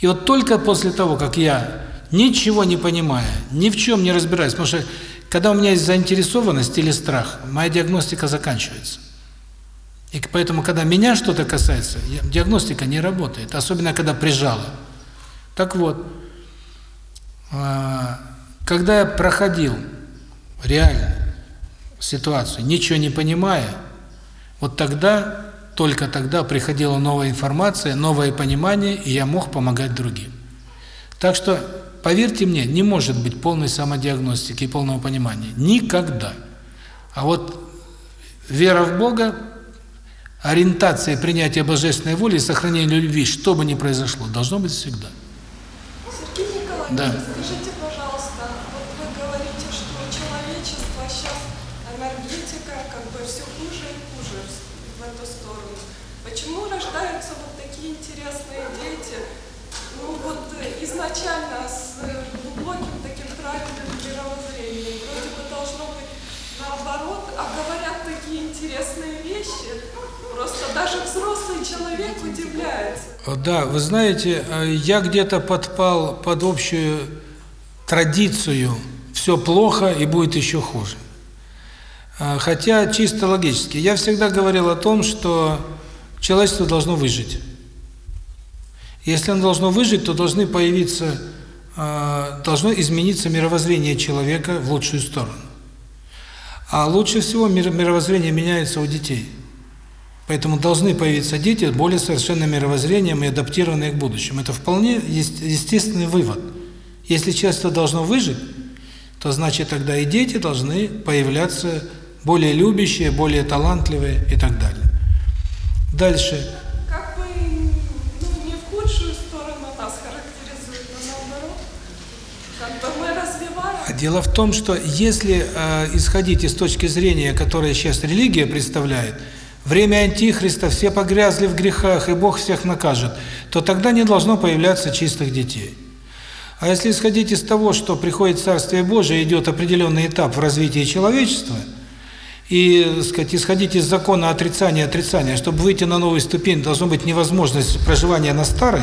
И вот только после того, как я, ничего не понимая, ни в чем не разбираюсь, потому что когда у меня есть заинтересованность или страх, моя диагностика заканчивается. И поэтому, когда меня что-то касается, диагностика не работает, особенно когда прижало. Так вот, а, когда я проходил реально ситуацию, ничего не понимая, вот тогда, только тогда приходила новая информация, новое понимание, и я мог помогать другим. Так что, поверьте мне, не может быть полной самодиагностики и полного понимания. Никогда. А вот вера в Бога, ориентация принятия божественной воли и сохранение любви, что бы ни произошло, должно быть всегда. Сергей Николаевич, Да. скажите, пожалуйста, вот вы говорите, что у человечества сейчас энергетика как бы все хуже и хуже в эту сторону. Почему рождаются вот такие интересные дети? Ну вот э, изначально с э, глубоким таким правильным мировоззрением. Вроде бы должно быть наоборот, а говорят такие интересные вещи. Просто даже взрослый человек удивляется. Да, вы знаете, э, я где-то подпал под общую традицию «все плохо и будет еще хуже». Э, Хотя чисто логически. Я всегда говорил о том, что человечество должно выжить. Если оно должно выжить, то должны появиться, э, должно измениться мировоззрение человека в лучшую сторону. А лучше всего мир- мировоззрение меняется у детей. Поэтому должны появиться дети с более совершенным мировоззрением и адаптированные к будущему. Это вполне естественный вывод. Если человечество должно выжить, то значит тогда и дети должны появляться более любящие, более талантливые и так далее. Дальше. Как бы ну, не в худшую сторону нас характеризует, а наоборот. Как бы мы развиваем Дело в том, что если э, исходить из точки зрения, которая сейчас религия представляет, время Антихриста, все погрязли в грехах, и Бог всех накажет, то тогда не должно появляться чистых детей. А если исходить из того, что приходит Царствие Божие, идет определенный этап в развитии человечества, и, сказать, исходить из закона отрицания отрицания, чтобы выйти на новую ступень, должна быть невозможность проживания на старой,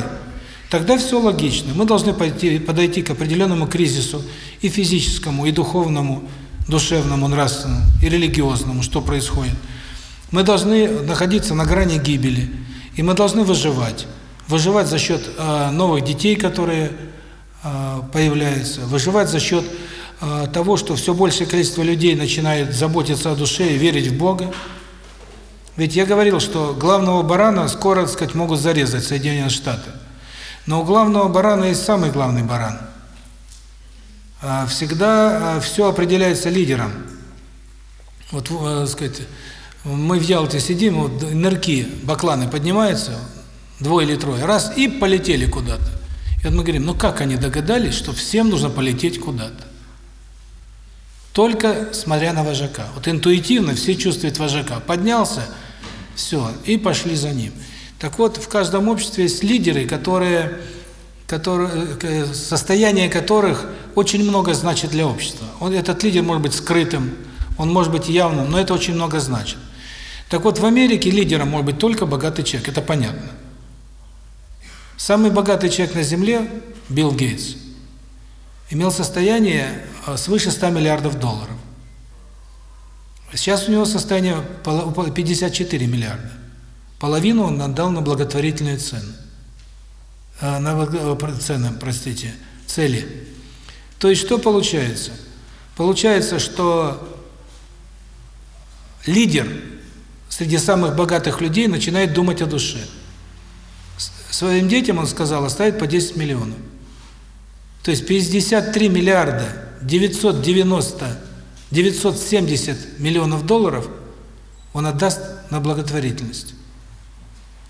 тогда все логично. Мы должны пойти, подойти к определенному кризису и физическому, и духовному, душевному, нравственному, и религиозному, что происходит. Мы должны находиться на грани гибели, и мы должны выживать. Выживать за счет э, новых детей, которые э, появляются, выживать за счет э, того, что все большее количество людей начинает заботиться о душе и верить в Бога. Ведь я говорил, что главного барана скоро, так сказать, могут зарезать Соединенные Штаты. Но у главного барана есть самый главный баран. А, всегда а, все определяется лидером. Вот, так сказать, мы в Ялте сидим, вот нырки, бакланы поднимаются, двое или трое, раз, и полетели куда-то. И вот мы говорим, ну как они догадались, что всем нужно полететь куда-то? Только смотря на вожака. Вот интуитивно все чувствуют вожака. Поднялся, все, и пошли за ним. Так вот, в каждом обществе есть лидеры, которые, которые состояние которых очень много значит для общества. Он, этот лидер может быть скрытым, он может быть явным, но это очень много значит. Так вот, в Америке лидером может быть только богатый человек, это понятно. Самый богатый человек на Земле, Билл Гейтс, имел состояние э, свыше 100 миллиардов долларов. Сейчас у него состояние 54 миллиарда. Половину он отдал на благотворительные цены. Э, на э, цены, простите, цели. То есть что получается? Получается, что лидер среди самых богатых людей начинает думать о душе. Своим детям, он сказал, оставить по 10 миллионов. То есть 53 миллиарда 990, 970 миллионов долларов он отдаст на благотворительность.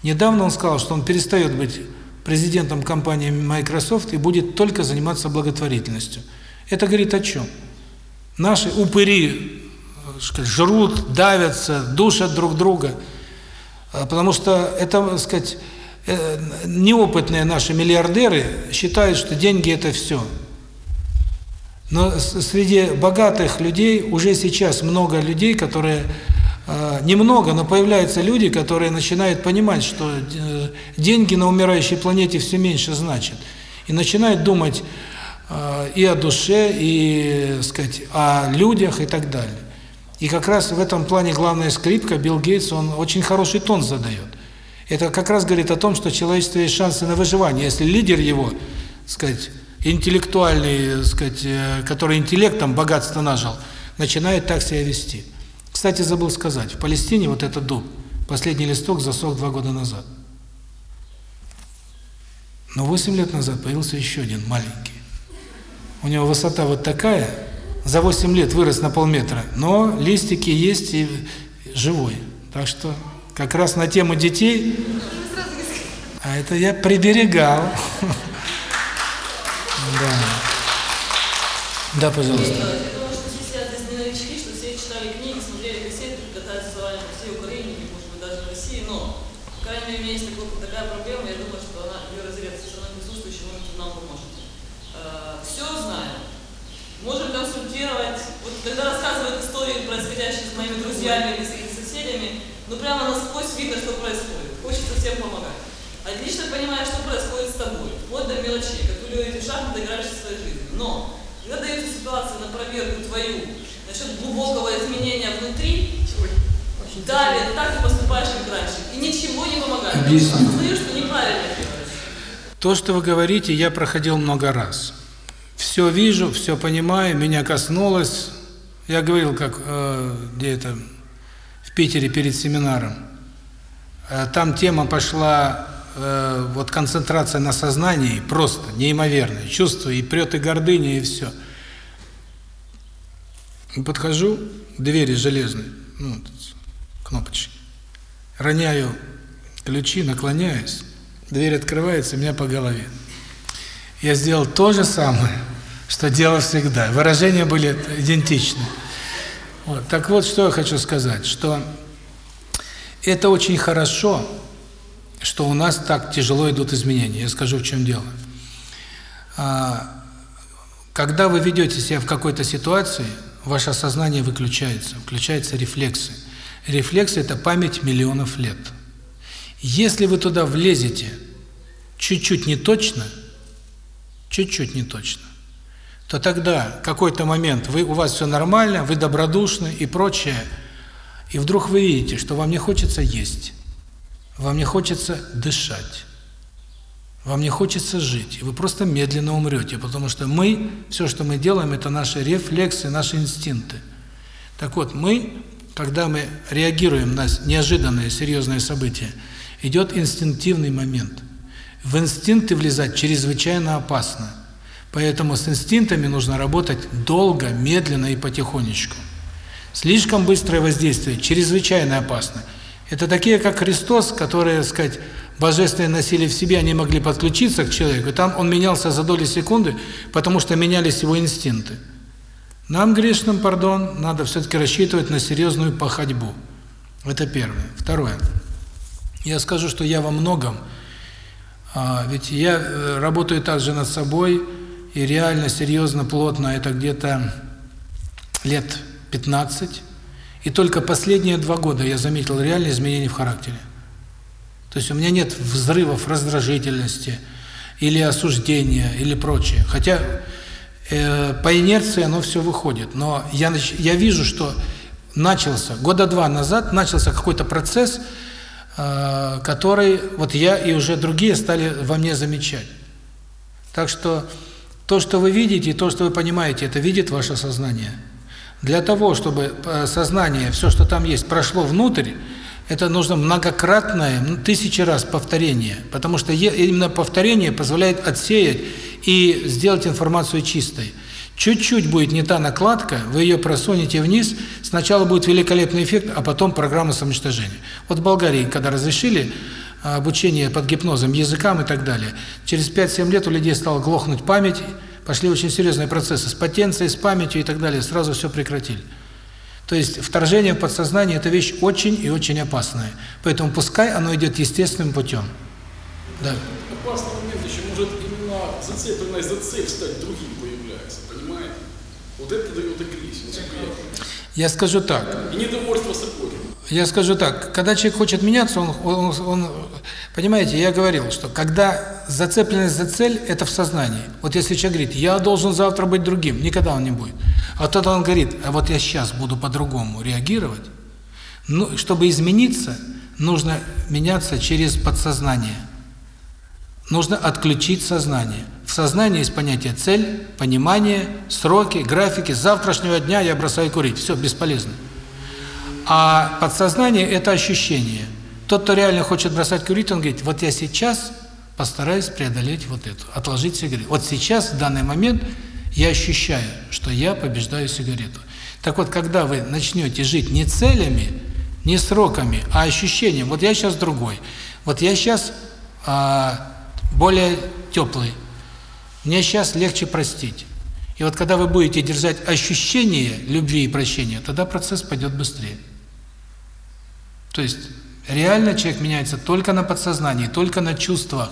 Недавно он сказал, что он перестает быть президентом компании Microsoft и будет только заниматься благотворительностью. Это говорит о чем? Наши упыри жрут, давятся, душат друг друга. А, потому что это, так сказать, э, неопытные наши миллиардеры считают, что деньги – это все. Но среди богатых людей уже сейчас много людей, которые, а, немного, но появляются люди, которые начинают понимать, что э, деньги на умирающей планете все меньше значат. И начинают думать а, и о душе, и, сказать, о людях и так далее. И как раз в этом плане главная скрипка, Билл Гейтс, он очень хороший тон задает. Это как раз говорит о том, что человечество есть шансы на выживание. Если лидер его, сказать, интеллектуальный, сказать, э, который интеллектом богатство нажил, начинает так себя вести. Кстати, забыл сказать, в Палестине вот этот дуб, последний листок засох два года назад. Но 8 лет назад появился еще один маленький. У него высота вот такая, за 8 лет вырос на полметра, но листики есть и живой. Так что как раз на тему детей, а это я приберегал. [laughs] Да. Да, пожалуйста. Я думаю, что все сидят здесь не новички, что все читали книги, смотрели кассеты, катаются с вами по всей Украине, может быть, даже в России, но, по крайней мере, у меня есть такой, такая проблема, я думаю, что она, ее разрез со мной присутствующим, может, нам поможет. Все знаем, можем консультировать. Вот когда рассказывают истории, происходящие с моими друзьями или с соседями, ну прямо насквозь видно, что происходит. Хочется всем помогать. Понимаю, что происходит с тобой, вплоть до мелочей, как вы говорите, в шахматы играешь в своей жизни. Но, когда дается ситуация на проверку твою насчет глубокого изменения внутри, давит, так ты поступаешь как раньше. И ничего не помогает. Объясню. Потому что неправильно делаешь. То, что вы говорите, я проходил много раз. Все вижу, все понимаю, меня коснулось. Я говорил, как э, где это в Питере перед семинаром. Э, там тема пошла э, вот концентрация на сознании просто неимоверная, чувство и прет и гордыня и все. Подхожу двери железной, ну, кнопочки. Роняю ключи, наклоняюсь. Дверь открывается, меня по голове. Я сделал то же самое, что дело всегда. Выражения были идентичны. Вот. Так вот, что я хочу сказать, что это очень хорошо, что у нас так тяжело идут изменения. Я скажу, в чем дело. А, когда вы ведете себя в какой-то ситуации, ваше сознание выключается, включаются рефлексы. Рефлексы – это память миллионов лет. Если вы туда влезете чуть-чуть не точно, чуть-чуть не точно, то тогда какой-то момент вы у вас все нормально, вы добродушны и прочее, и вдруг вы видите, что вам не хочется есть, вам не хочется дышать, вам не хочется жить, и вы просто медленно умрете, потому что мы, все, что мы делаем, это наши рефлексы, наши инстинкты. Так вот, мы, когда мы реагируем на неожиданные, серьезные события, идет инстинктивный момент. В инстинкты влезать чрезвычайно опасно. Поэтому с инстинктами нужно работать долго, медленно и потихонечку. Слишком быстрое воздействие чрезвычайно опасно. Это такие, как Христос, которые, так сказать, божественное носили в себе, они могли подключиться к человеку, там он менялся за доли секунды, потому что менялись его инстинкты. Нам, грешным, пардон, надо все-таки рассчитывать на серьезную походьбу. Это первое. Второе. Я скажу, что я во многом, а, ведь я э, работаю также над собой, и реально, серьезно, плотно, это где-то лет 15, и только последние два года я заметил реальные изменения в характере. То есть у меня нет взрывов раздражительности или осуждения или прочее. Хотя э, по инерции оно все выходит. Но я, я вижу, что начался, года два назад начался какой-то процесс, э, который вот я и уже другие стали во мне замечать. Так что то, что вы видите, то, что вы понимаете, это видит ваше сознание. Для того, чтобы э, сознание, все, что там есть, прошло внутрь, это нужно многократное, тысячи раз повторение, потому что именно повторение позволяет отсеять и сделать информацию чистой. Чуть-чуть будет не та накладка, вы ее просунете вниз, сначала будет великолепный эффект, а потом программа самоуничтожения. Вот в Болгарии, когда разрешили а, обучение под гипнозом, языкам и так далее, через 5-7 лет у людей стала глохнуть память, пошли очень серьезные процессы с потенцией, с памятью и так далее, сразу все прекратили. То есть вторжение в подсознание – это вещь очень и очень опасная. Поэтому пускай оно идет естественным путем. Да. Опасный момент еще может именно зацепленность за цель стать другим появляется, понимаете? Вот это дает агрессию, я скажу так. И недовольство собой. Я скажу так, когда человек хочет меняться, он, он, он, понимаете, я говорил, что когда зацепленность за цель, это в сознании. Вот если человек говорит, я должен завтра быть другим, никогда он не будет. А тогда он говорит, а вот я сейчас буду по-другому реагировать. Ну, чтобы измениться, нужно меняться через подсознание. Нужно отключить сознание. В сознании есть понятие цель, понимание, сроки, графики. С завтрашнего дня я бросаю курить. Все, бесполезно. А подсознание – это ощущение. Тот, кто реально хочет бросать курить, он говорит, вот я сейчас постараюсь преодолеть вот эту, отложить сигарету. Вот сейчас, в данный момент, я ощущаю, что я побеждаю сигарету. Так вот, когда вы начнете жить не целями, не сроками, а ощущением, вот я сейчас другой, вот я сейчас а, более теплый, мне сейчас легче простить. И вот когда вы будете держать ощущение любви и прощения, тогда процесс пойдет быстрее. То есть реально человек меняется только на подсознании, только на чувствах.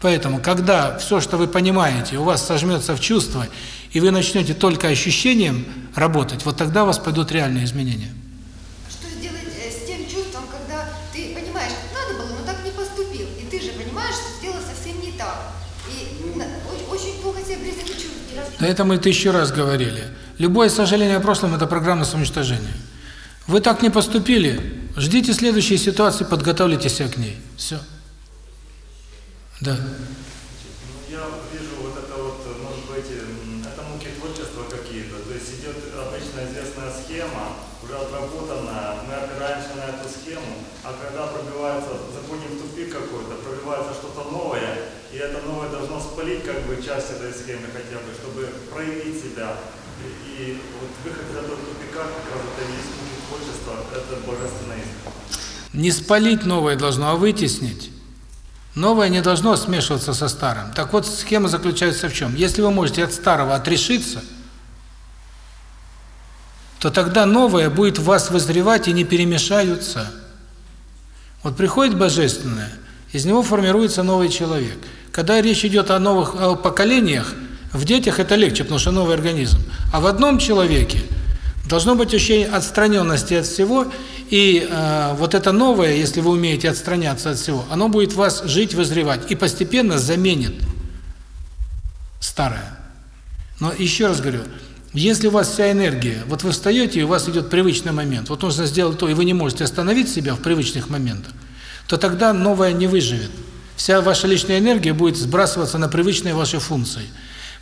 Поэтому, когда все, что вы понимаете, у вас сожмется в чувства, и вы начнете только ощущением работать, вот тогда у вас пойдут реальные изменения. Что сделать э, с тем чувством, когда ты понимаешь, надо было, но так не поступил, и ты же понимаешь, что сделал совсем не так. И очень плохо себя при этом чувствуешь. Да это мы тысячу раз говорили. Любое сожаление о прошлом – это программа самоуничтожения. Вы так не поступили, ждите следующей ситуации, подготовьте себя к ней. Все. Да. Ну, я вижу вот это вот, может быть, это муки творчества какие-то. То есть идет обычно известная схема, уже отработанная, мы опираемся на эту схему, а когда пробивается, заходим в тупик какой-то, пробивается что-то новое, и это новое должно спалить как бы часть этой схемы хотя бы, чтобы проявить себя. И, и вот выход из этого тупика как раз это и есть муки творчества, это божественная истина. Не спалить новое должно, а вытеснить. Новое не должно смешиваться со старым. Так вот, схема заключается в чем? Если вы можете от старого отрешиться, то тогда новое будет в вас вызревать и не перемешаются. Вот приходит Божественное, из него формируется новый человек. Когда речь идет о новых о поколениях, в детях это легче, потому что новый организм. А в одном человеке должно быть ощущение отстраненности от всего, и э, вот это новое, если вы умеете отстраняться от всего, оно будет вас жить, вызревать, и постепенно заменит старое. Но еще раз говорю, если у вас вся энергия, вот вы встаете, и у вас идет привычный момент, вот нужно сделать то, и вы не можете остановить себя в привычных моментах, то тогда новое не выживет. Вся ваша личная энергия будет сбрасываться на привычные ваши функции.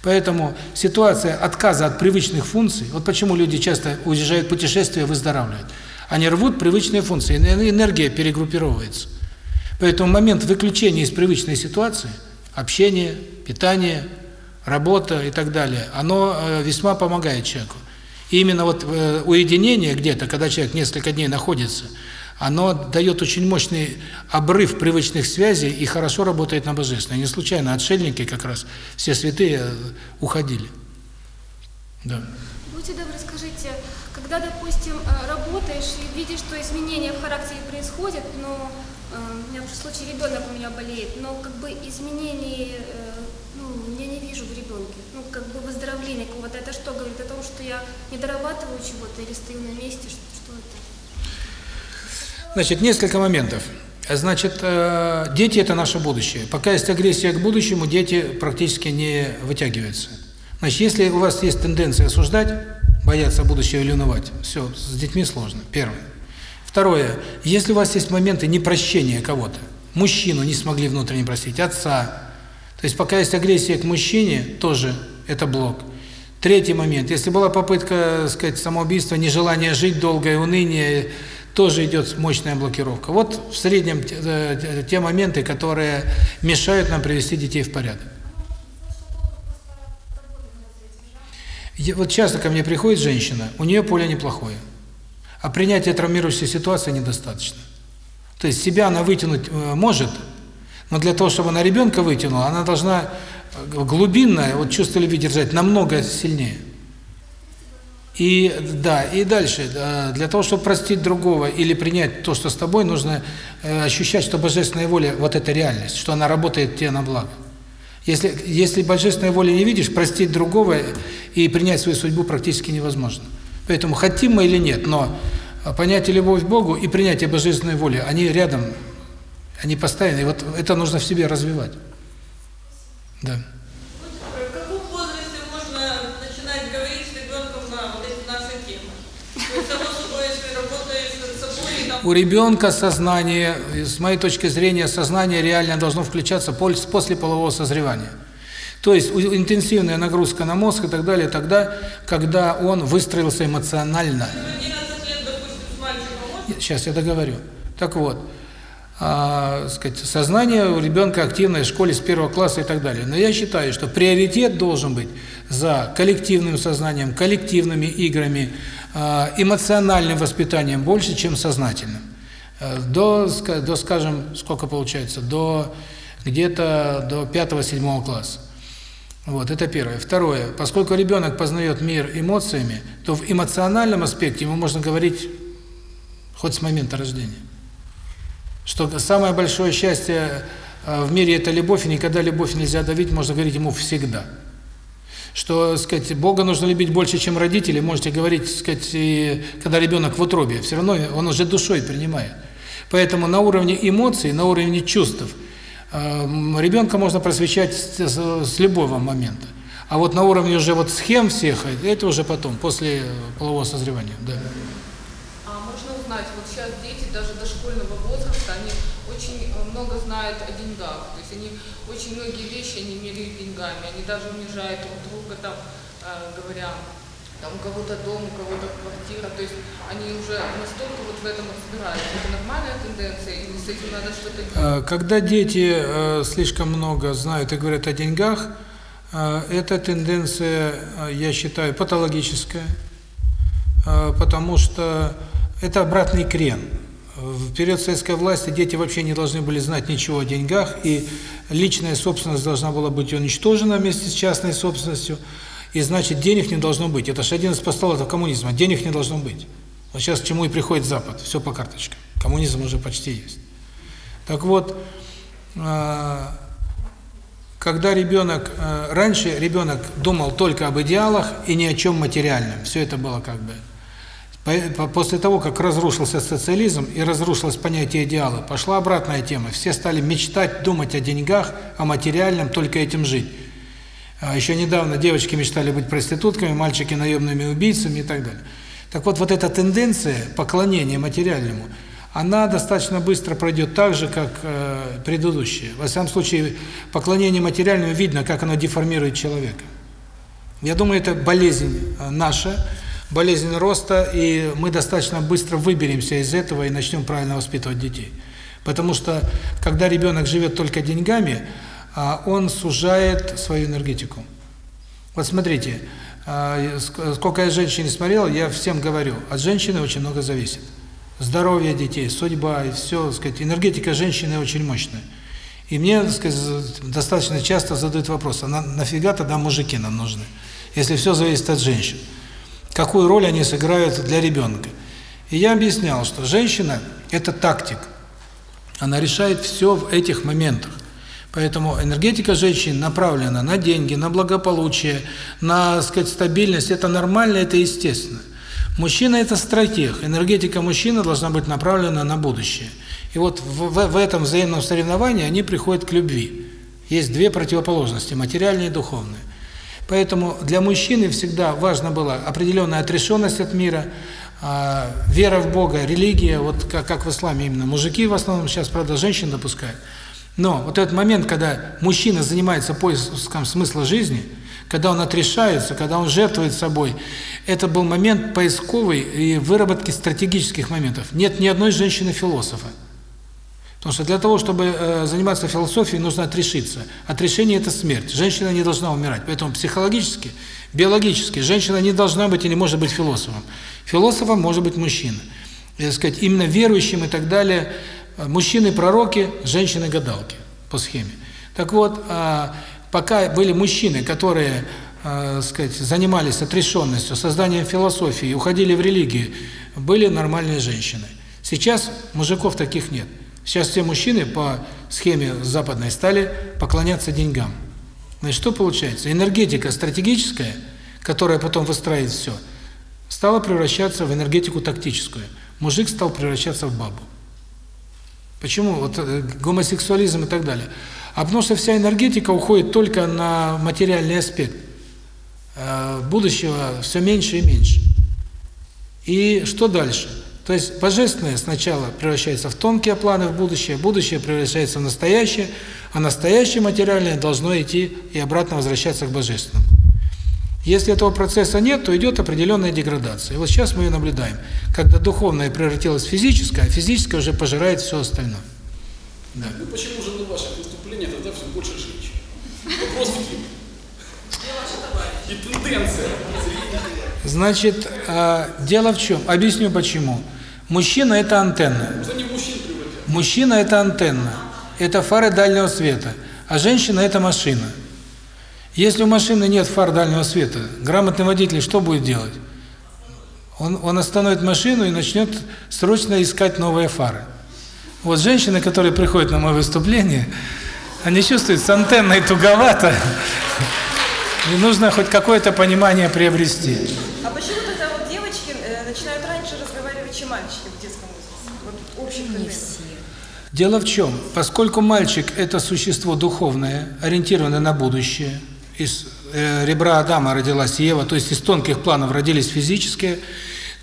Поэтому ситуация отказа от привычных функций, вот почему люди часто уезжают в путешествия и выздоравливают. Они рвут привычные функции, энергия перегруппировывается. Поэтому момент выключения из привычной ситуации, общение, питание, работа и так далее, оно э, весьма помогает человеку. И именно вот э, уединение где-то, когда человек несколько дней находится, оно дает очень мощный обрыв привычных связей и хорошо работает на божественное. Не случайно отшельники как раз, все святые э, уходили. Да. Будьте добры, скажите, когда, допустим, работаешь и видишь, что изменения в характере происходят, но у меня в случае ребенок у меня болеет, но как бы изменений ну, я не вижу в ребенке. Ну, как бы выздоровление какого-то. Это что говорит? О том, что я не дорабатываю чего-то или стою на месте? Значит, несколько моментов. Значит, дети – это наше будущее. Пока есть агрессия к будущему, дети практически не вытягиваются. Значит, если у вас есть тенденция осуждать, бояться будущего или унывать, все, с детьми сложно. Первое. Второе. Если у вас есть моменты непрощения кого-то, мужчину не смогли внутренне простить, отца, то есть пока есть агрессия к мужчине, тоже это блок. Третий момент. Если была попытка, так сказать, самоубийства, нежелание жить, долгое уныние, тоже идет мощная блокировка. Вот в среднем те, те моменты, которые мешают нам привести детей в порядок. Вот часто ко мне приходит женщина, у нее поле неплохое, а принятия травмирующей ситуации недостаточно. То есть себя она вытянуть может, но для того, чтобы она ребенка вытянула, она должна глубинное вот чувство любви держать намного сильнее. И да, и дальше, для того, чтобы простить другого или принять то, что с тобой, нужно ощущать, что божественная воля вот эта реальность, что она работает тебе на благо. Если если божественной воли не видишь, простить другого и принять свою судьбу практически невозможно. Поэтому хотим мы или нет, но понятие любовь к Богу и принятие божественной воли, они рядом они постоянные. Вот это нужно в себе развивать. Да. В каком возрасте можно начинать говорить с ребенком на вот эти наши темы? То есть, само собой, если работаешь над собой... Там... У ребенка сознание, с моей точки зрения, сознание реально должно включаться после полового созревания. То есть интенсивная нагрузка на мозг и так далее тогда, когда он выстроился эмоционально. Сейчас я договорю. Так вот, а, сказать, сознание у ребенка активное в школе с первого класса и так далее. Но я считаю, что приоритет должен быть за коллективным сознанием, коллективными играми, а, эмоциональным воспитанием больше, чем сознательным. А, до, до скажем, сколько получается, до где-то до 5-7 класса. Вот, это первое. Второе. Поскольку ребенок познает мир эмоциями, то в эмоциональном аспекте ему можно говорить хоть с момента рождения что самое большое счастье в мире – это любовь, и никогда любовь нельзя давить, можно говорить ему всегда. Что, сказать, Бога нужно любить больше, чем родителей, можете говорить, сказать, и когда ребенок в утробе, все равно он уже душой принимает. Поэтому на уровне эмоций, на уровне чувств ребенка можно просвещать с, любого момента. А вот на уровне уже вот схем всех, это уже потом, после полового созревания. Да. А можно узнать, вот сейчас дети даже дошкольного возраста, они очень знают о деньгах. То есть они очень многие вещи они меряют деньгами, они даже унижают друг друга, там, э, говоря, там у кого-то дом, у кого-то квартира, то есть они уже настолько вот в этом разбираются. Это нормальная тенденция или с этим надо что-то делать? Когда дети э, слишком много знают и говорят о деньгах, э, эта тенденция, я считаю, патологическая, потому что это обратный крен. В период советской власти дети вообще не должны были знать ничего о деньгах, и личная собственность должна была быть уничтожена вместе с частной собственностью, и значит денег не должно быть. Это же один из постулатов коммунизма. Денег не должно быть. Вот сейчас к чему и приходит Запад. Все по карточкам. Коммунизм уже почти есть. Так вот, э, когда ребенок, э, раньше ребенок думал только об идеалах и ни о чем материальном. Все это было как бы После того, как разрушился социализм и разрушилось понятие идеала, пошла обратная тема. Все стали мечтать, думать о деньгах, о материальном, только этим жить. А еще недавно девочки мечтали быть проститутками, мальчики наемными убийцами и так далее. Так вот, вот эта тенденция поклонения материальному, она достаточно быстро пройдет так же, как э, предыдущая. Во всяком случае, поклонение материальному видно, как оно деформирует человека. Я думаю, это болезнь э, наша, болезнь роста, и мы достаточно быстро выберемся из этого и начнем правильно воспитывать детей. Потому что, когда ребенок живет только деньгами, а, он сужает свою энергетику. Вот смотрите, а, сколько я женщин не смотрел, я всем говорю, от женщины очень много зависит. Здоровье детей, судьба и все, сказать, энергетика женщины очень мощная. И мне, так сказать, достаточно часто задают вопрос, а нафига тогда мужики нам нужны, если все зависит от женщин? Какую роль они сыграют для ребенка. И я объяснял, что женщина – это тактик. Она решает все в этих моментах. Поэтому энергетика женщин направлена на деньги, на благополучие, на, сказать, стабильность. Это нормально, это естественно. Мужчина – это стратег. Энергетика мужчины должна быть направлена на будущее. И вот в, в, в этом взаимном соревновании они приходят к любви. Есть две противоположности – материальная и духовная. Поэтому для мужчины всегда важна была определенная отрешенность от мира, а, вера в Бога, религия, вот как, как в исламе именно. Мужики в основном сейчас, правда, женщин допускают. Но вот этот момент, когда мужчина занимается поиском смысла жизни, когда он отрешается, когда он жертвует собой, это был момент поисковый и выработки стратегических моментов. Нет ни одной женщины-философа. Потому что для того, чтобы э, заниматься философией, нужно отрешиться. Отрешение – это смерть. Женщина не должна умирать. Поэтому психологически, биологически женщина не должна быть или может быть философом. Философом может быть мужчина. И, сказать, именно верующим и так далее. Мужчины-пророки, женщины-гадалки по схеме. Так вот, э, пока были мужчины, которые э, сказать, занимались отрешенностью, созданием философии, уходили в религию, были нормальные женщины. Сейчас мужиков таких нет. Сейчас все мужчины по схеме западной стали поклоняться деньгам. Значит, что получается? Энергетика стратегическая, которая потом выстраивает все, стала превращаться в энергетику тактическую. Мужик стал превращаться в бабу. Почему? Вот э, гомосексуализм и так далее. А потому что вся энергетика уходит только на материальный аспект. Э, будущего все меньше и меньше. И что дальше? То есть божественное сначала превращается в тонкие планы в будущее, будущее превращается в настоящее, а настоящее материальное должно идти и обратно возвращаться к божественному. Если этого процесса нет, то идет определенная деградация. И вот сейчас мы ее наблюдаем, когда духовное превратилось в физическое, а физическое уже пожирает все остальное. Да. Ну почему же на ваших выступлениях тогда все больше женщин? Вопрос в? И тенденция. Значит, э, дело в чем? Объясню почему. Мужчина – это антенна. Мужчина – это антенна. Это фары дальнего света. А женщина – это машина. Если у машины нет фар дальнего света, грамотный водитель что будет делать? Он, он остановит машину и начнет срочно искать новые фары. Вот женщины, которые приходят на мое выступление, они чувствуют, с антенной туговато, и нужно хоть какое-то понимание приобрести. А почему тогда вот девочки э, начинают раньше разговаривать, чем мальчики в детском возрасте? Вот общих Не все. Дело в чем? Поскольку мальчик – это существо духовное, ориентированное на будущее, из э, ребра Адама родилась Ева, то есть из тонких планов родились физические,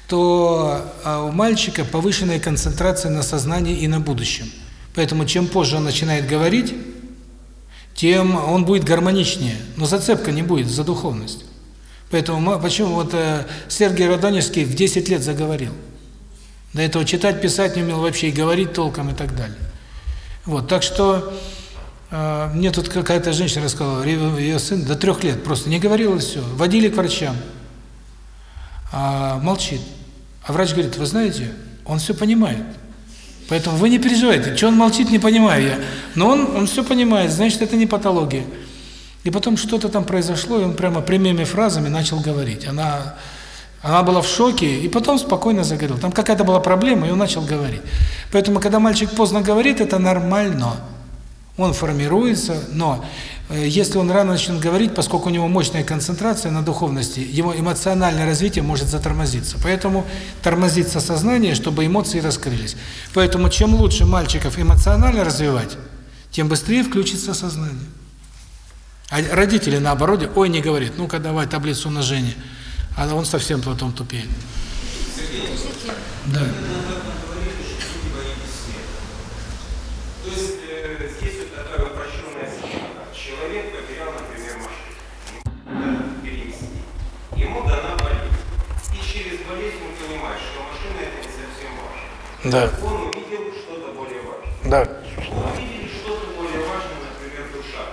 то а у мальчика повышенная концентрация на сознании и на будущем. Поэтому чем позже он начинает говорить, тем он будет гармоничнее, но зацепка не будет за духовность. Поэтому почему вот э, Сергей Радонежский в 10 лет заговорил. До этого читать, писать не умел вообще и говорить толком и так далее. Вот, так что э, мне тут какая-то женщина рассказала, ее сын до трех лет просто не говорил и все. Водили к врачам, а молчит. А врач говорит, вы знаете, он все понимает. Поэтому вы не переживайте. Что он молчит, не понимаю я. Но он, он все понимает, значит, это не патология. И потом что-то там произошло, и он прямо прямыми фразами начал говорить. Она, она была в шоке, и потом спокойно заговорил. Там какая-то была проблема, и он начал говорить. Поэтому, когда мальчик поздно говорит, это нормально. Он формируется, но э, если он рано начнет говорить, поскольку у него мощная концентрация на духовности, его эмоциональное развитие может затормозиться. Поэтому тормозится сознание, чтобы эмоции раскрылись. Поэтому чем лучше мальчиков эмоционально развивать, тем быстрее включится сознание. А родители наоборот, ой, не говорит, ну-ка давай таблицу умножения. А он совсем потом тупеет. Да. То есть э, здесь вот такая упрощенная схема. Человек потерял, например, машину. Перенести. Ему дана болезнь. И через болезнь он понимает, что машина это не совсем важно. Да. Он увидел что-то более важное. Да более важное, например, душа.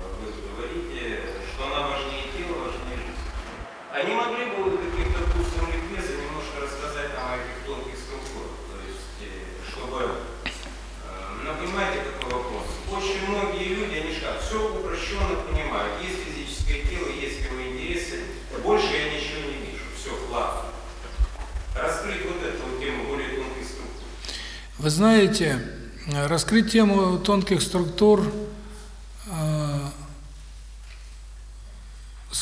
Э, Вы говорите, что она важнее тела, важнее жизни. Не могли бы вы каких-то курсов ликбеза немножко рассказать нам о этих тонких структурах? То есть, э, чтобы э, ну, понимаете, какой вопрос? Очень многие люди, они же как, все упрощенно понимают. Есть физическое тело, есть его интересы. Больше я ничего не вижу. Все, ладно. Раскрыть вот эту вот тему более тонкой структуры. Вы знаете, раскрыть тему тонких структур э,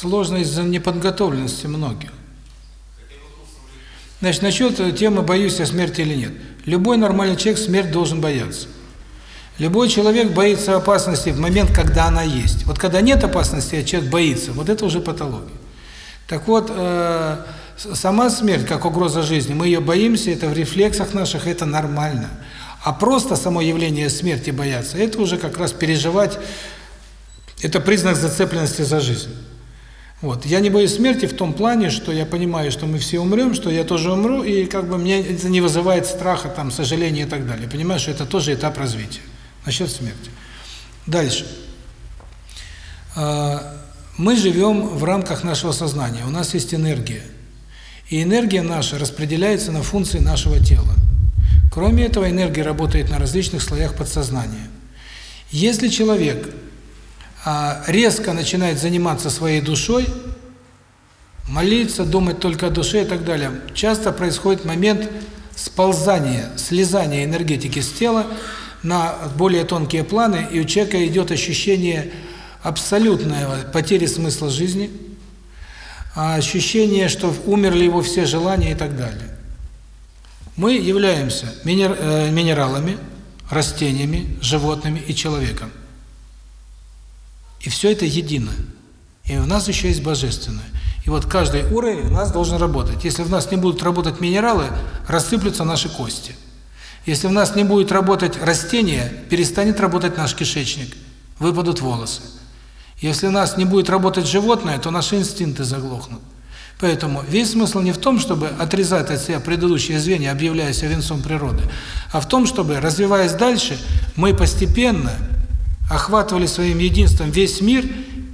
сложно из-за неподготовленности многих. Значит, насчет темы «боюсь я смерти или нет». Любой нормальный человек смерть должен бояться. Любой человек боится опасности в момент, когда она есть. Вот когда нет опасности, а человек боится, вот это уже патология. Так вот, э, сама смерть, как угроза жизни, мы ее боимся, это в рефлексах наших, это нормально. А просто само явление смерти бояться, это уже как раз переживать, это признак зацепленности за жизнь. Вот. Я не боюсь смерти в том плане, что я понимаю, что мы все умрем, что я тоже умру, и как бы мне это не вызывает страха, там, сожаления и так далее. Понимаю, что это тоже этап развития. Насчет смерти. Дальше. А, Мы живем в рамках нашего сознания, у нас есть энергия. И энергия наша распределяется на функции нашего тела. Кроме этого, энергия работает на различных слоях подсознания. Если человек резко начинает заниматься своей душой, молиться, думать только о душе и так далее, часто происходит момент сползания, слезания энергетики с тела на более тонкие планы, и у человека идет ощущение абсолютной потери смысла жизни, а ощущение, что умерли его все желания и так далее. Мы являемся э, минералами, растениями, животными и человеком. И все это едино. И у нас еще есть божественное. И вот каждый уровень у нас должен работать. Если в нас не будут работать минералы, рассыплются наши кости. Если в нас не будет работать растения, перестанет работать наш кишечник, выпадут волосы. Если у нас не будет работать животное, то наши инстинкты заглохнут. Поэтому весь смысл не в том, чтобы отрезать от себя предыдущие звенья, объявляя себя венцом природы, а в том, чтобы, развиваясь дальше, мы постепенно охватывали своим единством весь мир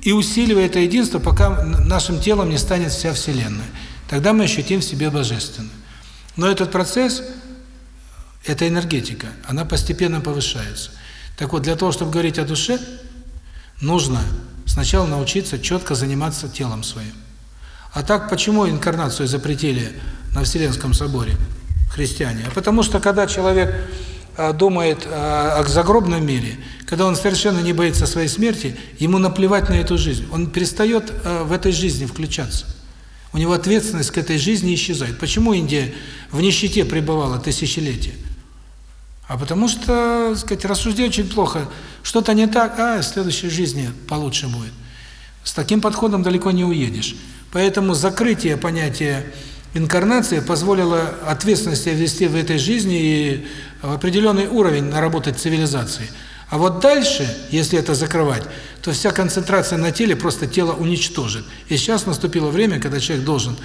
и усиливая это единство, пока нашим телом не станет вся Вселенная. Тогда мы ощутим в себе Божественное. Но этот процесс, эта энергетика, она постепенно повышается. Так вот, для того, чтобы говорить о душе, нужно сначала научиться четко заниматься телом своим. А так, почему инкарнацию запретили на Вселенском соборе христиане? А потому что, когда человек думает о загробном мире, когда он совершенно не боится своей смерти, ему наплевать на эту жизнь. Он перестает в этой жизни включаться. У него ответственность к этой жизни исчезает. Почему Индия в нищете пребывала тысячелетия? А потому что, сказать, рассуждать очень плохо. Что-то не так, а в следующей жизни получше будет. С таким подходом далеко не уедешь. Поэтому закрытие понятия инкарнации позволило ответственности ввести в этой жизни и определенный уровень наработать цивилизации. А вот дальше, если это закрывать, то вся концентрация на теле просто тело уничтожит. И сейчас наступило время, когда человек должен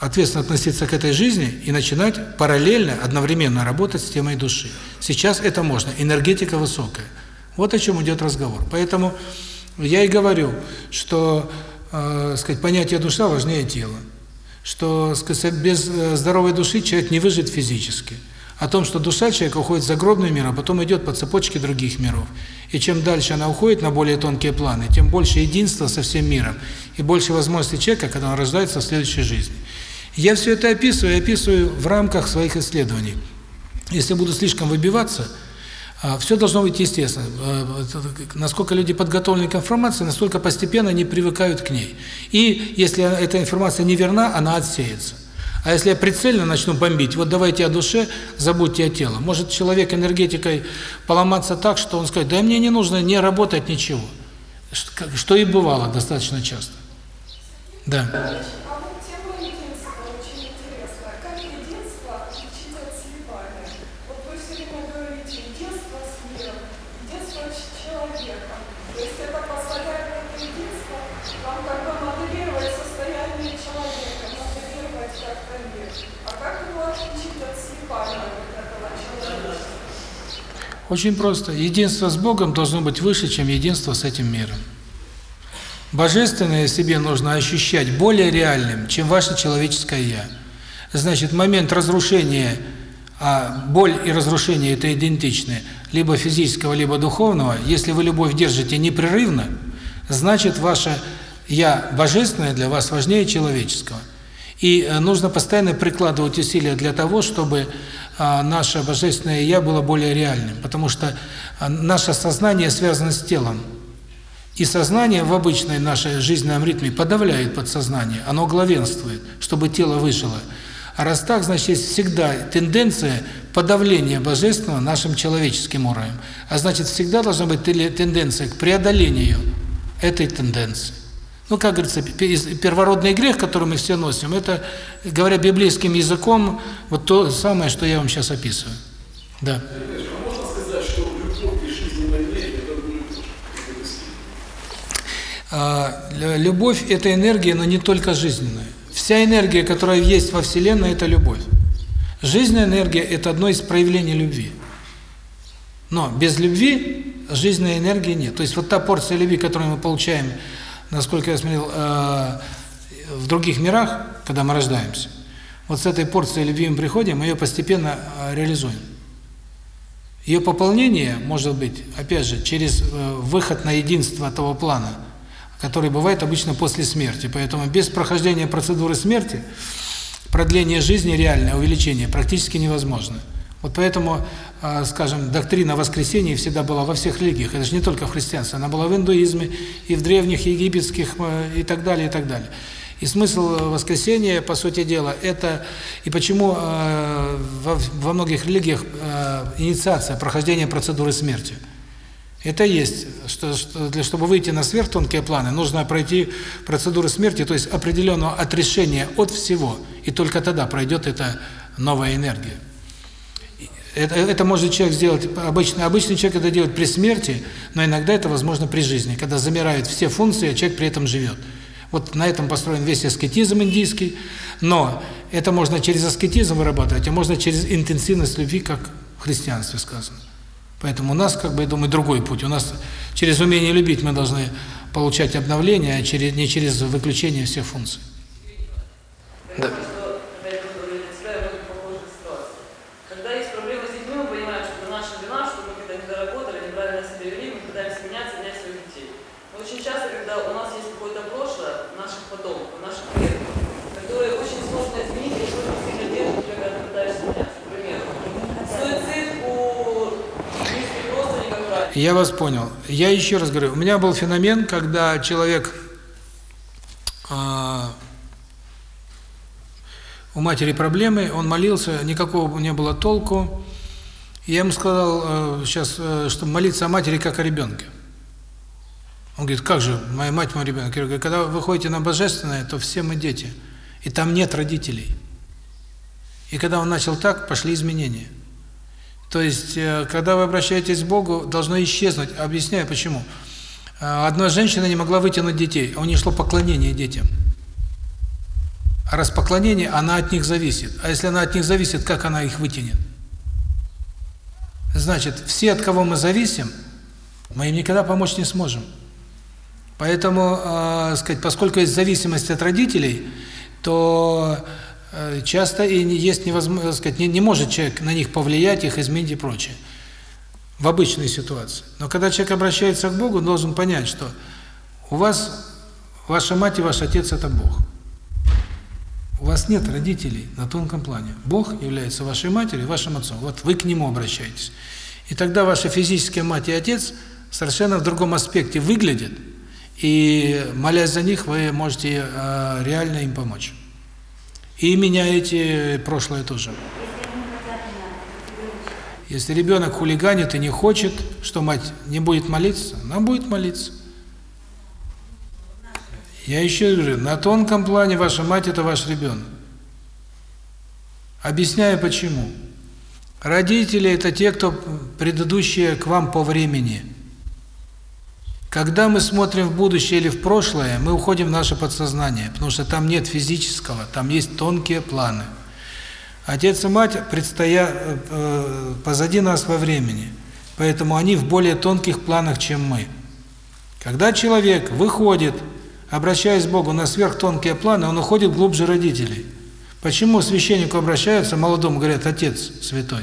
ответственно относиться к этой жизни и начинать параллельно, одновременно работать с темой души. Сейчас это можно, энергетика высокая. Вот о чем идет разговор. Поэтому я и говорю, что, э, сказать, понятие душа важнее тела. Что, сказать, без здоровой души человек не выживет физически. о том, что душа человека уходит в загробный мир, а потом идет по цепочке других миров. И чем дальше она уходит на более тонкие планы, тем больше единства со всем миром и больше возможностей человека, когда он рождается в следующей жизни. Я все это описываю, описываю в рамках своих исследований. Если буду слишком выбиваться, все должно быть естественно. А, насколько люди подготовлены к информации, настолько постепенно они привыкают к ней. И если эта информация неверна, она отсеется. А если я прицельно начну бомбить, вот давайте о душе, забудьте о теле. Может человек энергетикой поломаться так, что он скажет, да мне не нужно не работать, ничего. Что и бывало достаточно часто. Да. А вот тема единства очень интересная. Как единство отличить от сливания? Вот вы все время говорите единство с миром, единство с человеком. То есть это позволяет это единство вам как бы моделировать состояние человека, моделировать как-то мир. А как его отличить от сливания вот этого человека? Очень просто. Единство с Богом должно быть выше, чем единство с этим миром. Божественное себе нужно ощущать более реальным, чем ваше человеческое «я». Значит, момент разрушения, а боль и разрушение – это идентичны, либо физического, либо духовного, если вы любовь держите непрерывно, значит, ваше «я» божественное для вас важнее человеческого. И э, нужно постоянно прикладывать усилия для того, чтобы а, наше божественное «я» было более реальным, потому что а, наше сознание связано с телом. И сознание в обычной нашей жизненном ритме подавляет подсознание, оно главенствует, чтобы тело выжило. А раз так, значит, есть всегда тенденция подавления божественного нашим человеческим уровнем. А значит, всегда должна быть тенденция к преодолению этой тенденции. Ну, как говорится, первородный грех, который мы все носим, это, говоря библейским языком, вот то самое, что я вам сейчас описываю. Да. А Любовь – это энергия, но не только жизненная. Вся энергия, которая есть во Вселенной – это любовь. Жизненная энергия – это одно из проявлений любви. Но без любви жизненной энергии нет. То есть вот та порция любви, которую мы получаем, насколько я смотрел, э, в других мирах, когда мы рождаемся, вот с этой порцией любви мы приходим, мы ее постепенно э, реализуем. Ее пополнение может быть, опять же, через э, выход на единство того плана, который бывает обычно после смерти. Поэтому без прохождения процедуры смерти продление жизни реальное, увеличение практически невозможно. Вот поэтому, э, скажем, доктрина воскресения всегда была во всех религиях. Это же не только в христианстве, она была в индуизме и в древних египетских э, и так далее, и так далее. И смысл воскресения, по сути дела, это и почему э, во, во многих религиях э, инициация, прохождение процедуры смерти. Это есть, что, что для чтобы выйти на сверхтонкие планы, нужно пройти процедуру смерти, то есть определенного отрешения от всего, и только тогда пройдет эта новая энергия. Это, это может человек сделать, обычный, обычный человек это делает при смерти, но иногда это возможно при жизни, когда замирают все функции, а человек при этом живет. Вот на этом построен весь аскетизм индийский, но это можно через аскетизм вырабатывать, а можно через интенсивность любви, как в христианстве сказано. Поэтому у нас, как бы, я думаю, другой путь. У нас через умение любить мы должны получать обновление, а через, не через выключение всех функций. Да. Когда есть проблемы с детьми, мы понимаем, что это наша вина, что мы когда не доработали, неправильно себя вели, мы пытаемся меняться, менять своих детей. Но очень часто, когда у нас есть какое-то прошлое наших потомков, наших предков, которые очень сложно изменить, и очень сильно держат тебя, когда ты пытаешься меняться. К примеру, суицид у близких родственников ранее. Я вас понял. Я еще раз говорю, у меня был феномен, когда человек а, у матери проблемы, он молился, никакого не было толку. Я ему сказал э, сейчас, э, чтобы молиться о матери как о ребенке. Он говорит, как же, моя мать мой ребенок? Я говорю, когда вы ходите на Божественное, то все мы дети, и там нет родителей. И когда он начал так, пошли изменения. То есть, э, когда вы обращаетесь к Богу, должно исчезнуть. Объясняю, почему. Э, Одна женщина не могла вытянуть детей, а у нее шло поклонение детям. А раз поклонение, она от них зависит. А если она от них зависит, как она их вытянет? Значит, все, от кого мы зависим, мы им никогда помочь не сможем. Поэтому, э, сказать, поскольку есть зависимость от родителей, то часто и есть невозможно, сказать, не, не может человек на них повлиять, их изменить и прочее. В обычной ситуации. Но когда человек обращается к Богу, он должен понять, что у вас ваша мать и ваш отец – это Бог. У вас нет родителей на тонком плане. Бог является вашей матерью вашим отцом. Вот вы к Нему обращаетесь. И тогда ваша физическая мать и отец совершенно в другом аспекте выглядят, и молясь за них, вы можете э, реально им помочь. И меняете прошлое тоже. Если ребенок хулиганит и не хочет, что мать не будет молиться, она будет молиться. Я еще говорю, на тонком плане ваша мать – это ваш ребенок. Объясняю почему. Родители – это те, кто предыдущие к вам по времени. Когда мы смотрим в будущее или в прошлое, мы уходим в наше подсознание, потому что там нет физического, там есть тонкие планы. Отец и мать предстоя э, позади нас во времени, поэтому они в более тонких планах, чем мы. Когда человек выходит, обращаясь к Богу на сверхтонкие планы, он уходит глубже родителей. Почему священнику обращаются, молодому говорят «Отец Святой»?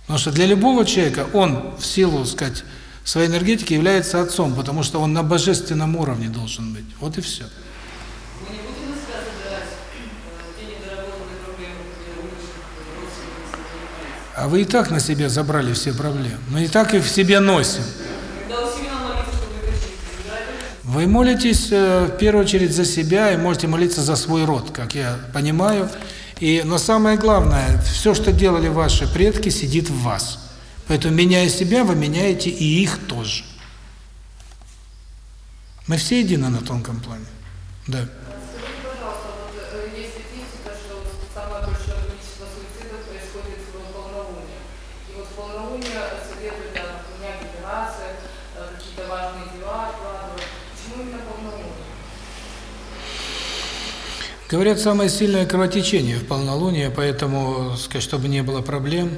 Потому что для любого человека он в силу, сказать, своей энергетики является отцом, потому что он на божественном уровне должен быть. Вот и все. Э. А вы и так на себе забрали все проблемы. Мы и так их в себе носим. Вы молитесь э, в первую очередь за себя и можете молиться за свой род, как я понимаю. И, но самое главное, все, что делали ваши предки, сидит в вас. Поэтому, меняя себя, вы меняете и их тоже. Мы все едины на тонком плане. Да. Э, э? Говорят, самое сильное кровотечение в полнолуние, поэтому, сказать, чтобы не было проблем.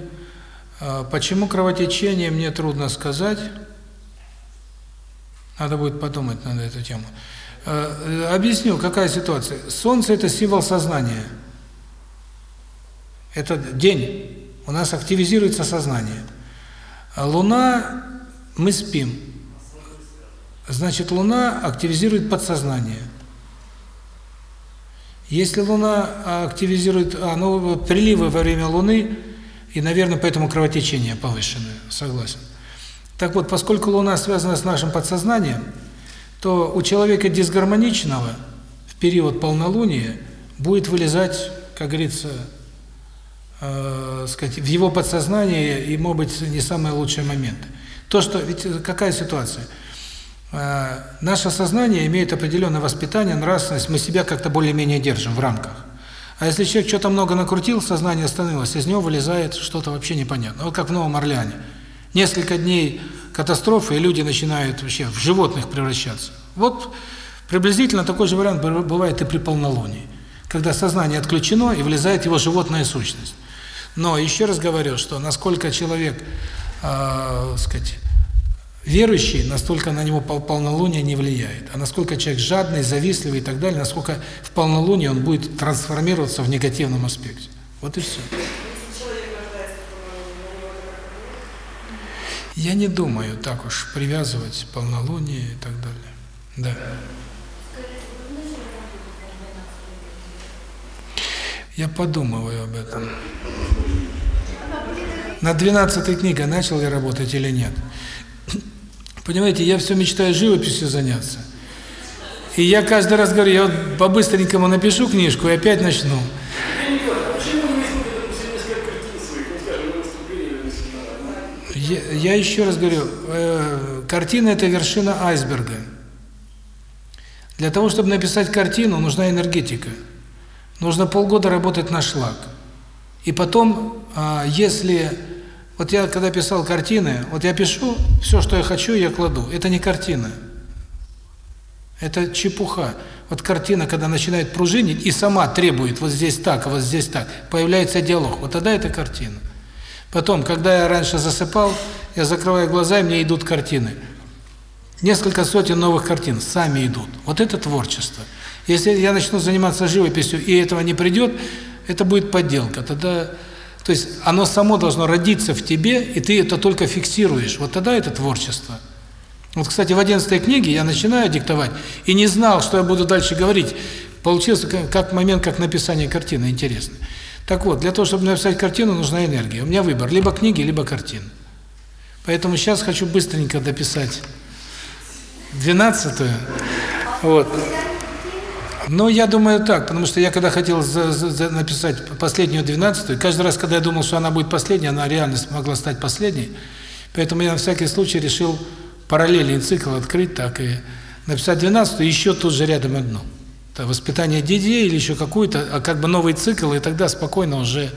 А Почему кровотечение, мне трудно сказать. Надо будет подумать на эту тему. Э, Объясню, какая ситуация. Солнце – это символ сознания. Это день. У нас активизируется сознание. А Луна – мы спим. Значит, Луна активизирует подсознание. Если Луна активизирует, а, ну, приливы во время Луны, и, наверное, поэтому кровотечение повышенное, согласен. Так вот, поскольку Луна связана с нашим подсознанием, то у человека дисгармоничного в период полнолуния будет вылезать, как говорится, э, сказать, в его подсознание и, может быть, не самые лучшие моменты. То, что, ведь какая ситуация? Э, наше сознание имеет определенное воспитание, нравственность, мы себя как-то более-менее держим в рамках. А если человек что-то много накрутил, сознание остановилось, из него вылезает что-то вообще непонятное. Вот как в Новом Орлеане. Несколько дней катастрофы, и люди начинают вообще в животных превращаться. Вот приблизительно такой же вариант бывает и при полнолунии. Когда сознание отключено, и влезает его животная сущность. Но еще раз говорю, что насколько человек, э, сказать, верующий, настолько на него полнолуние не влияет. А насколько человек жадный, завистливый и так далее, насколько в полнолуние он будет трансформироваться в негативном аспекте. Вот и все. Я не думаю так уж привязывать полнолуние и так далее. Да. Я подумываю об этом. На 12 книгой начал я работать или нет? Понимаете, я все мечтаю живописью заняться. И я каждый раз говорю, я вот по-быстренькому напишу книжку и опять начну. Я, еще раз говорю, э, картина – это вершина айсберга. Для того, чтобы написать картину, нужна энергетика. Нужно полгода работать на шлак. И потом, э, если вот я, когда писал картины, вот я пишу, все, что я хочу, я кладу. Это не картина. Это чепуха. Вот картина, когда начинает пружинить и сама требует вот здесь так, вот здесь так, появляется диалог. Вот тогда это картина. Потом, когда я раньше засыпал, я закрываю глаза, и мне идут картины. несколько сотен новых картин сами идут. Вот это творчество. Если я начну заниматься живописью, и этого не придет, это будет подделка. Тогда, то есть оно само должно родиться в тебе, и ты это только фиксируешь. Вот тогда это творчество. Вот, кстати, в 11 книге я начинаю диктовать, и не знал, что я буду дальше говорить. Получился как, момент, как написание картины, интересно. Так вот, для того, чтобы написать картину, нужна энергия. У меня выбор, либо книги, либо картины. Поэтому сейчас хочу быстренько дописать 12-ю. Вот. Но я думаю так, потому что я когда хотел за, за, за написать последнюю 12-ю, каждый раз, когда я думал, что она будет последней, она реально смогла стать последней. Поэтому я на всякий случай решил параллельный цикл открыть так и написать 12-ю, еще тут же рядом одну. Это воспитание детей или еще какую-то, а как бы новый цикл, и тогда спокойно уже,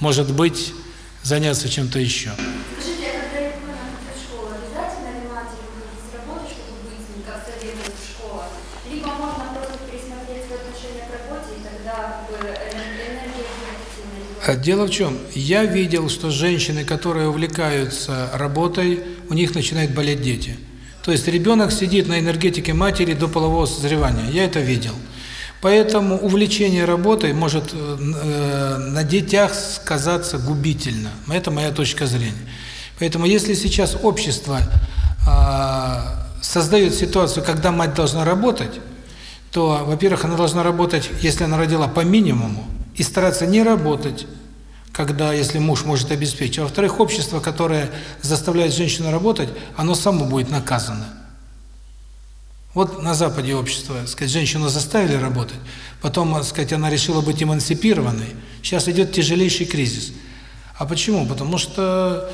может быть, заняться чем-то еще. Скажите, а когда ребенок идет в школу, обязательно ли матери выходить с работы, чтобы быть с ним, как советует школа? Либо можно просто пересмотреть свое отношение к работе, и тогда как бы, энергия будет идти на ребенка? А Дело в чем? Я видел, что женщины, которые увлекаются работой, у них начинают болеть дети. То есть ребенок сидит на энергетике матери до полового созревания. Я это видел. Поэтому увлечение работой может э, на детях сказаться губительно. Это моя точка зрения. Поэтому если сейчас общество э, создает ситуацию, когда мать должна работать, то, во-первых, она должна работать, если она родила по минимуму, и стараться не работать, когда, если муж может обеспечить. А во-вторых, общество, которое заставляет женщину работать, оно само будет наказано. Вот на Западе общество, сказать, женщину заставили работать, потом, сказать, она решила быть эмансипированной. Сейчас идет тяжелейший кризис. А почему? Потому что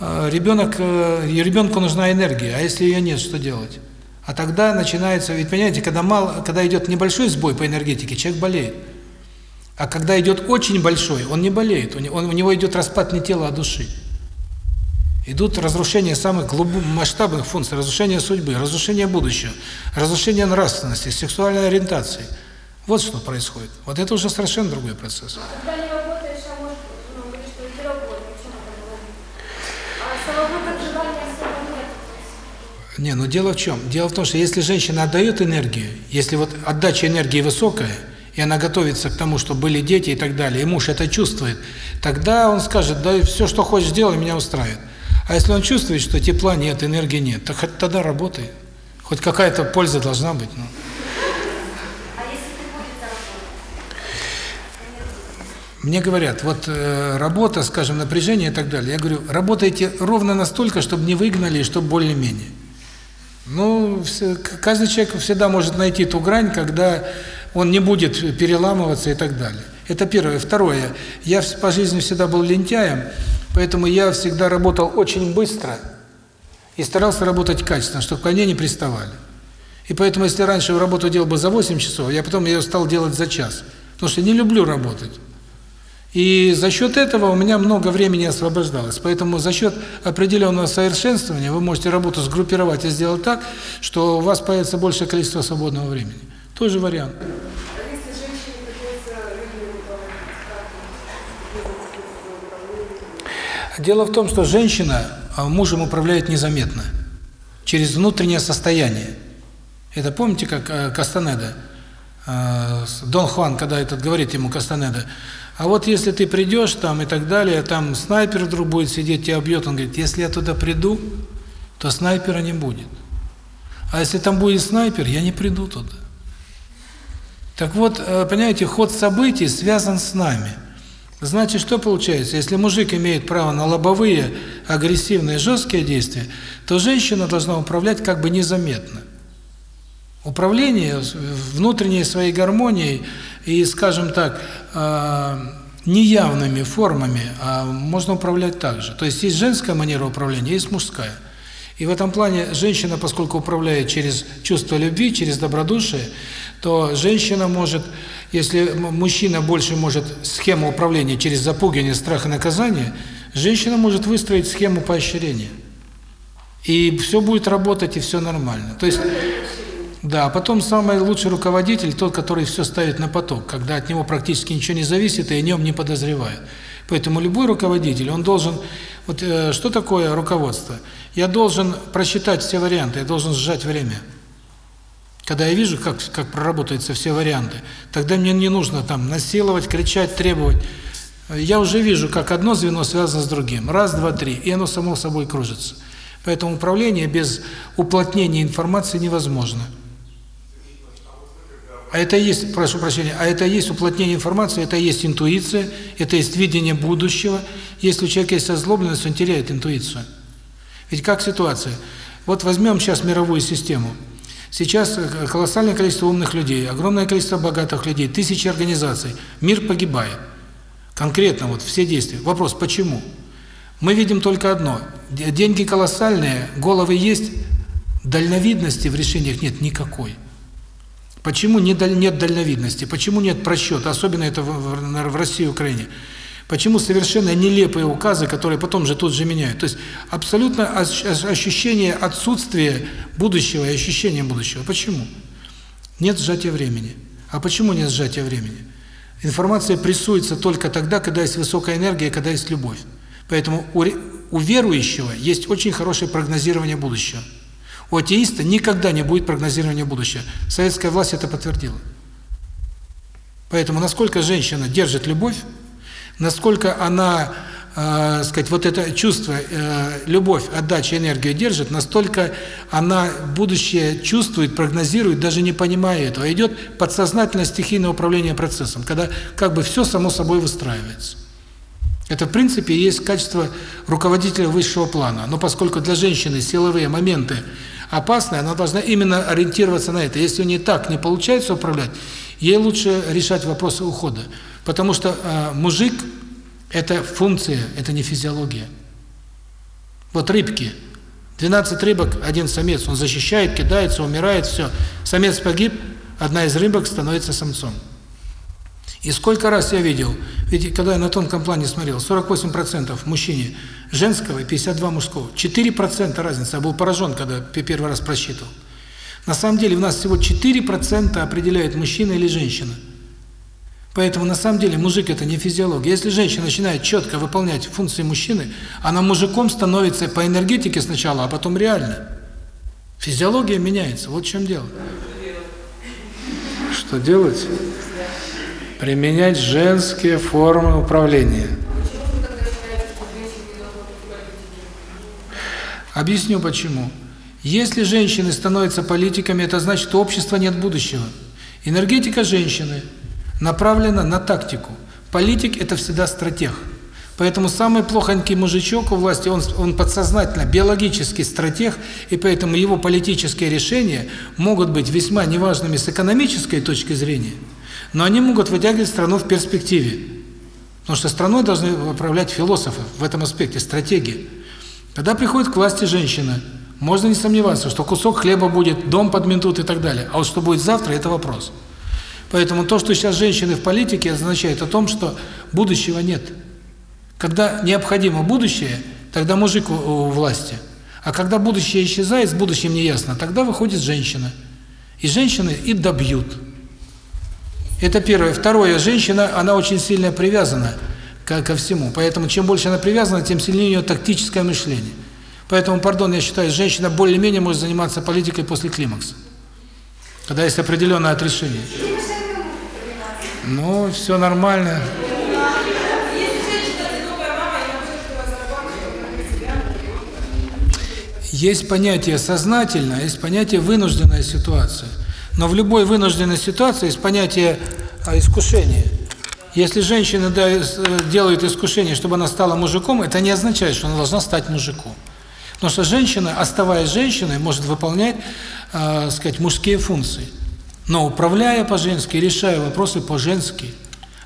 э, ребенок, э, ребенку нужна энергия, а если ее нет, что делать? А тогда начинается, ведь понимаете, когда мало, когда идет небольшой сбой по энергетике, человек болеет. А когда идет очень большой, он не болеет, он, у него идет распад не тела, а души. Идут разрушения самых глубоких масштабных функций, разрушение судьбы, разрушение будущего, разрушение нравственности, сексуальной ориентации. Вот что происходит. Вот это уже совершенно другой процесс. Когда не работаешь, а может, ну, говоришь, что иди работай, почему это говорить? А самого так желания особо нет. Не, ну дело в чем? Дело в том, что если женщина отдает энергию, если вот отдача энергии высокая, и она готовится к тому, что были дети и так далее, и муж это чувствует, тогда он скажет, да все, что хочешь, делай, меня устраивает. А если он чувствует, что тепла нет, энергии нет, так хоть тогда работай. Хоть какая-то польза должна быть. Ну. А? Мне говорят, вот э, работа, скажем, напряжение и так далее. Я говорю, работайте ровно настолько, чтобы не выгнали, чтобы более-менее. Ну, все, каждый человек всегда может найти ту грань, когда он не будет переламываться и так далее. Это первое. Второе. Я по жизни всегда был лентяем, поэтому я всегда работал очень быстро и старался работать качественно, чтобы ко мне не приставали. И поэтому, если раньше работу делал бы за 8 часов, я потом ее стал делать за час. Потому что не люблю работать. И за счет этого у меня много времени освобождалось. Поэтому за счет определенного совершенствования вы можете работу сгруппировать и сделать так, что у вас появится большее количество свободного времени. Тоже вариант. Дело в том, что женщина а, мужем управляет незаметно, через внутреннее состояние. Это помните, как э, Кастанеда, э, Дон Хуан, когда этот говорит ему Кастанеда, а вот если ты придешь там и так далее, там снайпер вдруг будет сидеть, тебя бьет, он говорит, если я туда приду, то снайпера не будет. А если там будет снайпер, я не приду туда. Так вот, э, понимаете, ход событий связан с нами. Значит, что получается? Если мужик имеет право на лобовые, агрессивные, жесткие действия, то женщина должна управлять как бы незаметно. Управление внутренней своей гармонией и, скажем так, э, неявными формами а можно управлять также. То есть есть женская манера управления, есть мужская. И в этом плане женщина, поскольку управляет через чувство любви, через добродушие, то женщина может, если мужчина больше может схему управления через запугивание, страх и наказание, женщина может выстроить схему поощрения. И все будет работать, и все нормально. То есть, да, а потом самый лучший руководитель, тот, который все ставит на поток, когда от него практически ничего не зависит, и о нем не подозревают. Поэтому любой руководитель, он должен... Вот э, что такое руководство? Я должен просчитать все варианты, я должен сжать время. Когда я вижу, как, как проработаются все варианты, тогда мне не нужно там насиловать, кричать, требовать. Я уже вижу, как одно звено связано с другим. Раз, два, три, и оно само собой кружится. Поэтому управление без уплотнения информации невозможно. А это есть, прошу прощения, а это есть уплотнение информации, это есть интуиция, это есть видение будущего. Если у человека есть озлобленность, он теряет интуицию. Ведь как ситуация? Вот возьмем сейчас мировую систему. Сейчас колоссальное количество умных людей, огромное количество богатых людей, тысячи организаций. Мир погибает. Конкретно вот все действия. Вопрос, почему? Мы видим только одно. Деньги колоссальные, головы есть, дальновидности в решениях нет никакой. Почему нет дальновидности? Почему нет просчета? Особенно это в России и Украине. Почему совершенно нелепые указы, которые потом же тут же меняют? То есть абсолютно ощущение отсутствия будущего и ощущения будущего. Почему? Нет сжатия времени. А почему нет сжатия времени? Информация прессуется только тогда, когда есть высокая энергия, когда есть любовь. Поэтому у верующего есть очень хорошее прогнозирование будущего. У атеиста никогда не будет прогнозирования будущего. Советская власть это подтвердила. Поэтому насколько женщина держит любовь, насколько она, э, сказать, вот это чувство, э, любовь, отдача, энергию держит, настолько она будущее чувствует, прогнозирует, даже не понимая этого. Идет подсознательное стихийное управление процессом, когда как бы все само собой выстраивается. Это, в принципе, есть качество руководителя высшего плана. Но поскольку для женщины силовые моменты опасны, она должна именно ориентироваться на это. Если у нее так не получается управлять, ей лучше решать вопросы ухода. Потому что э, мужик – это функция, это не физиология. Вот рыбки. 12 рыбок, один самец, он защищает, кидается, умирает, все. Самец погиб, одна из рыбок становится самцом. И сколько раз я видел, ведь когда я на тонком плане смотрел, 48% мужчине женского и 52 мужского. 4% разница. Я был поражен, когда первый раз просчитывал. На самом деле у нас всего 4% определяет мужчина или женщина. Поэтому на самом деле мужик это не физиология. Если женщина начинает четко выполнять функции мужчины, она мужиком становится по энергетике сначала, а потом реально. Физиология меняется. Вот в чем дело. Что делать? применять женские формы управления. Объясню почему. Если женщины становятся политиками, это значит, что у общества нет будущего. Энергетика женщины направлена на тактику. Политик – это всегда стратег. Поэтому самый плохонький мужичок у власти, он, он подсознательно, биологический стратег, и поэтому его политические решения могут быть весьма неважными с экономической точки зрения – но они могут вытягивать страну в перспективе. Потому что страной должны управлять философы в этом аспекте, стратегии. Когда приходит к власти женщина, можно не сомневаться, что кусок хлеба будет, дом подметут и так далее. А вот что будет завтра – это вопрос. Поэтому то, что сейчас женщины в политике, означает о том, что будущего нет. Когда необходимо будущее, тогда мужик у, у власти. А когда будущее исчезает, с будущим не ясно, тогда выходит женщина. И женщины и добьют. Это первое. Второе, женщина, она очень сильно привязана ко, ко всему. Поэтому чем больше она привязана, тем сильнее у нее тактическое мышление. Поэтому, пардон, я считаю, женщина более-менее может заниматься политикой после климакса. Когда есть определенное отрешение. Ну, все нормально. Есть понятие сознательное, есть понятие вынужденная ситуация. Но в любой вынужденной ситуации есть понятие а, искушения. Если женщина э, делает искушение, чтобы она стала мужиком, это не означает, что она должна стать мужиком. Потому что женщина, оставаясь женщиной, может выполнять, э, сказать, мужские функции. Но управляя по-женски, решая вопросы по-женски.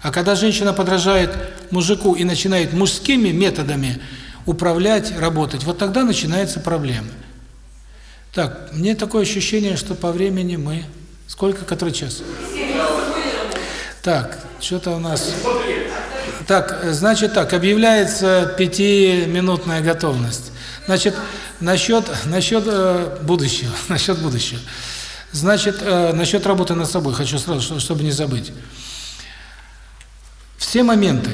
А когда женщина подражает мужику и начинает мужскими методами управлять, работать, вот тогда начинаются проблемы. Так, мне такое ощущение, что по времени мы... Сколько, который час? Так, что-то у нас... Так, значит так, объявляется пятиминутная готовность. Значит, насчет, насчет э, будущего, [laughs] насчет будущего. Значит, э, насчет работы над собой, хочу сразу, чтобы не забыть. Все моменты,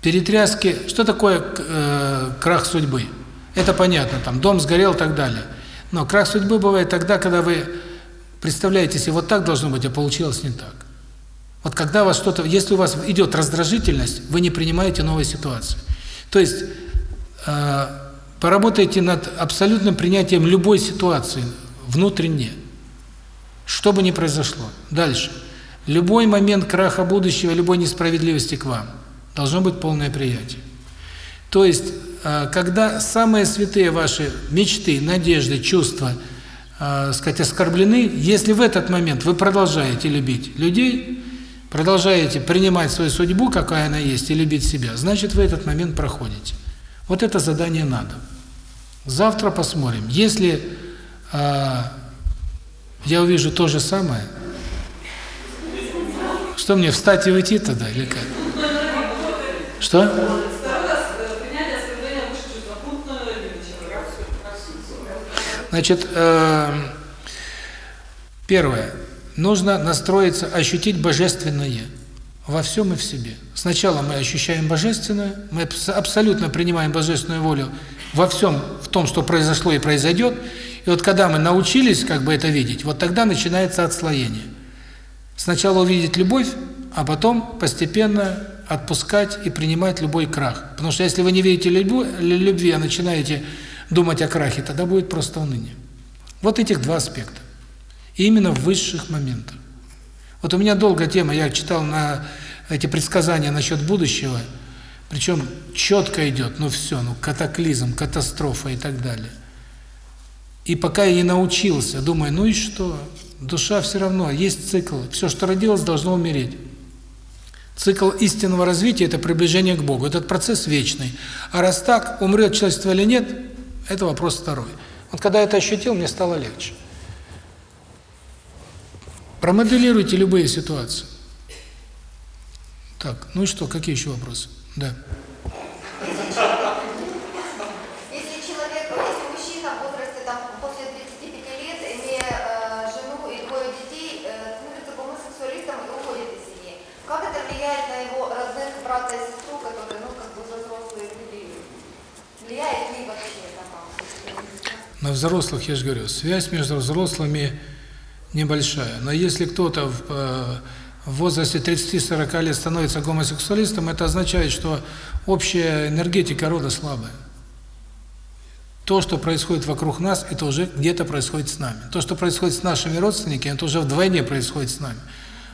перетряски. Что такое э, крах судьбы? Это понятно, там дом сгорел и так далее. Но крах судьбы бывает тогда, когда вы представляете себе, вот так должно быть, а получилось не так. Вот когда у вас что-то, если у вас идет раздражительность, вы не принимаете новой ситуации. То есть э, поработайте над абсолютным принятием любой ситуации внутренне, что бы ни произошло. Дальше. Любой момент краха будущего, любой несправедливости к вам должно быть полное приятие. То есть, э, когда самые святые ваши мечты, надежды, чувства, э, сказать, оскорблены, если в этот момент вы продолжаете любить людей, продолжаете принимать свою судьбу, какая она есть, и любить себя, значит, вы этот момент проходите. Вот это задание надо. Завтра посмотрим. Если я увижу то же самое, что мне, встать и уйти тогда, или как? Что? Значит, э, первое. Нужно настроиться, ощутить божественное во всем и в себе. Сначала мы ощущаем божественное, мы абсолютно принимаем божественную волю во всем, в том, что произошло и произойдет. И вот когда мы научились как бы это видеть, вот тогда начинается отслоение. Сначала увидеть любовь, а потом постепенно отпускать и принимать любой крах. Потому что если вы не видите любви, а начинаете думать о крахе, тогда будет просто уныние. Вот этих два аспекта. И именно в высших моментах. Вот у меня долгая тема, я читал на эти предсказания насчет будущего, причем четко идет, ну все, ну катаклизм, катастрофа и так далее. И пока я не научился, думаю, ну и что? Душа все равно, есть цикл, все, что родилось, должно умереть. Цикл истинного развития – это приближение к Богу. Этот процесс вечный. А раз так, умрет человечество или нет, это вопрос второй. Вот когда я это ощутил, мне стало легче. Промоделируйте любые ситуации. Так, ну и что, какие еще вопросы? Да. Если человек, если мужчина в возрасте там после 35 лет, имея э, жену и двое детей, э, становится гомосексуалистом и уходит из семьи, как это влияет на его родных брата и сестру, которые, ну, как бы уже взрослые люди? Влияет ли вообще это вам? На взрослых, я же говорю, связь между взрослыми небольшая. Но если кто-то в, э, в возрасте 30-40 лет становится гомосексуалистом, это означает, что общая энергетика рода слабая. То, что происходит вокруг нас, это уже где-то происходит с нами. То, что происходит с нашими родственниками, это уже вдвойне происходит с нами.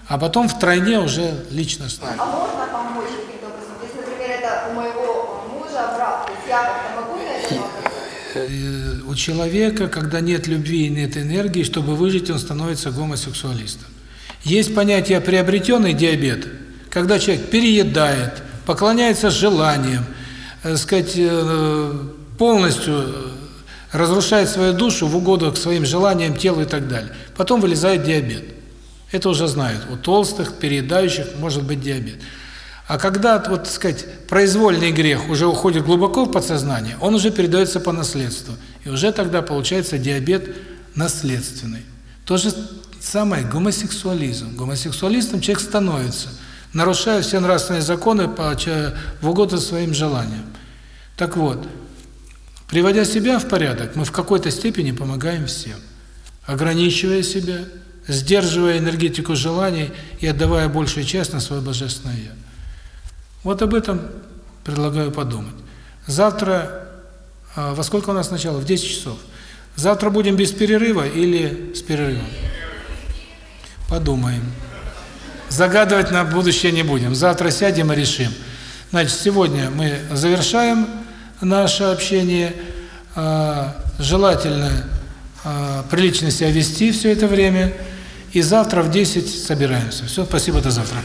А потом втройне уже лично с нами. А можно помочь каким-то образом? Если, например, это у моего мужа брат, то есть я как-то могу на это? Э, у человека, когда нет любви и нет энергии, чтобы выжить, он становится гомосексуалистом. Есть понятие приобретенный диабет, когда человек переедает, поклоняется желаниям, э, сказать, э, полностью разрушает свою душу в угоду к своим желаниям, телу и так далее. Потом вылезает диабет. Это уже знают. У толстых, переедающих может быть диабет. А когда, вот, сказать, произвольный грех уже уходит глубоко в подсознание, он уже передается по наследству. И уже тогда получается диабет наследственный. То же самое гомосексуализм. Гомосексуалистом человек становится, нарушая все нравственные законы в угоду своим желаниям. Так вот, приводя себя в порядок, мы в какой-то степени помогаем всем. Ограничивая себя, сдерживая энергетику желаний и отдавая большую часть на свое Божественное Я. Вот об этом предлагаю подумать. Завтра, а, во сколько у нас начало? В 10 часов. Завтра будем без перерыва или с перерывом? Подумаем. Загадывать на будущее не будем. Завтра сядем и решим. Значит, сегодня мы завершаем наше общение. А, желательно а, прилично себя вести все это время. И завтра в 10 собираемся. Все, спасибо, до завтра.